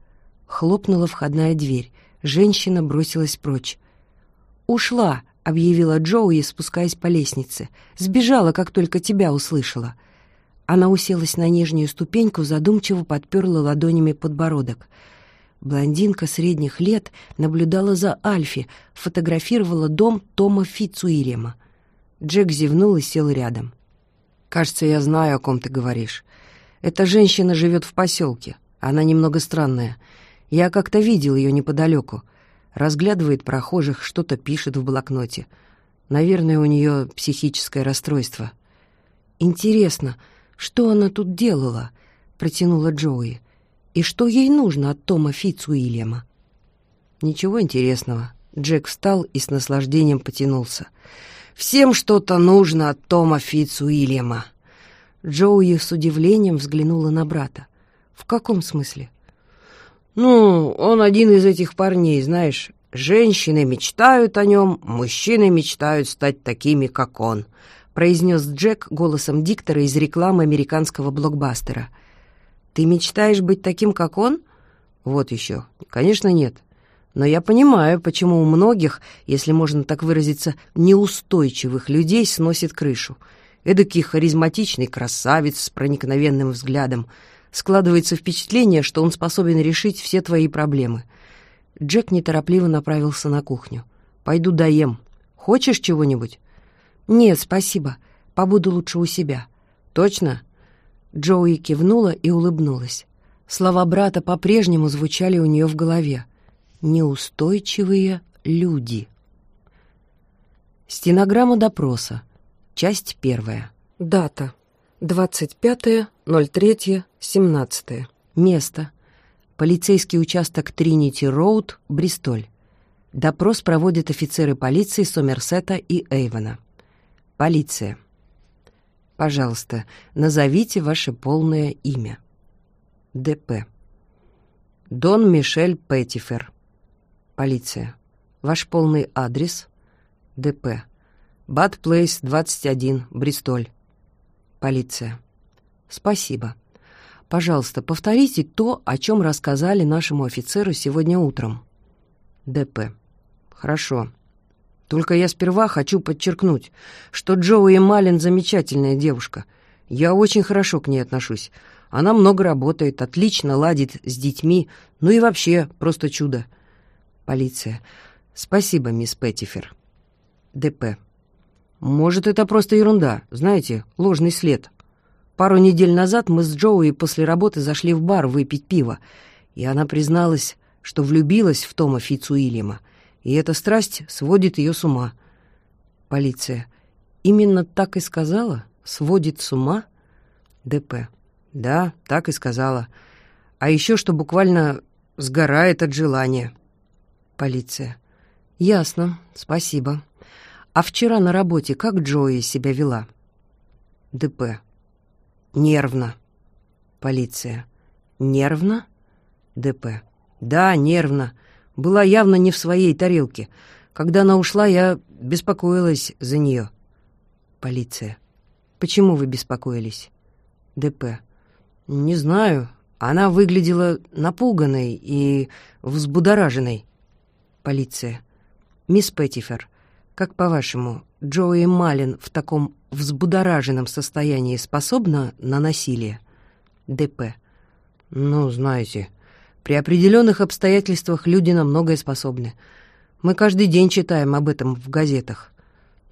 Хлопнула входная дверь. Женщина бросилась прочь. «Ушла», — объявила Джоуи, спускаясь по лестнице. «Сбежала, как только тебя услышала». Она уселась на нижнюю ступеньку, задумчиво подперла ладонями подбородок. Блондинка средних лет наблюдала за Альфи, фотографировала дом Тома Фицуирема. Джек зевнул и сел рядом. «Кажется, я знаю, о ком ты говоришь. Эта женщина живет в поселке. Она немного странная. Я как-то видел ее неподалеку. Разглядывает прохожих, что-то пишет в блокноте. Наверное, у нее психическое расстройство. Интересно, — «Что она тут делала?» — протянула Джоуи. «И что ей нужно от Тома Фицуильяма?» «Ничего интересного». Джек встал и с наслаждением потянулся. «Всем что-то нужно от Тома Фицуильяма». Джоуи с удивлением взглянула на брата. «В каком смысле?» «Ну, он один из этих парней, знаешь. Женщины мечтают о нем, мужчины мечтают стать такими, как он произнес Джек голосом диктора из рекламы американского блокбастера. «Ты мечтаешь быть таким, как он?» «Вот еще. Конечно, нет. Но я понимаю, почему у многих, если можно так выразиться, неустойчивых людей сносит крышу. Эдакий харизматичный красавец с проникновенным взглядом. Складывается впечатление, что он способен решить все твои проблемы». Джек неторопливо направился на кухню. «Пойду доем. Хочешь чего-нибудь?» «Нет, спасибо. Побуду лучше у себя». «Точно?» Джоуи кивнула и улыбнулась. Слова брата по-прежнему звучали у нее в голове. «Неустойчивые люди». Стенограмма допроса. Часть первая. Дата. 25.03.17. Место. Полицейский участок Тринити Роуд, Бристоль. Допрос проводят офицеры полиции Сомерсета и Эйвона. Полиция. Пожалуйста, назовите ваше полное имя. ДП. Дон Мишель Петтифер. Полиция. Ваш полный адрес. ДП. Бат Плейс, 21, Бристоль. Полиция. Спасибо. Пожалуйста, повторите то, о чем рассказали нашему офицеру сегодня утром. ДП. Хорошо. Только я сперва хочу подчеркнуть, что Джоуи Малин замечательная девушка. Я очень хорошо к ней отношусь. Она много работает, отлично ладит с детьми, ну и вообще просто чудо. Полиция. Спасибо, мисс Петтифер. ДП. Может, это просто ерунда, знаете, ложный след. Пару недель назад мы с Джоуи после работы зашли в бар выпить пиво, и она призналась, что влюбилась в Тома Фицуильяма и эта страсть сводит ее с ума. Полиция. Именно так и сказала? Сводит с ума? ДП. Да, так и сказала. А еще что буквально сгорает от желания. Полиция. Ясно, спасибо. А вчера на работе как Джои себя вела? ДП. Нервно. Полиция. Нервно? ДП. Да, нервно была явно не в своей тарелке. Когда она ушла, я беспокоилась за нее. Полиция. Почему вы беспокоились? ДП. Не знаю. Она выглядела напуганной и взбудораженной. Полиция. Мисс Петтифер, как по-вашему, Джоуи Малин в таком взбудораженном состоянии способна на насилие? ДП. Ну, знаете, при определенных обстоятельствах люди на многое способны. Мы каждый день читаем об этом в газетах.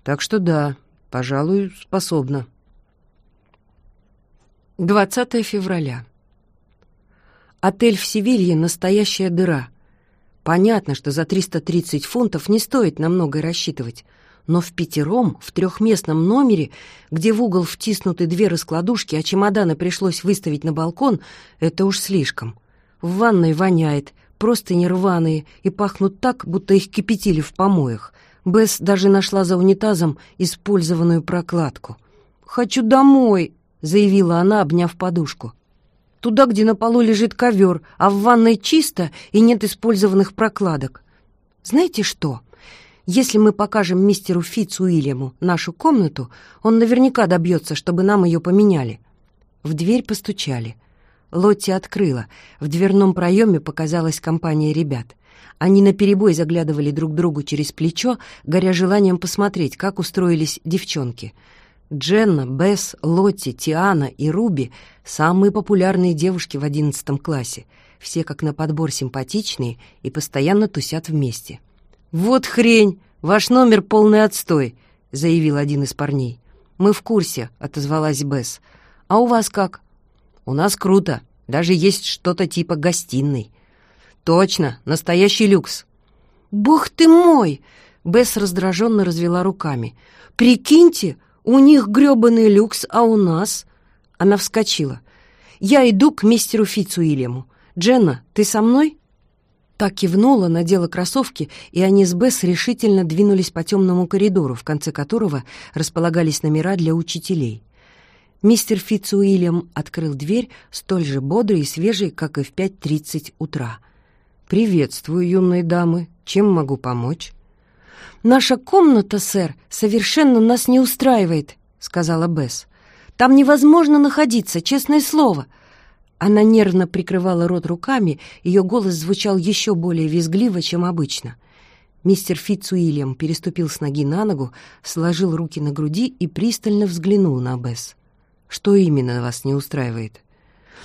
Так что да, пожалуй, способна. 20 февраля. Отель в Севилье — настоящая дыра. Понятно, что за 330 фунтов не стоит на многое рассчитывать, но в пятером, в трехместном номере, где в угол втиснуты две раскладушки, а чемоданы пришлось выставить на балкон, это уж слишком. В ванной воняет, просто нерваные и пахнут так, будто их кипятили в помоях. Бесс даже нашла за унитазом использованную прокладку. «Хочу домой», — заявила она, обняв подушку. «Туда, где на полу лежит ковер, а в ванной чисто и нет использованных прокладок. Знаете что?» Если мы покажем мистеру Фитц Уильяму нашу комнату, он наверняка добьется, чтобы нам ее поменяли. В дверь постучали. Лотти открыла. В дверном проеме показалась компания ребят. Они наперебой заглядывали друг другу через плечо, горя желанием посмотреть, как устроились девчонки. Дженна, Бесс, Лотти, Тиана и Руби — самые популярные девушки в одиннадцатом классе. Все как на подбор симпатичные и постоянно тусят вместе. «Вот хрень! Ваш номер полный отстой!» — заявил один из парней. «Мы в курсе», — отозвалась Бесс. «А у вас как?» У нас круто. Даже есть что-то типа гостиной. Точно, настоящий люкс. Бог ты мой! Бесс раздраженно развела руками. Прикиньте, у них грёбаный люкс, а у нас... Она вскочила. Я иду к мистеру Фицуильяму. Дженна, ты со мной? Так кивнула, надела кроссовки, и они с Бесс решительно двинулись по темному коридору, в конце которого располагались номера для учителей. Мистер Фитцуильям открыл дверь, столь же бодрый и свежий, как и в 5.30 утра. «Приветствую, юные дамы. Чем могу помочь?» «Наша комната, сэр, совершенно нас не устраивает», — сказала Бесс. «Там невозможно находиться, честное слово». Она нервно прикрывала рот руками, ее голос звучал еще более визгливо, чем обычно. Мистер Фитцуильям переступил с ноги на ногу, сложил руки на груди и пристально взглянул на Бесс. Что именно вас не устраивает?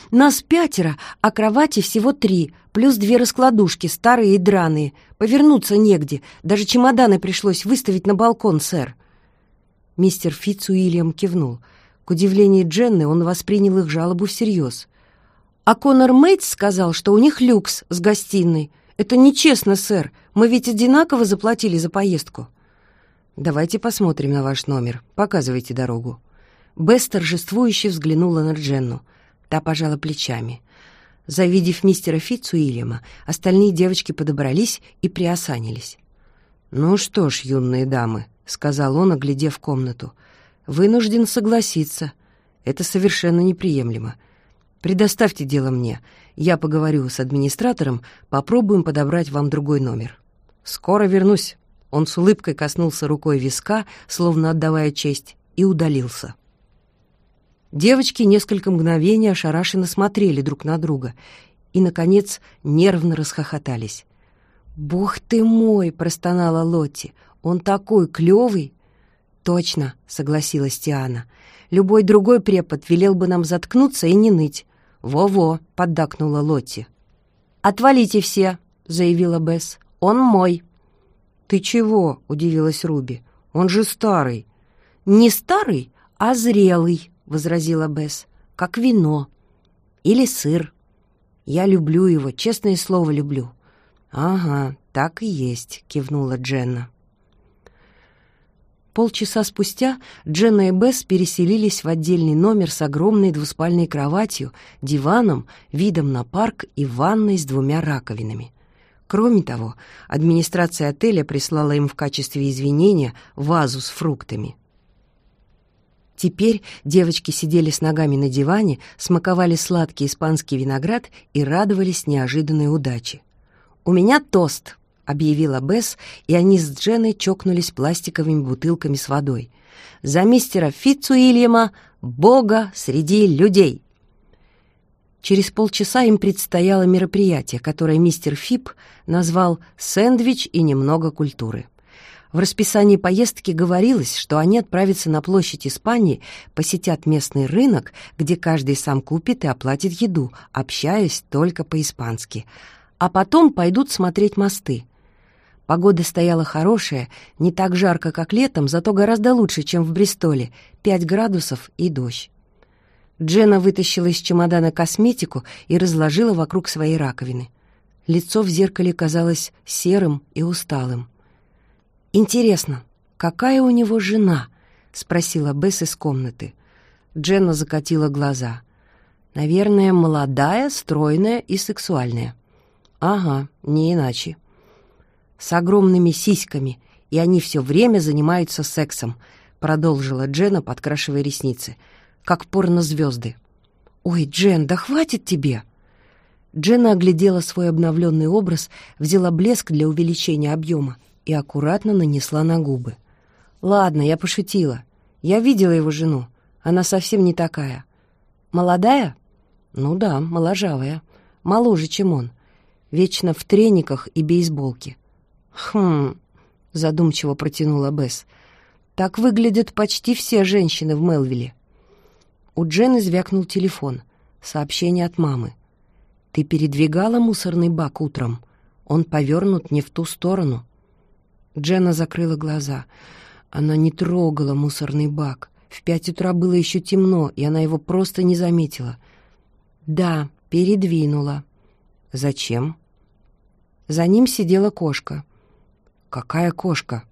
Нас пятеро, а кровати всего три, плюс две раскладушки, старые и драные. Повернуться негде, даже чемоданы пришлось выставить на балкон, сэр. Мистер Фитц Уильям кивнул. К удивлению Дженны он воспринял их жалобу всерьез. А Конор Мейтс сказал, что у них люкс с гостиной. Это нечестно, сэр. Мы ведь одинаково заплатили за поездку. Давайте посмотрим на ваш номер. Показывайте дорогу. Бесс торжествующе взглянула на Дженну. Та пожала плечами. Завидев мистера Фитцуильяма, остальные девочки подобрались и приосанились. «Ну что ж, юные дамы», — сказал он, оглядев комнату, — «вынужден согласиться. Это совершенно неприемлемо. Предоставьте дело мне. Я поговорю с администратором, попробуем подобрать вам другой номер. Скоро вернусь». Он с улыбкой коснулся рукой виска, словно отдавая честь, и удалился. Девочки несколько мгновений ошарашенно смотрели друг на друга и, наконец, нервно расхохотались. «Бог ты мой!» — простонала Лотти. «Он такой клёвый!» «Точно!» — согласилась Тиана. «Любой другой препод велел бы нам заткнуться и не ныть». «Во-во!» — поддакнула Лотти. «Отвалите все!» — заявила Бесс. «Он мой!» «Ты чего?» — удивилась Руби. «Он же старый». «Не старый, а зрелый», — возразила Бесс. «Как вино. Или сыр. Я люблю его, честное слово, люблю. «Ага, так и есть», — кивнула Дженна. Полчаса спустя Дженна и Бесс переселились в отдельный номер с огромной двуспальной кроватью, диваном, видом на парк и ванной с двумя раковинами. Кроме того, администрация отеля прислала им в качестве извинения вазу с фруктами. Теперь девочки сидели с ногами на диване, смаковали сладкий испанский виноград и радовались неожиданной удаче. «У меня тост», — объявила Бесс, и они с Дженой чокнулись пластиковыми бутылками с водой. «За мистера Фитцуильяма, бога среди людей!» Через полчаса им предстояло мероприятие, которое мистер Фип назвал «сэндвич и немного культуры». В расписании поездки говорилось, что они отправятся на площадь Испании, посетят местный рынок, где каждый сам купит и оплатит еду, общаясь только по-испански — а потом пойдут смотреть мосты. Погода стояла хорошая, не так жарко, как летом, зато гораздо лучше, чем в Бристоле, 5 градусов и дождь. Джена вытащила из чемодана косметику и разложила вокруг своей раковины. Лицо в зеркале казалось серым и усталым. «Интересно, какая у него жена?» — спросила Бесс из комнаты. Дженна закатила глаза. «Наверное, молодая, стройная и сексуальная». Ага, не иначе. С огромными сиськами, и они все время занимаются сексом, продолжила Джена, подкрашивая ресницы, как порнозвезды. Ой, Джен, да хватит тебе! Джена оглядела свой обновленный образ, взяла блеск для увеличения объема и аккуратно нанесла на губы. «Ладно, я пошутила. Я видела его жену. Она совсем не такая. Молодая? Ну да, моложавая. Моложе, чем он вечно в трениках и бейсболке. «Хм...» — задумчиво протянула Бесс. «Так выглядят почти все женщины в Мелвилле». У Джены звякнул телефон. Сообщение от мамы. «Ты передвигала мусорный бак утром? Он повернут не в ту сторону». Джена закрыла глаза. Она не трогала мусорный бак. В пять утра было еще темно, и она его просто не заметила. «Да, передвинула», «Зачем?» За ним сидела кошка. «Какая кошка?»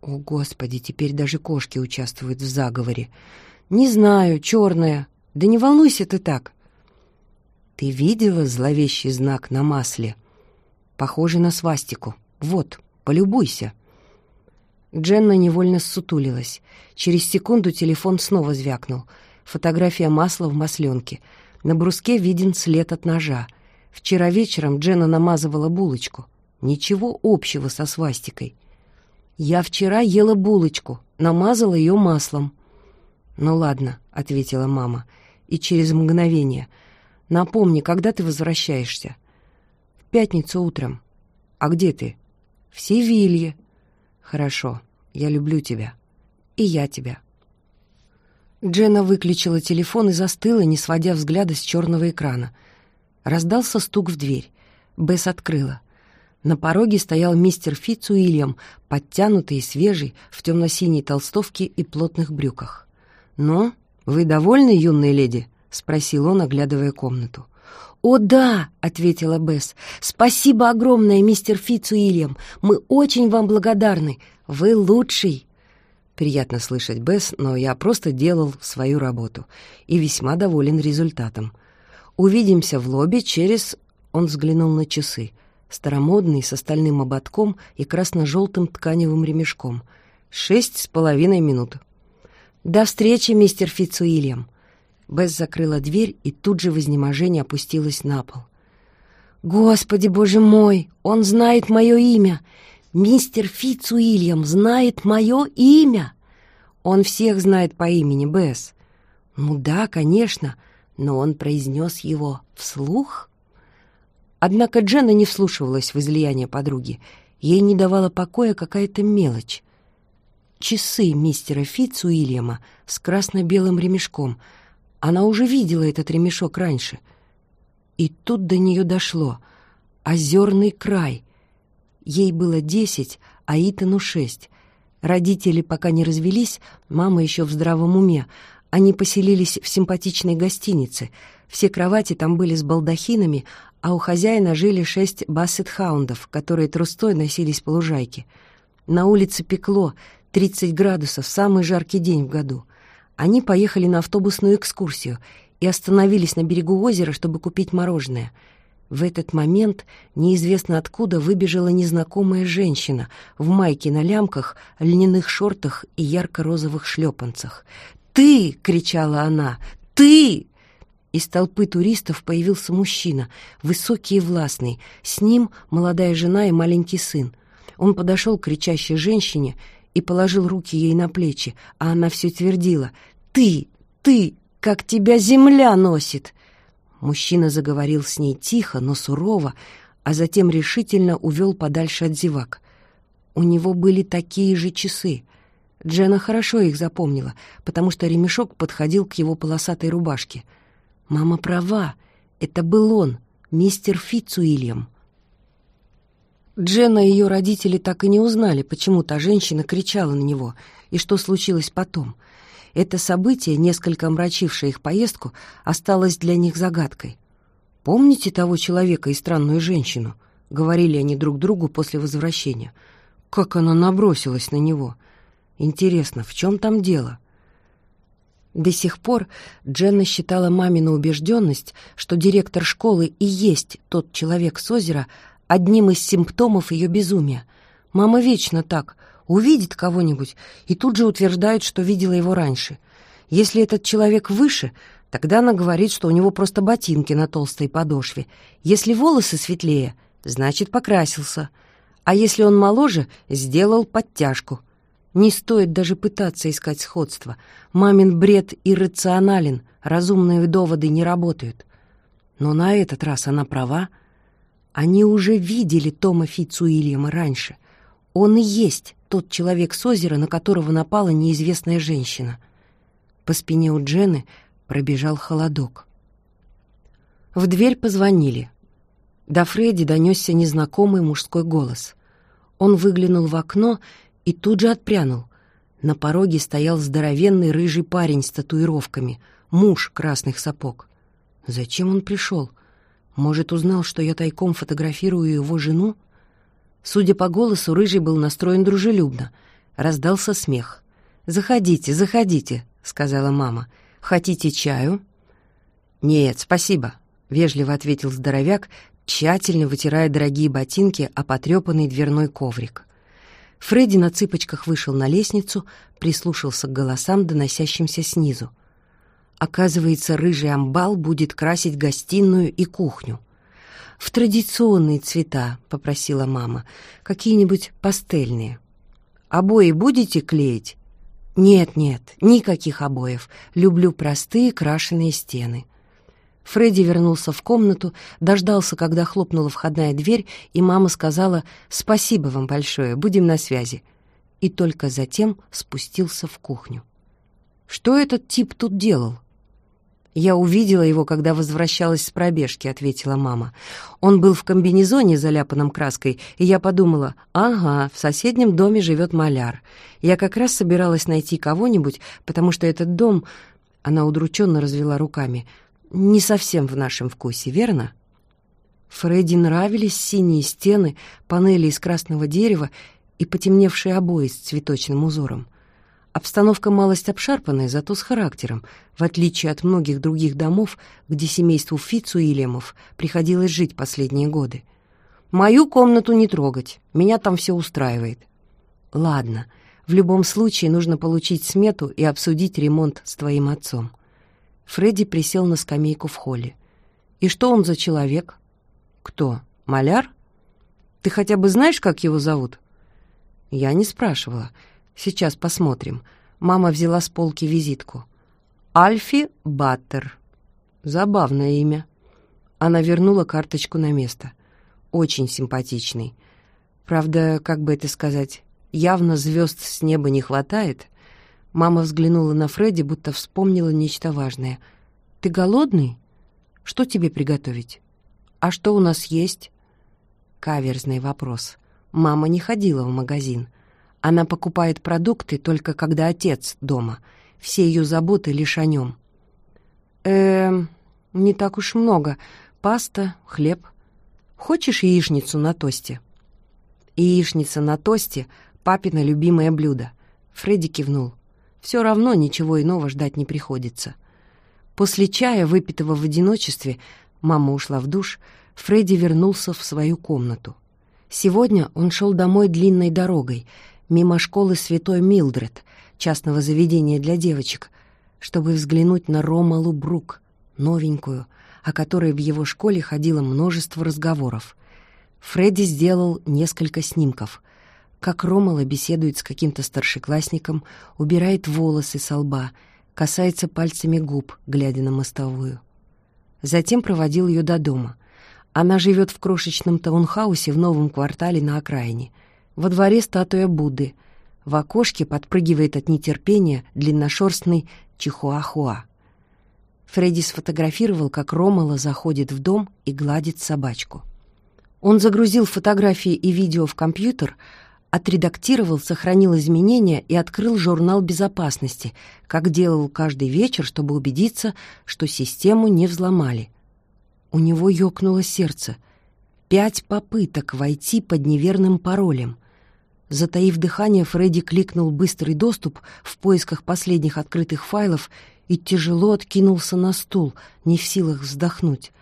«О, Господи, теперь даже кошки участвуют в заговоре. Не знаю, черная. Да не волнуйся ты так». «Ты видела зловещий знак на масле? Похожий на свастику. Вот, полюбуйся». Дженна невольно ссутулилась. Через секунду телефон снова звякнул. Фотография масла в масленке. На бруске виден след от ножа — Вчера вечером Джена намазывала булочку. Ничего общего со свастикой. Я вчера ела булочку, намазала ее маслом. «Ну ладно», — ответила мама, и через мгновение. «Напомни, когда ты возвращаешься?» «В пятницу утром». «А где ты?» «В Севилье». «Хорошо, я люблю тебя. И я тебя». Джена выключила телефон и застыла, не сводя взгляда с черного экрана — Раздался стук в дверь. Бесс открыла. На пороге стоял мистер Фитц подтянутый и свежий, в темно-синей толстовке и плотных брюках. «Ну, вы довольны, юная леди?» — спросил он, оглядывая комнату. «О, да!» — ответила Бесс. «Спасибо огромное, мистер Фитц. Мы очень вам благодарны. Вы лучший!» Приятно слышать, Бесс, но я просто делал свою работу и весьма доволен результатом. Увидимся в лобби через... Он взглянул на часы. Старомодный, с остальным ободком и красно-желтым тканевым ремешком. Шесть с половиной минут. «До встречи, мистер Фицуильям!» Бесс закрыла дверь и тут же в изнеможении опустилась на пол. «Господи, боже мой! Он знает мое имя! Мистер Фицуильям знает мое имя!» «Он всех знает по имени, Бесс». «Ну да, конечно, но он произнес его вслух?» Однако Дженна не вслушивалась в излияние подруги. Ей не давала покоя какая-то мелочь. Часы мистера Фицуильяма с красно-белым ремешком. Она уже видела этот ремешок раньше — и тут до нее дошло. Озерный край. Ей было десять, а Итану шесть. Родители пока не развелись, мама еще в здравом уме. Они поселились в симпатичной гостинице. Все кровати там были с балдахинами, а у хозяина жили шесть бассет-хаундов, которые трустой носились по лужайке. На улице пекло, 30 градусов, самый жаркий день в году. Они поехали на автобусную экскурсию — и остановились на берегу озера, чтобы купить мороженое. В этот момент неизвестно откуда выбежала незнакомая женщина в майке на лямках, льняных шортах и ярко-розовых шлепанцах. «Ты!» — кричала она. «Ты!» Из толпы туристов появился мужчина, высокий и властный. С ним молодая жена и маленький сын. Он подошел к кричащей женщине и положил руки ей на плечи, а она все твердила «Ты! Ты! как тебя земля носит!» Мужчина заговорил с ней тихо, но сурово, а затем решительно увел подальше от зевак. У него были такие же часы. Джена хорошо их запомнила, потому что ремешок подходил к его полосатой рубашке. Мама права, это был он, мистер Фицуильям. Джена и ее родители так и не узнали, почему та женщина кричала на него и что случилось потом — это событие, несколько омрачившее их поездку, осталось для них загадкой. «Помните того человека и странную женщину?» — говорили они друг другу после возвращения. «Как она набросилась на него! Интересно, в чем там дело?» До сих пор Дженна считала мамину убежденность, что директор школы и есть тот человек с озера, одним из симптомов ее безумия. Мама вечно так — увидит кого-нибудь и тут же утверждает, что видела его раньше. Если этот человек выше, тогда она говорит, что у него просто ботинки на толстой подошве. Если волосы светлее, значит, покрасился. А если он моложе, сделал подтяжку. Не стоит даже пытаться искать сходство. Мамин бред иррационален, разумные доводы не работают. Но на этот раз она права. Они уже видели Тома Фицуильяма раньше. Он и есть тот человек с озера, на которого напала неизвестная женщина. По спине у Джены пробежал холодок. В дверь позвонили. До Фредди донесся незнакомый мужской голос. Он выглянул в окно и тут же отпрянул. На пороге стоял здоровенный рыжий парень с татуировками, муж красных сапог. Зачем он пришел? Может, узнал, что я тайком фотографирую его жену? Судя по голосу, Рыжий был настроен дружелюбно. Раздался смех. «Заходите, заходите», — сказала мама. «Хотите чаю?» «Нет, спасибо», — вежливо ответил здоровяк, тщательно вытирая дорогие ботинки о потрепанный дверной коврик. Фредди на цыпочках вышел на лестницу, прислушался к голосам, доносящимся снизу. Оказывается, рыжий амбал будет красить гостиную и кухню в традиционные цвета», — попросила мама. «Какие-нибудь пастельные». «Обои будете клеить?» «Нет-нет, никаких обоев. Люблю простые крашеные стены». Фредди вернулся в комнату, дождался, когда хлопнула входная дверь, и мама сказала «Спасибо вам большое, будем на связи». И только затем спустился в кухню. Что этот тип тут делал? «Я увидела его, когда возвращалась с пробежки», — ответила мама. «Он был в комбинезоне, заляпанном краской, и я подумала, ага, в соседнем доме живет маляр. Я как раз собиралась найти кого-нибудь, потому что этот дом...» Она удрученно развела руками. «Не совсем в нашем вкусе, верно?» Фредди нравились синие стены, панели из красного дерева и потемневшие обои с цветочным узором. Обстановка малость обшарпанная, зато с характером, в отличие от многих других домов, где семейству Фицуильямов приходилось жить последние годы. «Мою комнату не трогать, меня там все устраивает». «Ладно, в любом случае нужно получить смету и обсудить ремонт с твоим отцом». Фредди присел на скамейку в холле. «И что он за человек?» «Кто? Маляр? Ты хотя бы знаешь, как его зовут?» «Я не спрашивала. Сейчас посмотрим». Мама взяла с полки визитку. «Альфи Баттер». Забавное имя. Она вернула карточку на место. Очень симпатичный. Правда, как бы это сказать, явно звезд с неба не хватает. Мама взглянула на Фредди, будто вспомнила нечто важное. «Ты голодный? Что тебе приготовить? А что у нас есть?» Каверзный вопрос. Мама не ходила в магазин. Она покупает продукты только когда отец дома. Все ее заботы лишь о нем. Эм, не так уж много. Паста, хлеб. Хочешь яичницу на тосте? Яичница на тосте — папина любимое блюдо. Фредди кивнул. Все равно ничего иного ждать не приходится. После чая, выпитого в одиночестве, мама ушла в душ, Фредди вернулся в свою комнату. Сегодня он шел домой длинной дорогой, мимо школы святой Милдред, частного заведения для девочек, чтобы взглянуть на Ромалу Брук, новенькую, о которой в его школе ходило множество разговоров. Фредди сделал несколько снимков. Как Ромала беседует с каким-то старшеклассником, убирает волосы со лба, касается пальцами губ, глядя на мостовую. Затем проводил ее до дома. Она живет в крошечном таунхаусе в новом квартале на окраине. Во дворе статуя Будды. В окошке подпрыгивает от нетерпения длинношерстный чихуахуа. Фредди сфотографировал, как Ромала заходит в дом и гладит собачку. Он загрузил фотографии и видео в компьютер, отредактировал, сохранил изменения и открыл журнал безопасности, как делал каждый вечер, чтобы убедиться, что систему не взломали — у него ёкнуло сердце. Пять попыток войти под неверным паролем. Затаив дыхание, Фредди кликнул «Быстрый доступ» в поисках последних открытых файлов и тяжело откинулся на стул, не в силах вздохнуть.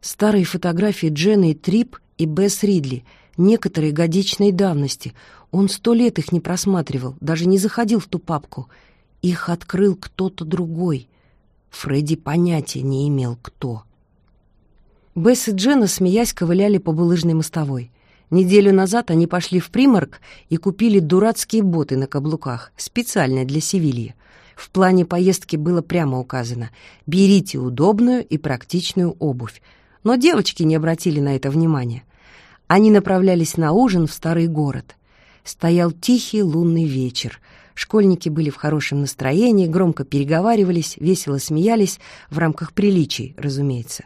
Старые фотографии Джены и Трип и Бесс Ридли, некоторые годичной давности. Он сто лет их не просматривал, даже не заходил в ту папку. Их открыл кто-то другой. Фредди понятия не имел, кто. Бесс и Джена, смеясь, ковыляли по булыжной мостовой. Неделю назад они пошли в Приморг и купили дурацкие боты на каблуках, специально для Севильи. В плане поездки было прямо указано «берите удобную и практичную обувь». Но девочки не обратили на это внимания. Они направлялись на ужин в старый город. Стоял тихий лунный вечер. Школьники были в хорошем настроении, громко переговаривались, весело смеялись, в рамках приличий, разумеется.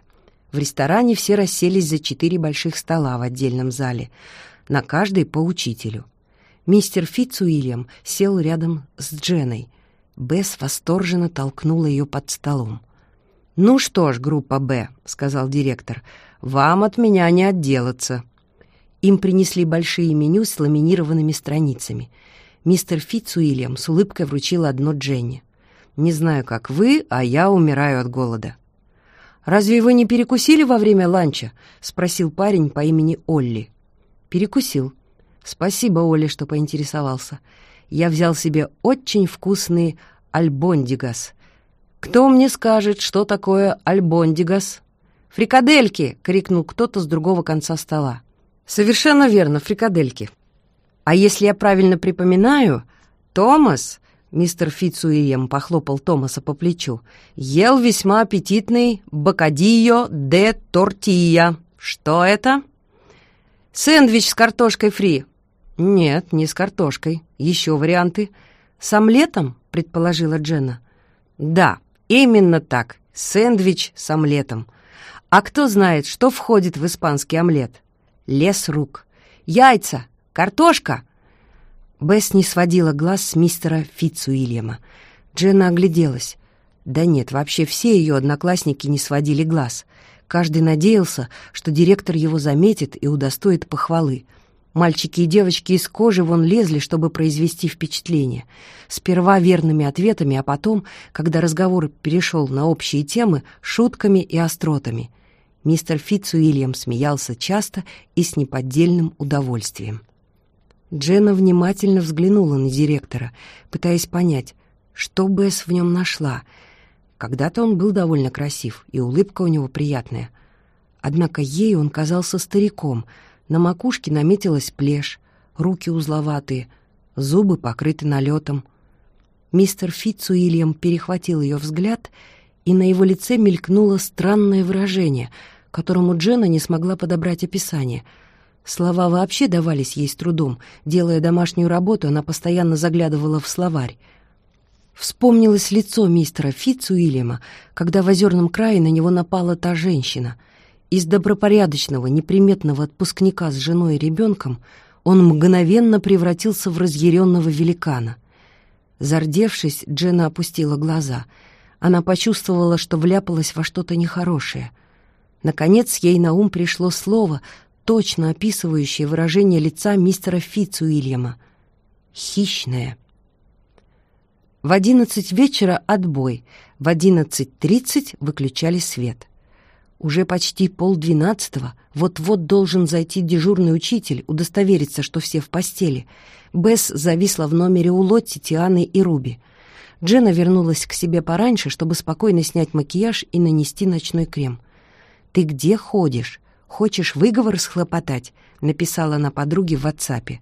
В ресторане все расселись за четыре больших стола в отдельном зале, на каждый по учителю. Мистер Фитц сел рядом с Дженой. Бесс восторженно толкнула ее под столом. «Ну что ж, группа «Б», — сказал директор, — «вам от меня не отделаться». Им принесли большие меню с ламинированными страницами. Мистер Фитц с улыбкой вручил одно Дженни. «Не знаю, как вы, а я умираю от голода». «Разве вы не перекусили во время ланча?» — спросил парень по имени Олли. «Перекусил. Спасибо, Олли, что поинтересовался. Я взял себе очень вкусный альбондигас. Кто мне скажет, что такое альбондигас?» «Фрикадельки!» — крикнул кто-то с другого конца стола. «Совершенно верно, фрикадельки. А если я правильно припоминаю, Томас Мистер Фицуием похлопал Томаса по плечу. «Ел весьма аппетитный бокадильо де тортия. Что это?» «Сэндвич с картошкой фри». «Нет, не с картошкой. Еще варианты». «С омлетом?» — предположила Дженна. «Да, именно так. Сэндвич с омлетом. А кто знает, что входит в испанский омлет? Лес рук. Яйца, картошка, Бесс не сводила глаз с мистера Фитцуильяма. Дженна огляделась. Да нет, вообще все ее одноклассники не сводили глаз. Каждый надеялся, что директор его заметит и удостоит похвалы. Мальчики и девочки из кожи вон лезли, чтобы произвести впечатление. Сперва верными ответами, а потом, когда разговор перешел на общие темы, шутками и остротами. Мистер Фитцуильям смеялся часто и с неподдельным удовольствием. Дженна внимательно взглянула на директора, пытаясь понять, что Бесс в нем нашла. Когда-то он был довольно красив, и улыбка у него приятная. Однако ей он казался стариком — на макушке наметилась плешь, руки узловатые, зубы покрыты налетом. Мистер Фитцуильям перехватил ее взгляд, и на его лице мелькнуло странное выражение, которому Джена не смогла подобрать описание. Слова вообще давались ей с трудом. Делая домашнюю работу, она постоянно заглядывала в словарь. Вспомнилось лицо мистера Фитцуильяма, когда в озерном крае на него напала та женщина — из добропорядочного, неприметного отпускника с женой и ребенком он мгновенно превратился в разъяренного великана. Зардевшись, Джена опустила глаза. Она почувствовала, что вляпалась во что-то нехорошее. Наконец ей на ум пришло слово, точно описывающее выражение лица мистера Фитцуильяма. «Хищное». В одиннадцать вечера отбой, в одиннадцать тридцать выключали свет. Уже почти полдвенадцатого, вот-вот должен зайти дежурный учитель, удостовериться, что все в постели. Бесс зависла в номере у Лотти, Тианы и Руби. Джена вернулась к себе пораньше, чтобы спокойно снять макияж и нанести ночной крем. «Ты где ходишь? Хочешь выговор схлопотать?» — написала она подруге в WhatsApp.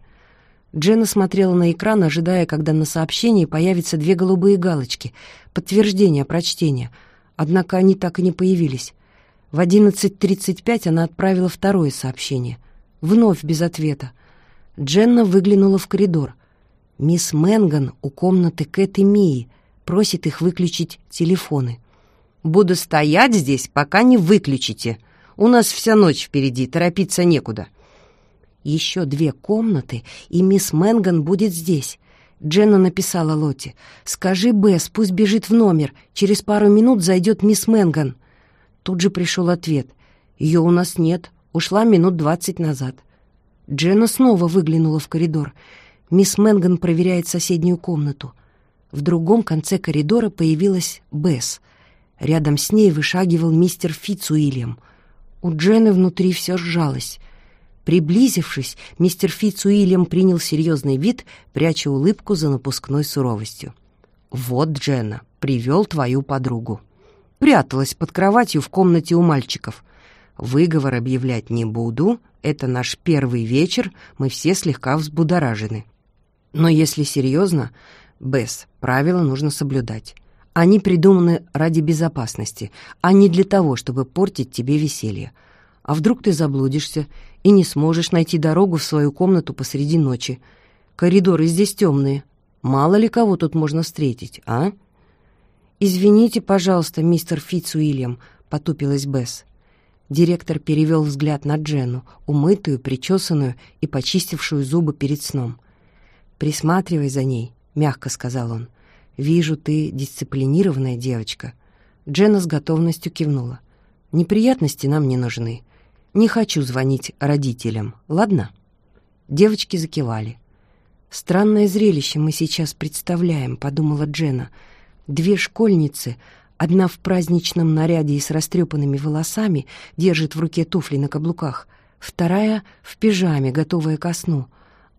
Джена смотрела на экран, ожидая, когда на сообщении появятся две голубые галочки — подтверждение прочтения. Однако они так и не появились. В 11.35 она отправила второе сообщение. Вновь без ответа. Дженна выглянула в коридор. Мисс Мэнган у комнаты Кэт и Мии просит их выключить телефоны. «Буду стоять здесь, пока не выключите. У нас вся ночь впереди, торопиться некуда». «Еще две комнаты, и мисс Мэнган будет здесь». Дженна написала Лотте. «Скажи Бесс, пусть бежит в номер. Через пару минут зайдет мисс Мэнган». Тут же пришел ответ. «Ее у нас нет. Ушла минут двадцать назад». Дженна снова выглянула в коридор. Мисс Мэнган проверяет соседнюю комнату. В другом конце коридора появилась Бесс. Рядом с ней вышагивал мистер Фицуильям. У Дженны внутри все сжалось. Приблизившись, мистер Фицуильям принял серьезный вид, пряча улыбку за напускной суровостью. «Вот, Дженна, привел твою подругу» пряталась под кроватью в комнате у мальчиков. Выговор объявлять не буду, это наш первый вечер, мы все слегка взбудоражены. Но если серьезно, Бесс, правила нужно соблюдать. Они придуманы ради безопасности, а не для того, чтобы портить тебе веселье. А вдруг ты заблудишься и не сможешь найти дорогу в свою комнату посреди ночи? Коридоры здесь темные. Мало ли кого тут можно встретить, а?» «Извините, пожалуйста, мистер Фитцуильям», — потупилась Бесс. Директор перевел взгляд на Дженну, умытую, причесанную и почистившую зубы перед сном. «Присматривай за ней», — мягко сказал он. «Вижу, ты дисциплинированная девочка». Дженна с готовностью кивнула. «Неприятности нам не нужны. Не хочу звонить родителям, ладно?» Девочки закивали. «Странное зрелище мы сейчас представляем», — подумала Дженна. Две школьницы, одна в праздничном наряде и с растрепанными волосами, держит в руке туфли на каблуках, вторая в пижаме, готовая ко сну,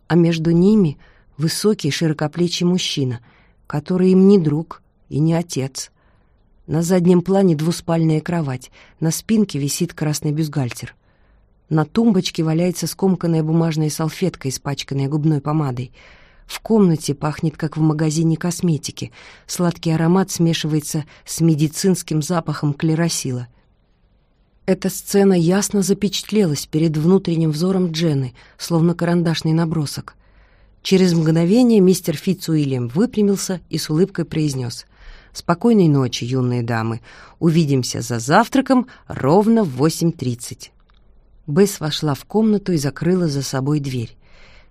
а между ними высокий широкоплечий мужчина, который им не друг и не отец. На заднем плане двуспальная кровать, на спинке висит красный бюстгальтер. На тумбочке валяется скомканная бумажная салфетка, испачканная губной помадой — в комнате пахнет, как в магазине косметики. Сладкий аромат смешивается с медицинским запахом клеросила. Эта сцена ясно запечатлелась перед внутренним взором Дженны, словно карандашный набросок. Через мгновение мистер Фитцуильям выпрямился и с улыбкой произнес «Спокойной ночи, юные дамы. Увидимся за завтраком ровно в 8.30». Бесс вошла в комнату и закрыла за собой дверь.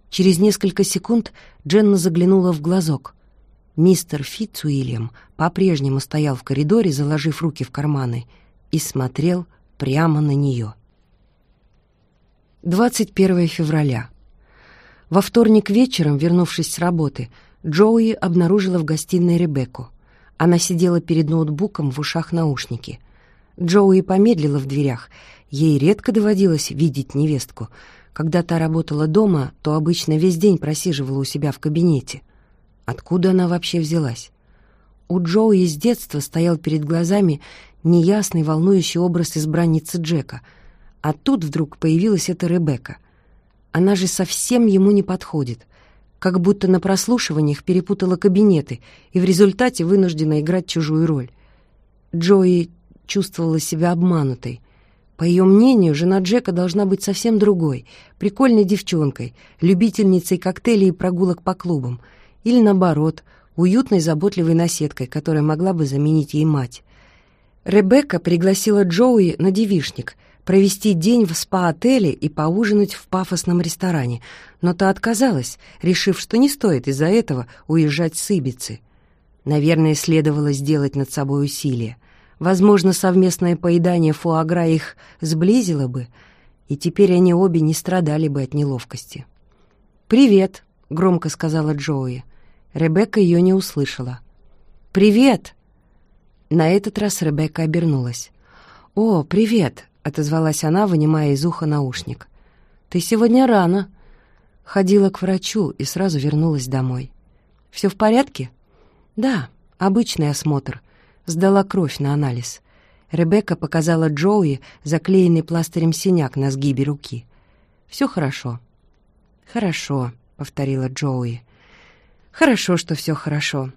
Через несколько секунд Дженна заглянула в глазок. Мистер Фитцуильям по-прежнему стоял в коридоре, заложив руки в карманы, и смотрел прямо на нее. 21 февраля. Во вторник вечером, вернувшись с работы, Джоуи обнаружила в гостиной Ребекку. Она сидела перед ноутбуком в ушах наушники. Джоуи помедлила в дверях. Ей редко доводилось видеть невестку. Когда та работала дома, то обычно весь день просиживала у себя в кабинете. Откуда она вообще взялась? У Джоуи с детства стоял перед глазами неясный волнующий образ избранницы Джека. А тут вдруг появилась эта Ребекка — она же совсем ему не подходит. Как будто на прослушиваниях перепутала кабинеты и в результате вынуждена играть чужую роль. Джои чувствовала себя обманутой. По ее мнению, жена Джека должна быть совсем другой, прикольной девчонкой, любительницей коктейлей и прогулок по клубам, или, наоборот, уютной, заботливой наседкой, которая могла бы заменить ей мать. Ребекка пригласила Джоуи на девишник — провести день в спа-отеле и поужинать в пафосном ресторане, но та отказалась, решив, что не стоит из-за этого уезжать с Ибицы. Наверное, следовало сделать над собой усилие. Возможно, совместное поедание фуагра их сблизило бы, и теперь они обе не страдали бы от неловкости. «Привет», — громко сказала Джоуи. Ребекка ее не услышала. «Привет!» На этот раз Ребекка обернулась. «О, привет! — отозвалась она, вынимая из уха наушник. «Ты сегодня рано». Ходила к врачу и сразу вернулась домой. «Все в порядке?» «Да, обычный осмотр. Сдала кровь на анализ». Ребекка показала Джоуи заклеенный пластырем синяк на сгибе руки. «Все хорошо». «Хорошо», — повторила Джоуи. «Хорошо, что все хорошо.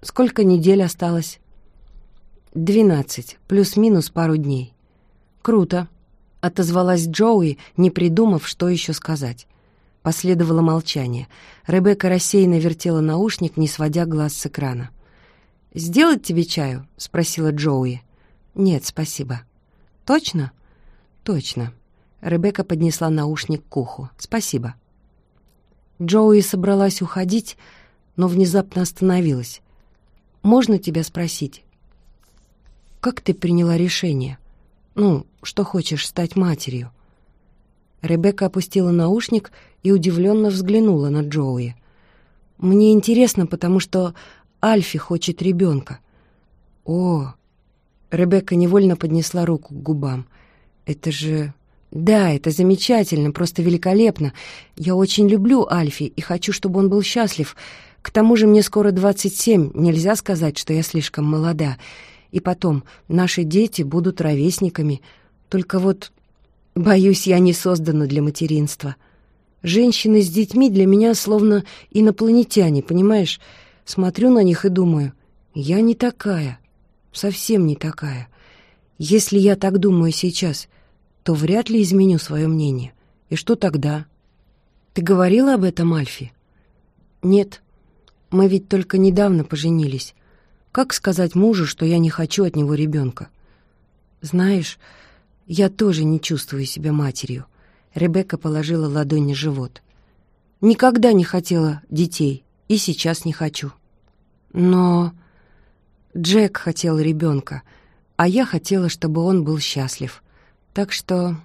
Сколько недель осталось?» «Двенадцать, плюс-минус пару дней». «Круто», — отозвалась Джоуи, не придумав, что еще сказать. Последовало молчание. Ребекка рассеянно вертела наушник, не сводя глаз с экрана. «Сделать тебе чаю?» — спросила Джоуи. «Нет, спасибо». «Точно?» «Точно». Ребекка поднесла наушник к уху. «Спасибо». Джоуи собралась уходить, но внезапно остановилась. «Можно тебя спросить?» «Как ты приняла решение?» Ну, что хочешь стать матерью. Ребекка опустила наушник и удивленно взглянула на Джоуи. Мне интересно, потому что Альфи хочет ребенка. О, Ребекка невольно поднесла руку к губам. Это же... Да, это замечательно, просто великолепно. Я очень люблю Альфи и хочу, чтобы он был счастлив. К тому же мне скоро 27, нельзя сказать, что я слишком молода. И потом, наши дети будут ровесниками. Только вот, боюсь, я не создана для материнства. Женщины с детьми для меня словно инопланетяне, понимаешь? Смотрю на них и думаю, я не такая, совсем не такая. Если я так думаю сейчас, то вряд ли изменю свое мнение. И что тогда? Ты говорила об этом, Альфи? Нет. Мы ведь только недавно поженились. Как сказать мужу, что я не хочу от него ребенка? Знаешь, я тоже не чувствую себя матерью. Ребекка положила ладонь на живот. Никогда не хотела детей, и сейчас не хочу. Но Джек хотел ребенка, а я хотела, чтобы он был счастлив. Так что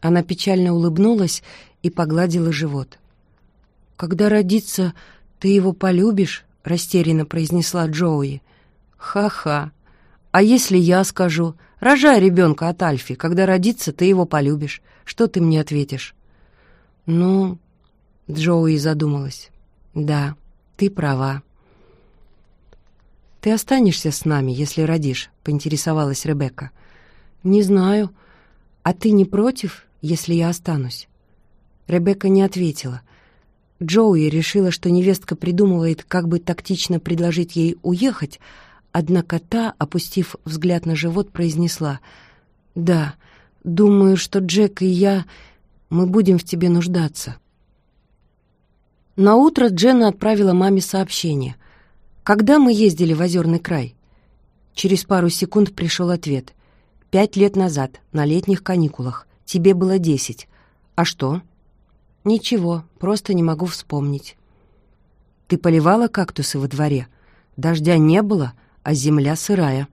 она печально улыбнулась и погладила живот. «Когда родится, ты его полюбишь?» — растерянно произнесла Джоуи. Ха-ха. А если я скажу, рожай ребенка от Альфи, когда родится, ты его полюбишь, что ты мне ответишь? Ну, Джоуи задумалась. Да, ты права. Ты останешься с нами, если родишь, поинтересовалась Ребекка. Не знаю. А ты не против, если я останусь? Ребекка не ответила. Джоуи решила, что невестка придумывает, как бы тактично предложить ей уехать, Однако та, опустив взгляд на живот, произнесла «Да, думаю, что Джек и я, мы будем в тебе нуждаться». На утро Дженна отправила маме сообщение. «Когда мы ездили в Озерный край?» Через пару секунд пришел ответ. «Пять лет назад, на летних каникулах. Тебе было десять. А что?» «Ничего, просто не могу вспомнить». «Ты поливала кактусы во дворе? Дождя не было, а земля сырая.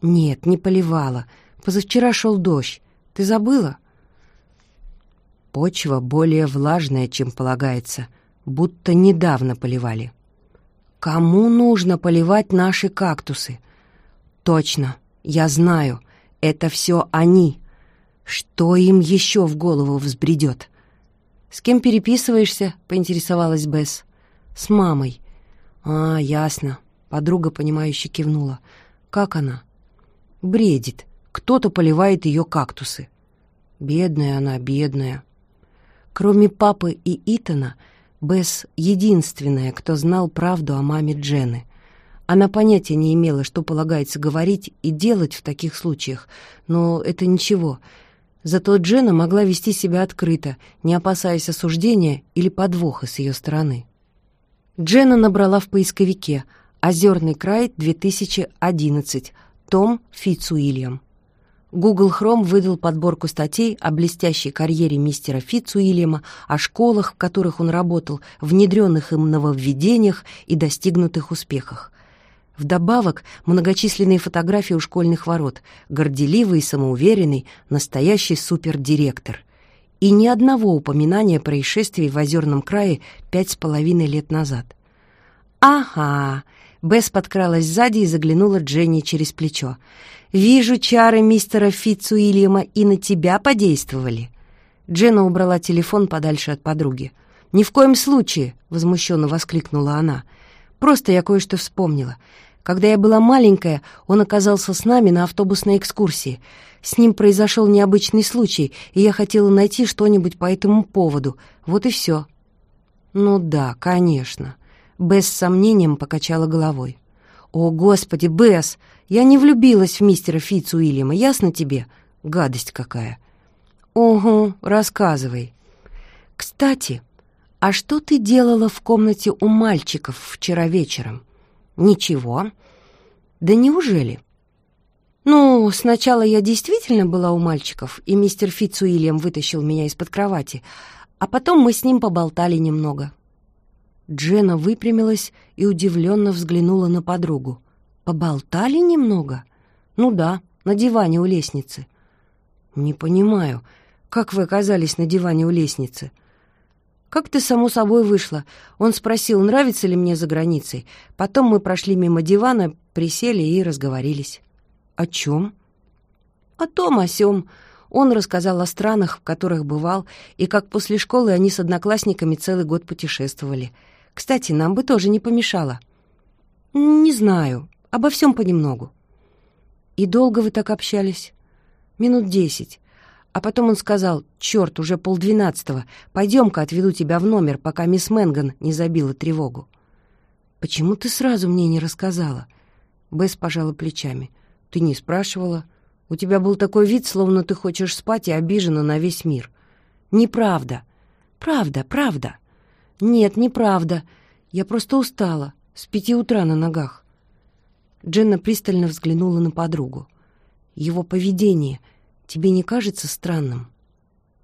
Нет, не поливала. Позавчера шел дождь. Ты забыла? Почва более влажная, чем полагается, будто недавно поливали. Кому нужно поливать наши кактусы? Точно, я знаю, это все они. Что им еще в голову взбредет? «С кем переписываешься?» — поинтересовалась Бесс. «С мамой». «А, ясно». Подруга, понимающе кивнула. «Как она?» «Бредит. Кто-то поливает ее кактусы». «Бедная она, бедная». Кроме папы и Итана, Бесс единственная, кто знал правду о маме Джены. Она понятия не имела, что полагается говорить и делать в таких случаях, но это ничего. Зато Джена могла вести себя открыто, не опасаясь осуждения или подвоха с ее стороны. Джена набрала в поисковике «Озерный край 2011», том Фицуильям. Google Chrome выдал подборку статей о блестящей карьере мистера Фицуильяма, о школах, в которых он работал, внедренных им нововведениях и достигнутых успехах. Вдобавок, многочисленные фотографии у школьных ворот, горделивый и самоуверенный, настоящий супердиректор. И ни одного упоминания происшествий в Озерном крае пять с половиной лет назад. «Ага!» Бесс подкралась сзади и заглянула Дженни через плечо. «Вижу, чары мистера Фитцуильяма и на тебя подействовали». Дженна убрала телефон подальше от подруги. «Ни в коем случае!» — возмущенно воскликнула она. «Просто я кое-что вспомнила. Когда я была маленькая, он оказался с нами на автобусной экскурсии. С ним произошел необычный случай, и я хотела найти что-нибудь по этому поводу. Вот и все». «Ну да, конечно». Бесс с сомнением покачала головой. «О, Господи, Бесс, я не влюбилась в мистера Фитц Уильяма, ясно тебе? Гадость какая!» «Угу, рассказывай». «Кстати, а что ты делала в комнате у мальчиков вчера вечером?» «Ничего». «Да неужели?» «Ну, сначала я действительно была у мальчиков, и мистер Фитц Уильям вытащил меня из-под кровати, а потом мы с ним поболтали немного. Джена выпрямилась и удивленно взглянула на подругу. «Поболтали немного?» «Ну да, на диване у лестницы». «Не понимаю, как вы оказались на диване у лестницы?» «Как ты само собой вышла?» Он спросил, нравится ли мне за границей. Потом мы прошли мимо дивана, присели и разговорились. «О чем?» «О том, о сём». Он рассказал о странах, в которых бывал, и как после школы они с одноклассниками целый год путешествовали — кстати, нам бы тоже не помешало». «Не знаю. Обо всем понемногу». «И долго вы так общались?» «Минут десять. А потом он сказал, «Черт, уже полдвенадцатого. Пойдем-ка отведу тебя в номер, пока мисс Мэнган не забила тревогу». «Почему ты сразу мне не рассказала?» Бесс пожала плечами. «Ты не спрашивала. У тебя был такой вид, словно ты хочешь спать и обижена на весь мир». «Неправда. Правда, правда». «Нет, неправда. Я просто устала. С пяти утра на ногах». Дженна пристально взглянула на подругу. «Его поведение тебе не кажется странным?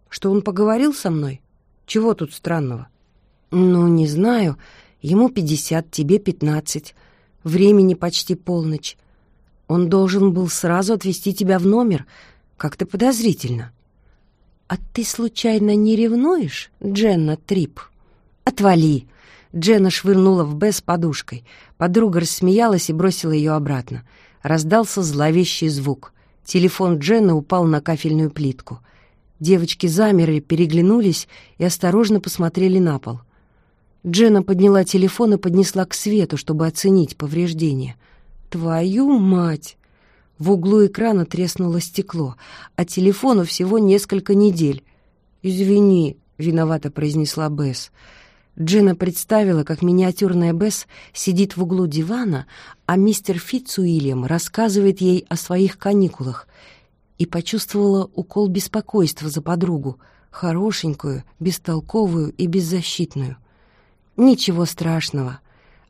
Что он поговорил со мной? Чего тут странного?» «Ну, не знаю. Ему пятьдесят, тебе пятнадцать. Времени почти полночь. Он должен был сразу отвезти тебя в номер. Как-то подозрительно». «А ты случайно не ревнуешь, Дженна Трип?» «Отвали!» Дженна швырнула в Бесс подушкой. Подруга рассмеялась и бросила ее обратно. Раздался зловещий звук. Телефон Дженны упал на кафельную плитку. Девочки замерли, переглянулись и осторожно посмотрели на пол. Дженна подняла телефон и поднесла к свету, чтобы оценить повреждения. «Твою мать!» В углу экрана треснуло стекло, а телефону всего несколько недель. «Извини», — виновато произнесла Бесс. Джина представила, как миниатюрная Бесс сидит в углу дивана, а мистер Фитцуильям рассказывает ей о своих каникулах, и почувствовала укол беспокойства за подругу, хорошенькую, бестолковую и беззащитную. «Ничего страшного».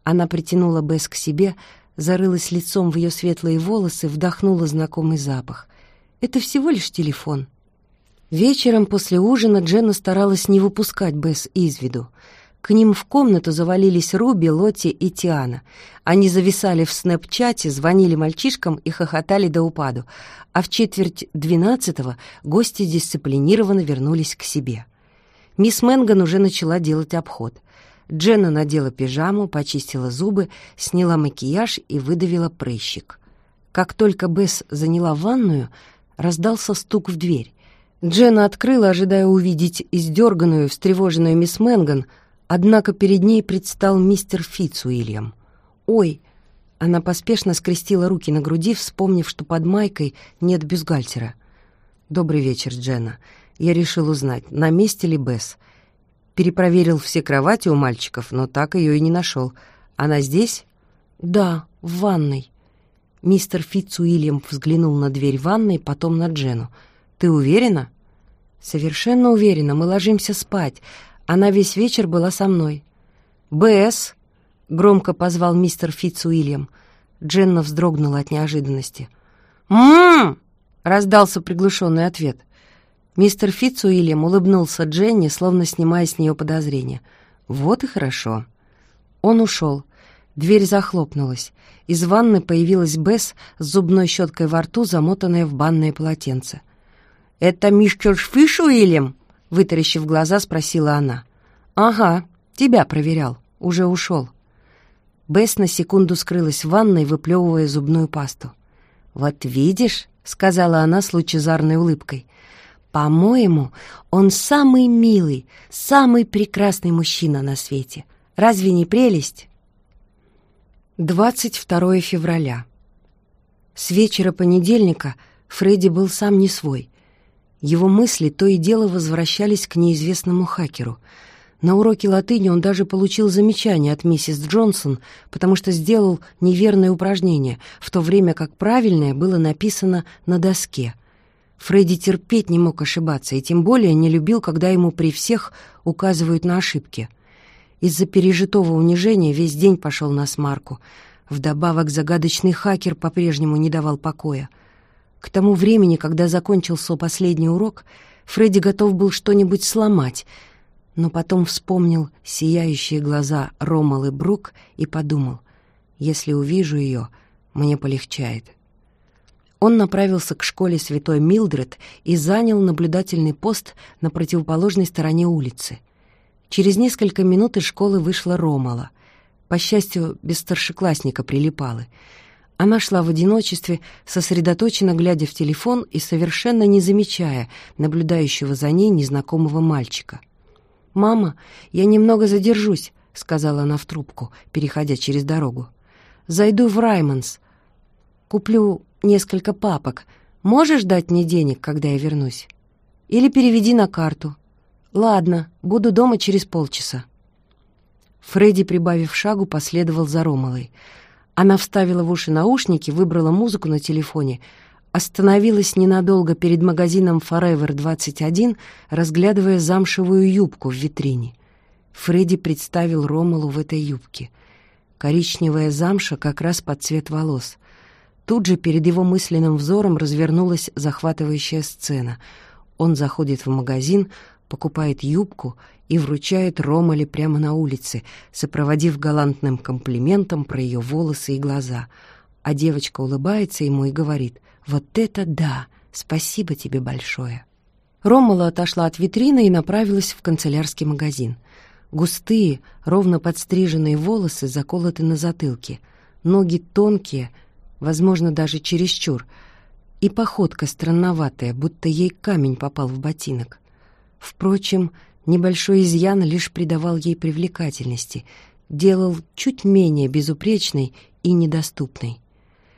Она притянула Бесс к себе, зарылась лицом в ее светлые волосы, вдохнула знакомый запах. «Это всего лишь телефон». Вечером после ужина Дженна старалась не выпускать Бесс из виду — к ним в комнату завалились Руби, Лотти и Тиана. Они зависали в снэпчате, звонили мальчишкам и хохотали до упаду, а в четверть двенадцатого гости дисциплинированно вернулись к себе. Мисс Мэнган уже начала делать обход. Дженна надела пижаму, почистила зубы, сняла макияж и выдавила прыщик. Как только Бесс заняла ванную, раздался стук в дверь. Дженна открыла, ожидая увидеть издерганную, встревоженную мисс Мэнган, однако перед ней предстал мистер Фитцуильям. «Ой!» Она поспешно скрестила руки на груди, вспомнив, что под майкой нет бюстгальтера. «Добрый вечер, Дженна. Я решил узнать, на месте ли Бесс. Перепроверил все кровати у мальчиков, но так ее и не нашел. Она здесь?» «Да, в ванной». Мистер Фитцуильям взглянул на дверь ванной, потом на Джену. «Ты уверена?» «Совершенно уверена. Мы ложимся спать. Она весь вечер была со мной». «Бесс!» — громко позвал мистер Фитцуильям. Дженна вздрогнула от неожиданности. «М-м-м!» — раздался приглушенный ответ. Мистер Фитцуильям улыбнулся Дженни, словно снимая с нее подозрения. «Вот и хорошо». Он ушел. Дверь захлопнулась. Из ванны появилась Бесс с зубной щеткой во рту, замотанная в банное полотенце. «Это мистер Фишуилем?» — вытаращив глаза, спросила она. «Ага, тебя проверял. Уже ушел». Бесс на секунду скрылась в ванной, выплевывая зубную пасту. «Вот видишь», — сказала она с лучезарной улыбкой, «по-моему, он самый милый, самый прекрасный мужчина на свете. Разве не прелесть?» 22 февраля. С вечера понедельника Фредди был сам не свой. Его мысли то и дело возвращались к неизвестному хакеру. На уроке латыни он даже получил замечание от миссис Джонсон, потому что сделал неверное упражнение, в то время как правильное было написано на доске. Фредди терпеть не мог ошибаться, и тем более не любил, когда ему при всех указывают на ошибки — из-за пережитого унижения весь день пошел на смарку. Вдобавок загадочный хакер по-прежнему не давал покоя. К тому времени, когда закончился последний урок, Фредди готов был что-нибудь сломать, но потом вспомнил сияющие глаза Ромалы Брук и подумал, если увижу ее, мне полегчает. Он направился к школе святой Милдред и занял наблюдательный пост на противоположной стороне улицы. Через несколько минут из школы вышла Ромала. По счастью, без старшеклассника прилипалы. Она шла в одиночестве, сосредоточенно глядя в телефон и совершенно не замечая наблюдающего за ней незнакомого мальчика. «Мама, я немного задержусь», — сказала она в трубку, переходя через дорогу. «Зайду в Раймонс. Куплю несколько папок. Можешь дать мне денег, когда я вернусь? Или переведи на карту. «Ладно, буду дома через полчаса». Фредди, прибавив шагу, последовал за Ромалой. Она вставила в уши наушники, выбрала музыку на телефоне, остановилась ненадолго перед магазином Forever 21, разглядывая замшевую юбку в витрине. Фредди представил Ромалу в этой юбке. Коричневая замша как раз под цвет волос. Тут же перед его мысленным взором развернулась захватывающая сцена. Он заходит в магазин, покупает юбку и вручает Ромале прямо на улице, сопроводив галантным комплиментом про ее волосы и глаза. А девочка улыбается ему и говорит «Вот это да! Спасибо тебе большое!» Ромала отошла от витрины и направилась в канцелярский магазин. Густые, ровно подстриженные волосы заколоты на затылке, ноги тонкие, возможно, даже чересчур, и походка странноватая, будто ей камень попал в ботинок. Впрочем, небольшой изъян лишь придавал ей привлекательности, делал чуть менее безупречной и недоступной.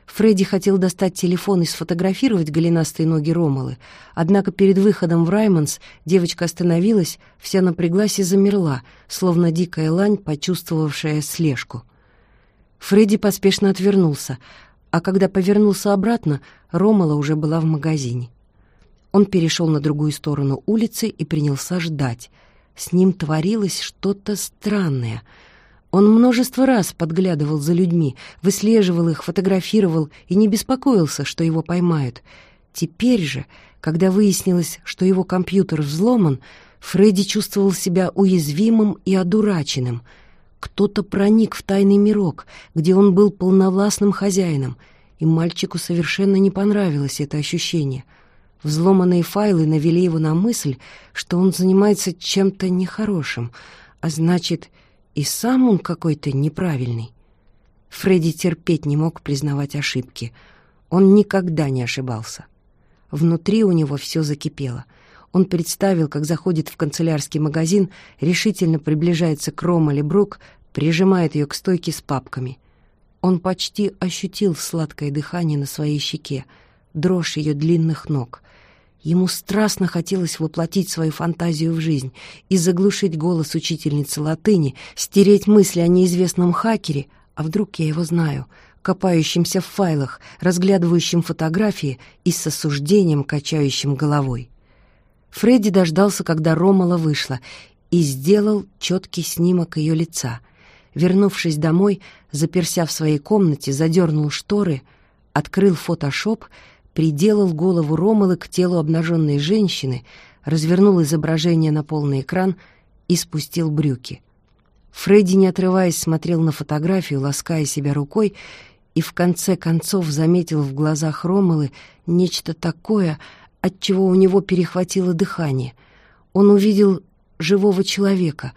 Фредди хотел достать телефон и сфотографировать голенастые ноги Ромалы, однако перед выходом в Раймонс девочка остановилась, вся напряглась и замерла, словно дикая лань, почувствовавшая слежку. Фредди поспешно отвернулся, а когда повернулся обратно, Ромала уже была в магазине. Он перешел на другую сторону улицы и принялся ждать. С ним творилось что-то странное. Он множество раз подглядывал за людьми, выслеживал их, фотографировал и не беспокоился, что его поймают. Теперь же, когда выяснилось, что его компьютер взломан, Фредди чувствовал себя уязвимым и одураченным. Кто-то проник в тайный мирок, где он был полновластным хозяином, и мальчику совершенно не понравилось это ощущение — Взломанные файлы навели его на мысль, что он занимается чем-то нехорошим, а значит, и сам он какой-то неправильный. Фредди терпеть не мог признавать ошибки. Он никогда не ошибался. Внутри у него все закипело. Он представил, как заходит в канцелярский магазин, решительно приближается к Ромале Брук, прижимает ее к стойке с папками. Он почти ощутил сладкое дыхание на своей щеке, дрожь ее длинных ног. Ему страстно хотелось воплотить свою фантазию в жизнь и заглушить голос учительницы латыни, стереть мысли о неизвестном хакере, а вдруг я его знаю, копающимся в файлах, разглядывающим фотографии и с осуждением качающим головой. Фредди дождался, когда Ромала вышла, и сделал четкий снимок ее лица. Вернувшись домой, заперся в своей комнате, задернул шторы, открыл фотошоп, приделал голову Ромалы к телу обнаженной женщины, развернул изображение на полный экран и спустил брюки. Фредди, не отрываясь, смотрел на фотографию, лаская себя рукой, и в конце концов заметил в глазах Ромалы нечто такое — от чего у него перехватило дыхание. Он увидел живого человека,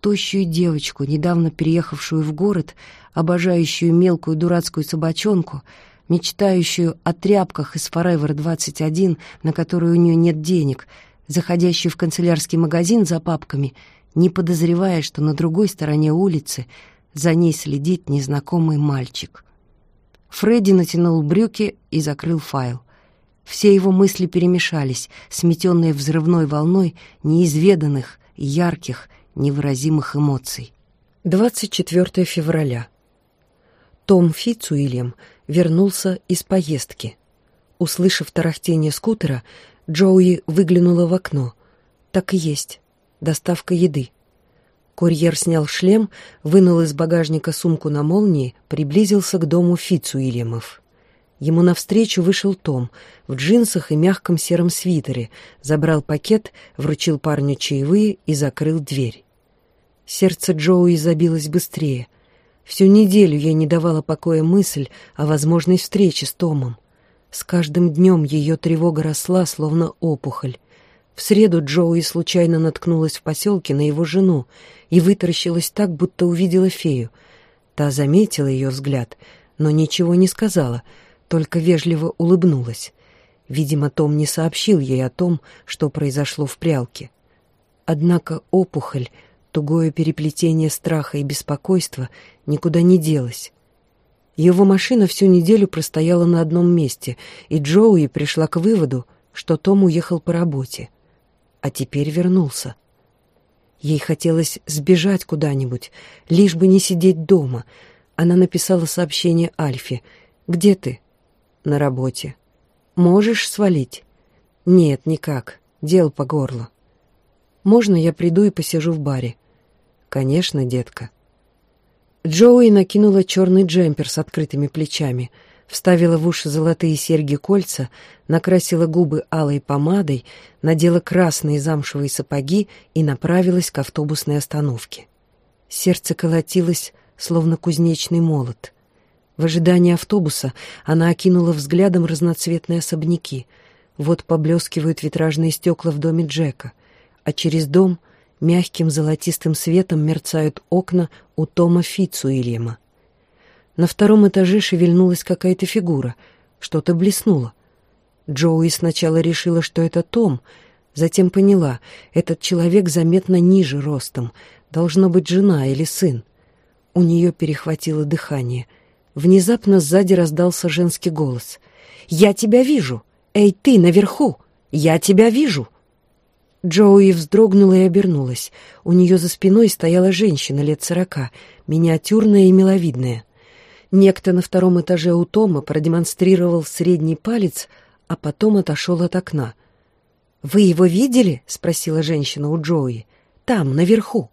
тощую девочку, недавно переехавшую в город, обожающую мелкую дурацкую собачонку, мечтающую о тряпках из Forever 21, на которые у нее нет денег, заходящую в канцелярский магазин за папками, не подозревая, что на другой стороне улицы за ней следит незнакомый мальчик. Фредди натянул брюки и закрыл файл. Все его мысли перемешались, сметенные взрывной волной неизведанных, ярких, невыразимых эмоций. 24 февраля. Том Фицуильям вернулся из поездки. Услышав тарахтение скутера, Джоуи выглянула в окно. Так и есть. Доставка еды. Курьер снял шлем, вынул из багажника сумку на молнии, приблизился к дому Фицуильямов. Ему навстречу вышел Том в джинсах и мягком сером свитере, забрал пакет, вручил парню чаевые и закрыл дверь. Сердце Джоуи забилось быстрее. Всю неделю ей не давала покоя мысль о возможной встрече с Томом. С каждым днем ее тревога росла, словно опухоль. В среду Джоуи случайно наткнулась в поселке на его жену и вытаращилась так, будто увидела фею. Та заметила ее взгляд, но ничего не сказала — только вежливо улыбнулась. Видимо, Том не сообщил ей о том, что произошло в прялке. Однако опухоль, тугое переплетение страха и беспокойства никуда не делось. Его машина всю неделю простояла на одном месте, и Джоуи пришла к выводу, что Том уехал по работе. А теперь вернулся. Ей хотелось сбежать куда-нибудь, лишь бы не сидеть дома. Она написала сообщение Альфе. «Где ты?» на работе. Можешь свалить? Нет, никак. Дел по горло. Можно я приду и посижу в баре? Конечно, детка. Джоуи накинула черный джемпер с открытыми плечами, вставила в уши золотые серьги-кольца, накрасила губы алой помадой, надела красные замшевые сапоги и направилась к автобусной остановке. Сердце колотилось, словно кузнечный молот — в ожидании автобуса она окинула взглядом разноцветные особняки. Вот поблескивают витражные стекла в доме Джека, а через дом мягким золотистым светом мерцают окна у Тома Фицуильяма. На втором этаже шевельнулась какая-то фигура, что-то блеснуло. Джоуи сначала решила, что это Том, затем поняла, этот человек заметно ниже ростом, должно быть жена или сын. У нее перехватило дыхание — Внезапно сзади раздался женский голос. «Я тебя вижу! Эй, ты, наверху! Я тебя вижу!» Джоуи вздрогнула и обернулась. У нее за спиной стояла женщина лет сорока, миниатюрная и миловидная. Некто на втором этаже у Тома продемонстрировал средний палец, а потом отошел от окна. «Вы его видели?» — спросила женщина у Джоуи. «Там, наверху».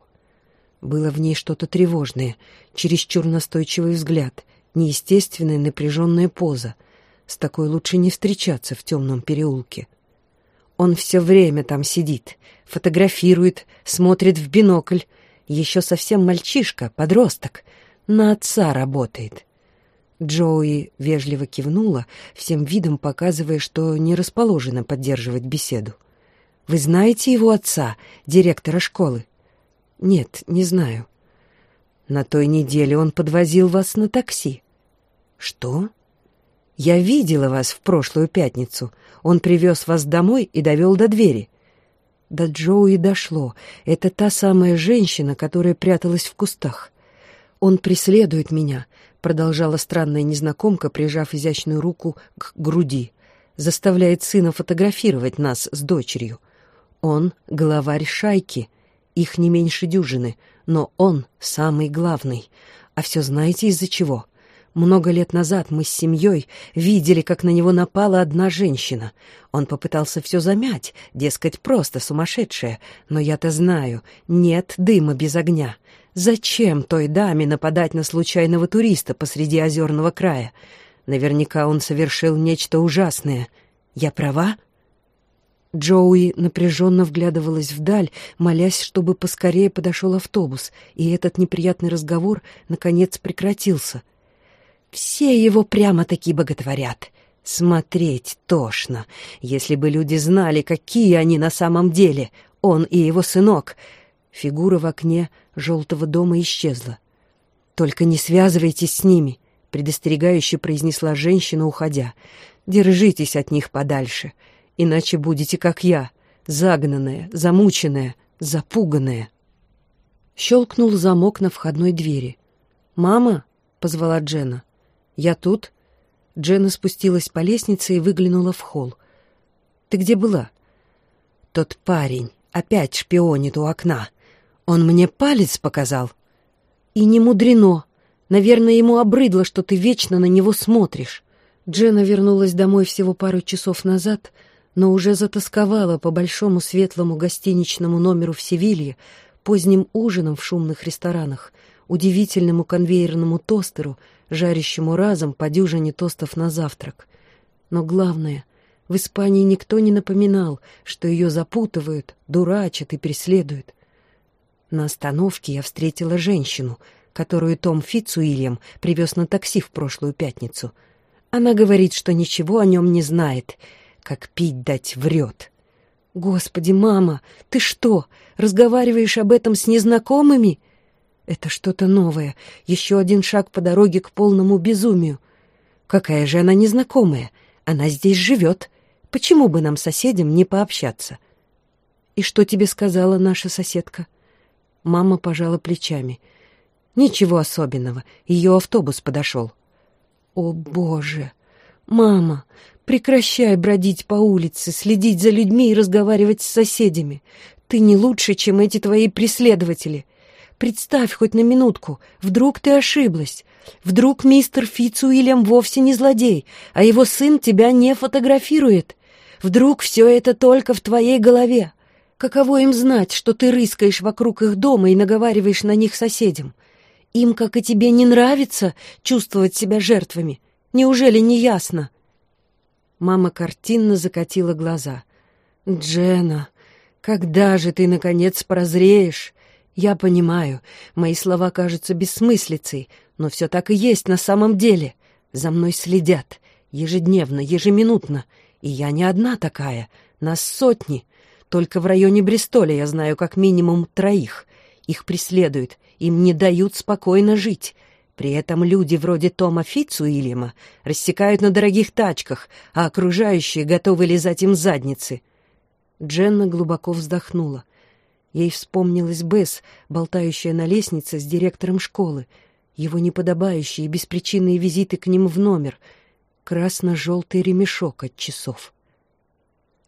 Было в ней что-то тревожное, чересчур настойчивый взгляд — неестественная напряженная поза. С такой лучше не встречаться в темном переулке. Он все время там сидит, фотографирует, смотрит в бинокль. Еще совсем мальчишка, подросток. На отца работает. Джоуи вежливо кивнула, всем видом показывая, что не расположена поддерживать беседу. «Вы знаете его отца, директора школы?» «Нет, не знаю». «На той неделе он подвозил вас на такси». «Что?» «Я видела вас в прошлую пятницу. Он привез вас домой и довел до двери». До Джоуи дошло. Это та самая женщина, которая пряталась в кустах. «Он преследует меня», — продолжала странная незнакомка, прижав изящную руку к груди. «Заставляет сына фотографировать нас с дочерью. Он — главарь шайки. Их не меньше дюжины, но он самый главный. А все знаете из-за чего?» Много лет назад мы с семьей видели, как на него напала одна женщина. Он попытался все замять, дескать, просто сумасшедшая. Но я-то знаю, нет дыма без огня. Зачем той даме нападать на случайного туриста посреди озерного края? Наверняка он совершил нечто ужасное. Я права? Джоуи напряженно вглядывалась вдаль, молясь, чтобы поскорее подошел автобус, и этот неприятный разговор, наконец, прекратился — все его прямо-таки боготворят. Смотреть тошно. Если бы люди знали, какие они на самом деле, он и его сынок. Фигура в окне желтого дома исчезла. «Только не связывайтесь с ними», — предостерегающе произнесла женщина, уходя. «Держитесь от них подальше, иначе будете, как я, загнанная, замученная, запуганная». Щелкнул замок на входной двери. «Мама?» — позвала Джена. «Я тут». Дженна спустилась по лестнице и выглянула в холл. «Ты где была?» «Тот парень опять шпионит у окна. Он мне палец показал». «И не мудрено. Наверное, ему обрыдло, что ты вечно на него смотришь». Дженна вернулась домой всего пару часов назад, но уже затасковала по большому светлому гостиничному номеру в Севилье, поздним ужином в шумных ресторанах, удивительному конвейерному тостеру — жарящему разом по дюжине тостов на завтрак. Но главное, в Испании никто не напоминал, что ее запутывают, дурачат и преследуют. На остановке я встретила женщину, которую Том Фицуильям привез на такси в прошлую пятницу. Она говорит, что ничего о нем не знает, как пить дать врет. «Господи, мама, ты что, разговариваешь об этом с незнакомыми?» Это что-то новое, еще один шаг по дороге к полному безумию. Какая же она незнакомая, она здесь живет. Почему бы нам, соседям, не пообщаться? И что тебе сказала наша соседка? Мама пожала плечами. Ничего особенного, ее автобус подошел. О, Боже! Мама, прекращай бродить по улице, следить за людьми и разговаривать с соседями. Ты не лучше, чем эти твои преследователи. — Представь хоть на минутку, вдруг ты ошиблась. Вдруг мистер Фицуильям вовсе не злодей, а его сын тебя не фотографирует. Вдруг все это только в твоей голове. Каково им знать, что ты рыскаешь вокруг их дома и наговариваешь на них соседям? Им, как и тебе, не нравится чувствовать себя жертвами. Неужели не ясно?» Мама картинно закатила глаза. «Джена, когда же ты, наконец, прозреешь? Я понимаю, мои слова кажутся бессмыслицей, но все так и есть на самом деле. За мной следят. Ежедневно, ежеминутно. И я не одна такая. Нас сотни. Только в районе Бристоля я знаю как минимум троих. Их преследуют. Им не дают спокойно жить. При этом люди вроде Тома Фицуильяма рассекают на дорогих тачках, а окружающие готовы лизать им задницы. Дженна глубоко вздохнула. Ей вспомнилась Бесс, болтающая на лестнице с директором школы, его неподобающие и беспричинные визиты к ним в номер, красно-желтый ремешок от часов.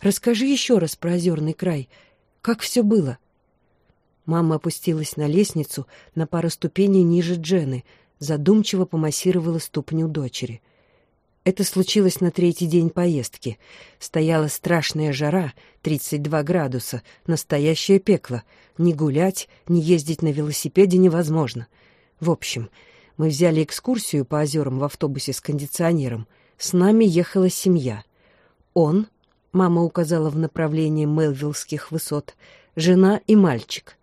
«Расскажи еще раз про озерный край. Как все было?» Мама опустилась на лестницу на пару ступеней ниже Джены, задумчиво помассировала ступню дочери. Это случилось на третий день поездки. Стояла страшная жара, 32 градуса, настоящее пекло. Ни гулять, ни ездить на велосипеде невозможно. В общем, мы взяли экскурсию по озерам в автобусе с кондиционером. С нами ехала семья. Он, мама указала в направлении Мелвиллских высот, жена и мальчик.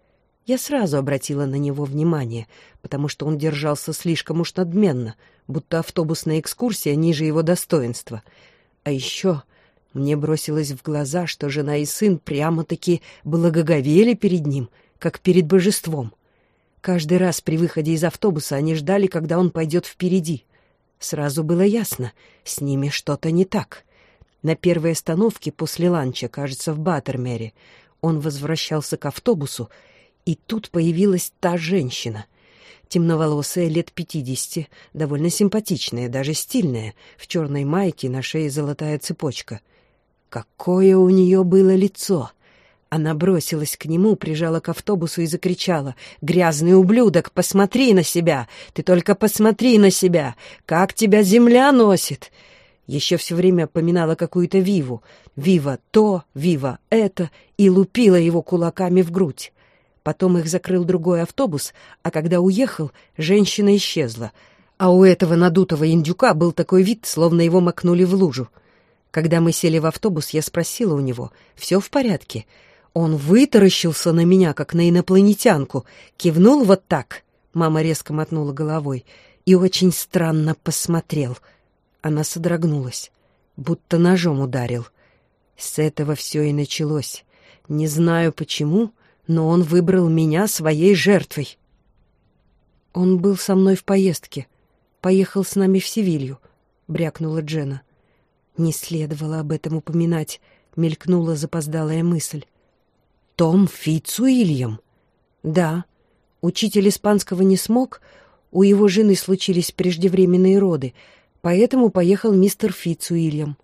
Я сразу обратила на него внимание, потому что он держался слишком уж надменно, будто автобусная экскурсия ниже его достоинства. А еще мне бросилось в глаза, что жена и сын прямо-таки благоговели перед ним, как перед божеством. Каждый раз при выходе из автобуса они ждали, когда он пойдет впереди. Сразу было ясно, с ними что-то не так. На первой остановке после ланча, кажется, в Баттермере, он возвращался к автобусу, и тут появилась та женщина. Темноволосая, лет пятидесяти, довольно симпатичная, даже стильная, в черной майке, на шее золотая цепочка. Какое у нее было лицо! Она бросилась к нему, прижала к автобусу и закричала. «Грязный ублюдок, посмотри на себя! Ты только посмотри на себя! Как тебя земля носит!» Еще все время поминала какую-то Виву. Вива то, Вива это, и лупила его кулаками в грудь. Потом их закрыл другой автобус, а когда уехал, женщина исчезла. А у этого надутого индюка был такой вид, словно его макнули в лужу. Когда мы сели в автобус, я спросила у него, «Все в порядке?» Он вытаращился на меня, как на инопланетянку, кивнул вот так. Мама резко мотнула головой и очень странно посмотрел. Она содрогнулась, будто ножом ударил. С этого все и началось. Не знаю почему, но он выбрал меня своей жертвой. Он был со мной в поездке, поехал с нами в Севилью, брякнула Джена. Не следовало об этом упоминать, мелькнула запоздалая мысль. Том Фицуильям? Да. Учитель испанского не смог, у его жены случились преждевременные роды, поэтому поехал мистер Фицуильям.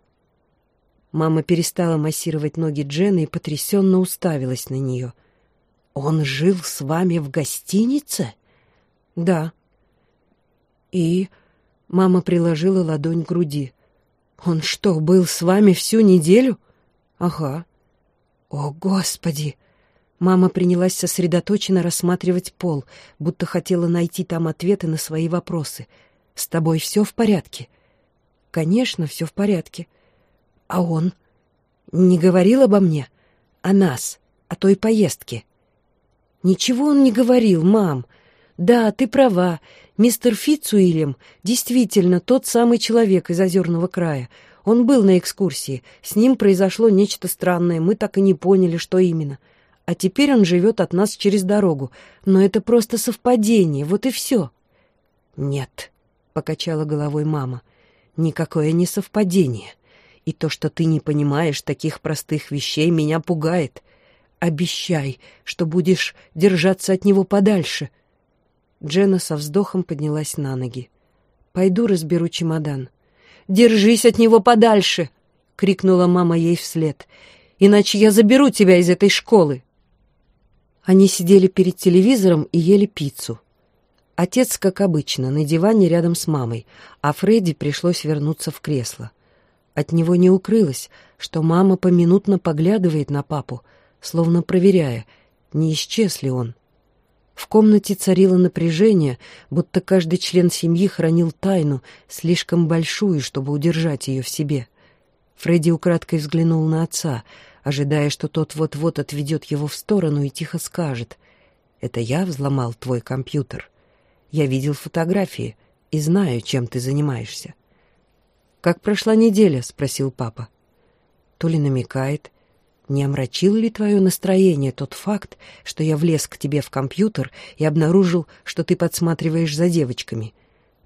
Мама перестала массировать ноги Джены и потрясенно уставилась на нее. «Он жил с вами в гостинице?» «Да». «И...» — мама приложила ладонь к груди. «Он что, был с вами всю неделю?» «Ага». «О, Господи!» Мама принялась сосредоточенно рассматривать пол, будто хотела найти там ответы на свои вопросы. «С тобой все в порядке?» «Конечно, все в порядке». «А он?» «Не говорил обо мне? О нас? О той поездке?» «Ничего он не говорил, мам. Да, ты права. Мистер Фитцуильям действительно тот самый человек из Озерного края. Он был на экскурсии. С ним произошло нечто странное. Мы так и не поняли, что именно. А теперь он живет от нас через дорогу. Но это просто совпадение. Вот и все». «Нет», — покачала головой мама, — «никакое не совпадение. И то, что ты не понимаешь таких простых вещей, меня пугает. Обещай, что будешь держаться от него подальше. Джена со вздохом поднялась на ноги. Пойду разберу чемодан. Держись от него подальше, крикнула мама ей вслед. Иначе я заберу тебя из этой школы. Они сидели перед телевизором и ели пиццу. Отец, как обычно, на диване рядом с мамой, а Фредди пришлось вернуться в кресло. От него не укрылось, что мама поминутно поглядывает на папу, словно проверяя, не исчез ли он. В комнате царило напряжение, будто каждый член семьи хранил тайну, слишком большую, чтобы удержать ее в себе. Фредди украдкой взглянул на отца, ожидая, что тот вот-вот отведет его в сторону и тихо скажет «Это я взломал твой компьютер. Я видел фотографии и знаю, чем ты занимаешься». «Как прошла неделя?» — спросил папа. То ли намекает, не омрачил ли твое настроение тот факт, что я влез к тебе в компьютер и обнаружил, что ты подсматриваешь за девочками?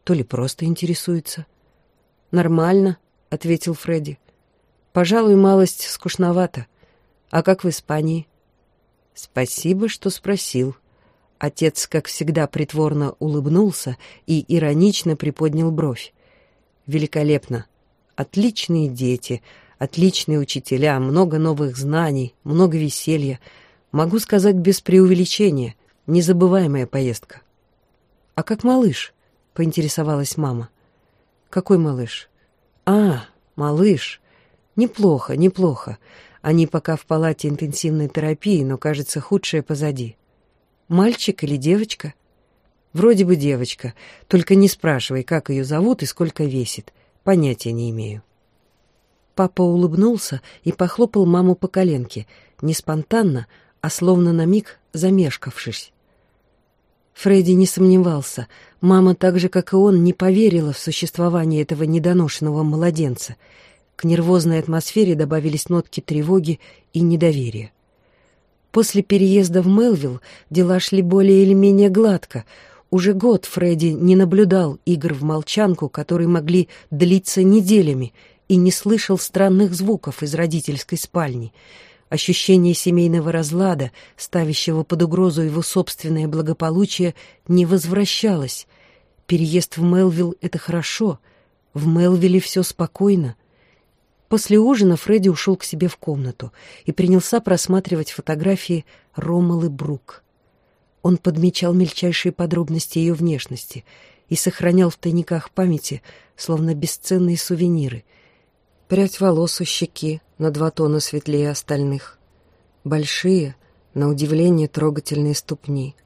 То ли просто интересуется? Нормально, ответил Фредди. Пожалуй, малость скучновато. А как в Испании? Спасибо, что спросил. Отец, как всегда, притворно улыбнулся и иронично приподнял бровь. Великолепно. Отличные дети — Отличные учителя, много новых знаний, много веселья. Могу сказать без преувеличения. Незабываемая поездка. «А как малыш?» — поинтересовалась мама. «Какой малыш?» «А, малыш. Неплохо, неплохо. Они пока в палате интенсивной терапии, но, кажется, худшее позади. Мальчик или девочка?» «Вроде бы девочка. Только не спрашивай, как ее зовут и сколько весит. Понятия не имею». Папа улыбнулся и похлопал маму по коленке, не спонтанно, а словно на миг замешкавшись. Фредди не сомневался. Мама, так же, как и он, не поверила в существование этого недоношенного младенца. К нервозной атмосфере добавились нотки тревоги и недоверия. После переезда в Мелвилл дела шли более или менее гладко. Уже год Фредди не наблюдал игр в молчанку, которые могли длиться неделями, и не слышал странных звуков из родительской спальни — Ощущение семейного разлада, ставящего под угрозу его собственное благополучие, не возвращалось. Переезд в Мелвилл — это хорошо. В Мелвилле все спокойно. После ужина Фредди ушел к себе в комнату и принялся просматривать фотографии Ромалы Брук. Он подмечал мельчайшие подробности ее внешности и сохранял в тайниках памяти, словно бесценные сувениры — Прядь волос у щеки на два тона светлее остальных. Большие, на удивление, трогательные ступни.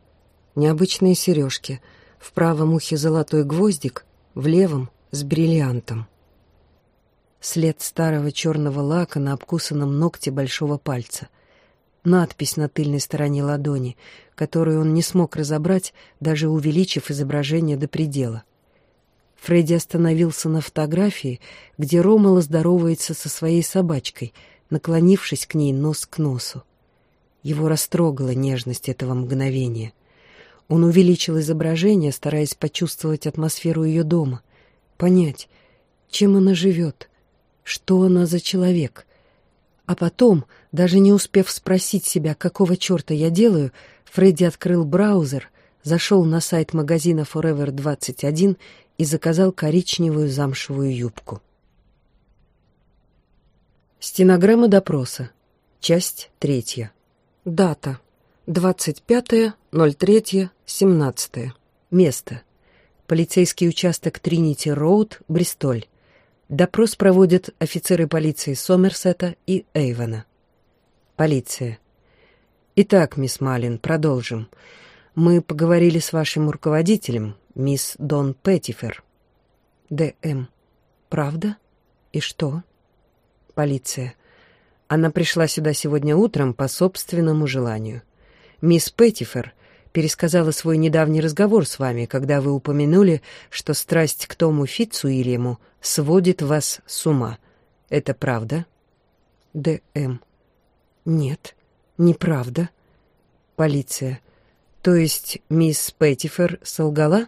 Необычные сережки. В правом ухе золотой гвоздик, в левом — с бриллиантом. След старого черного лака на обкусанном ногте большого пальца. Надпись на тыльной стороне ладони, которую он не смог разобрать, даже увеличив изображение до предела. Фредди остановился на фотографии, где Ромала здоровается со своей собачкой, наклонившись к ней нос к носу. Его растрогала нежность этого мгновения. Он увеличил изображение, стараясь почувствовать атмосферу ее дома, понять, чем она живет, что она за человек. А потом, даже не успев спросить себя, какого черта я делаю, Фредди открыл браузер, зашел на сайт магазина Forever 21 и заказал коричневую замшевую юбку. Стенограмма допроса. Часть третья. Дата. 25.03.17. Место. Полицейский участок Тринити-Роуд, Бристоль. Допрос проводят офицеры полиции Сомерсета и Эйвона. Полиция. Итак, мисс Малин, продолжим. Мы поговорили с вашим руководителем, мисс Дон Петтифер. Д.М. Правда? И что? Полиция. Она пришла сюда сегодня утром по собственному желанию. Мисс Петтифер пересказала свой недавний разговор с вами, когда вы упомянули, что страсть к Тому Фитцуильяму сводит вас с ума. Это правда? Д.М. Нет, неправда. Полиция. То есть мисс Петтифер солгала?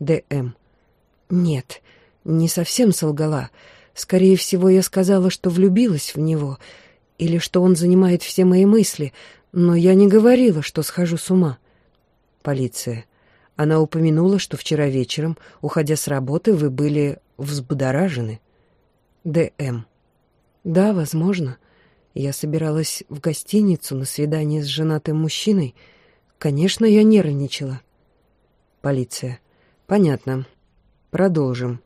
Д.М. «Нет, не совсем солгала. Скорее всего, я сказала, что влюбилась в него, или что он занимает все мои мысли, но я не говорила, что схожу с ума». Полиция. Она упомянула, что вчера вечером, уходя с работы, вы были взбудоражены. Д.М. Да, возможно. Я собиралась в гостиницу на свидание с женатым мужчиной. Конечно, я нервничала. Полиция. Понятно. Продолжим.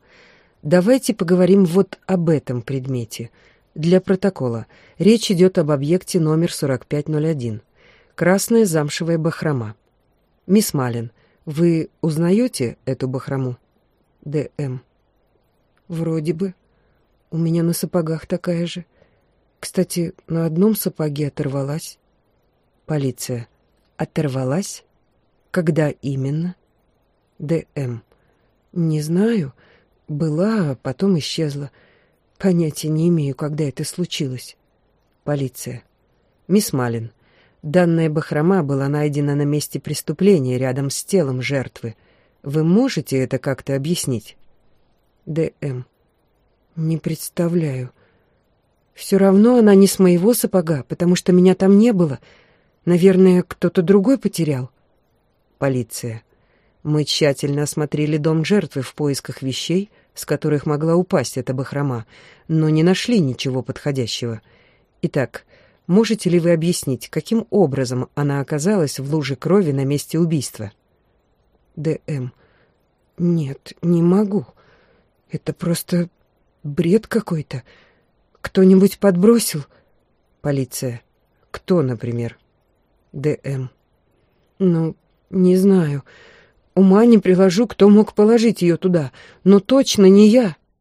Давайте поговорим вот об этом предмете. Для протокола. Речь идет об объекте номер 4501. Красная замшевая бахрома. Мисс Малин, вы узнаете эту бахрому? Д.М. Вроде бы. У меня на сапогах такая же. Кстати, на одном сапоге оторвалась. Полиция. Оторвалась? Когда именно? Д.М. «Не знаю. Была, а потом исчезла. Понятия не имею, когда это случилось». «Полиция. Мисс Малин, данная бахрома была найдена на месте преступления рядом с телом жертвы. Вы можете это как-то объяснить?» «Д.М. Не представляю. Все равно она не с моего сапога, потому что меня там не было. Наверное, кто-то другой потерял». «Полиция. Мы тщательно осмотрели дом жертвы в поисках вещей, с которых могла упасть эта бахрома, но не нашли ничего подходящего. Итак, можете ли вы объяснить, каким образом она оказалась в луже крови на месте убийства? Д.М. Нет, не могу. Это просто бред какой-то. Кто-нибудь подбросил? Полиция. Кто, например? Д.М. Ну, не знаю. Ума не приложу, кто мог положить ее туда, но точно не я.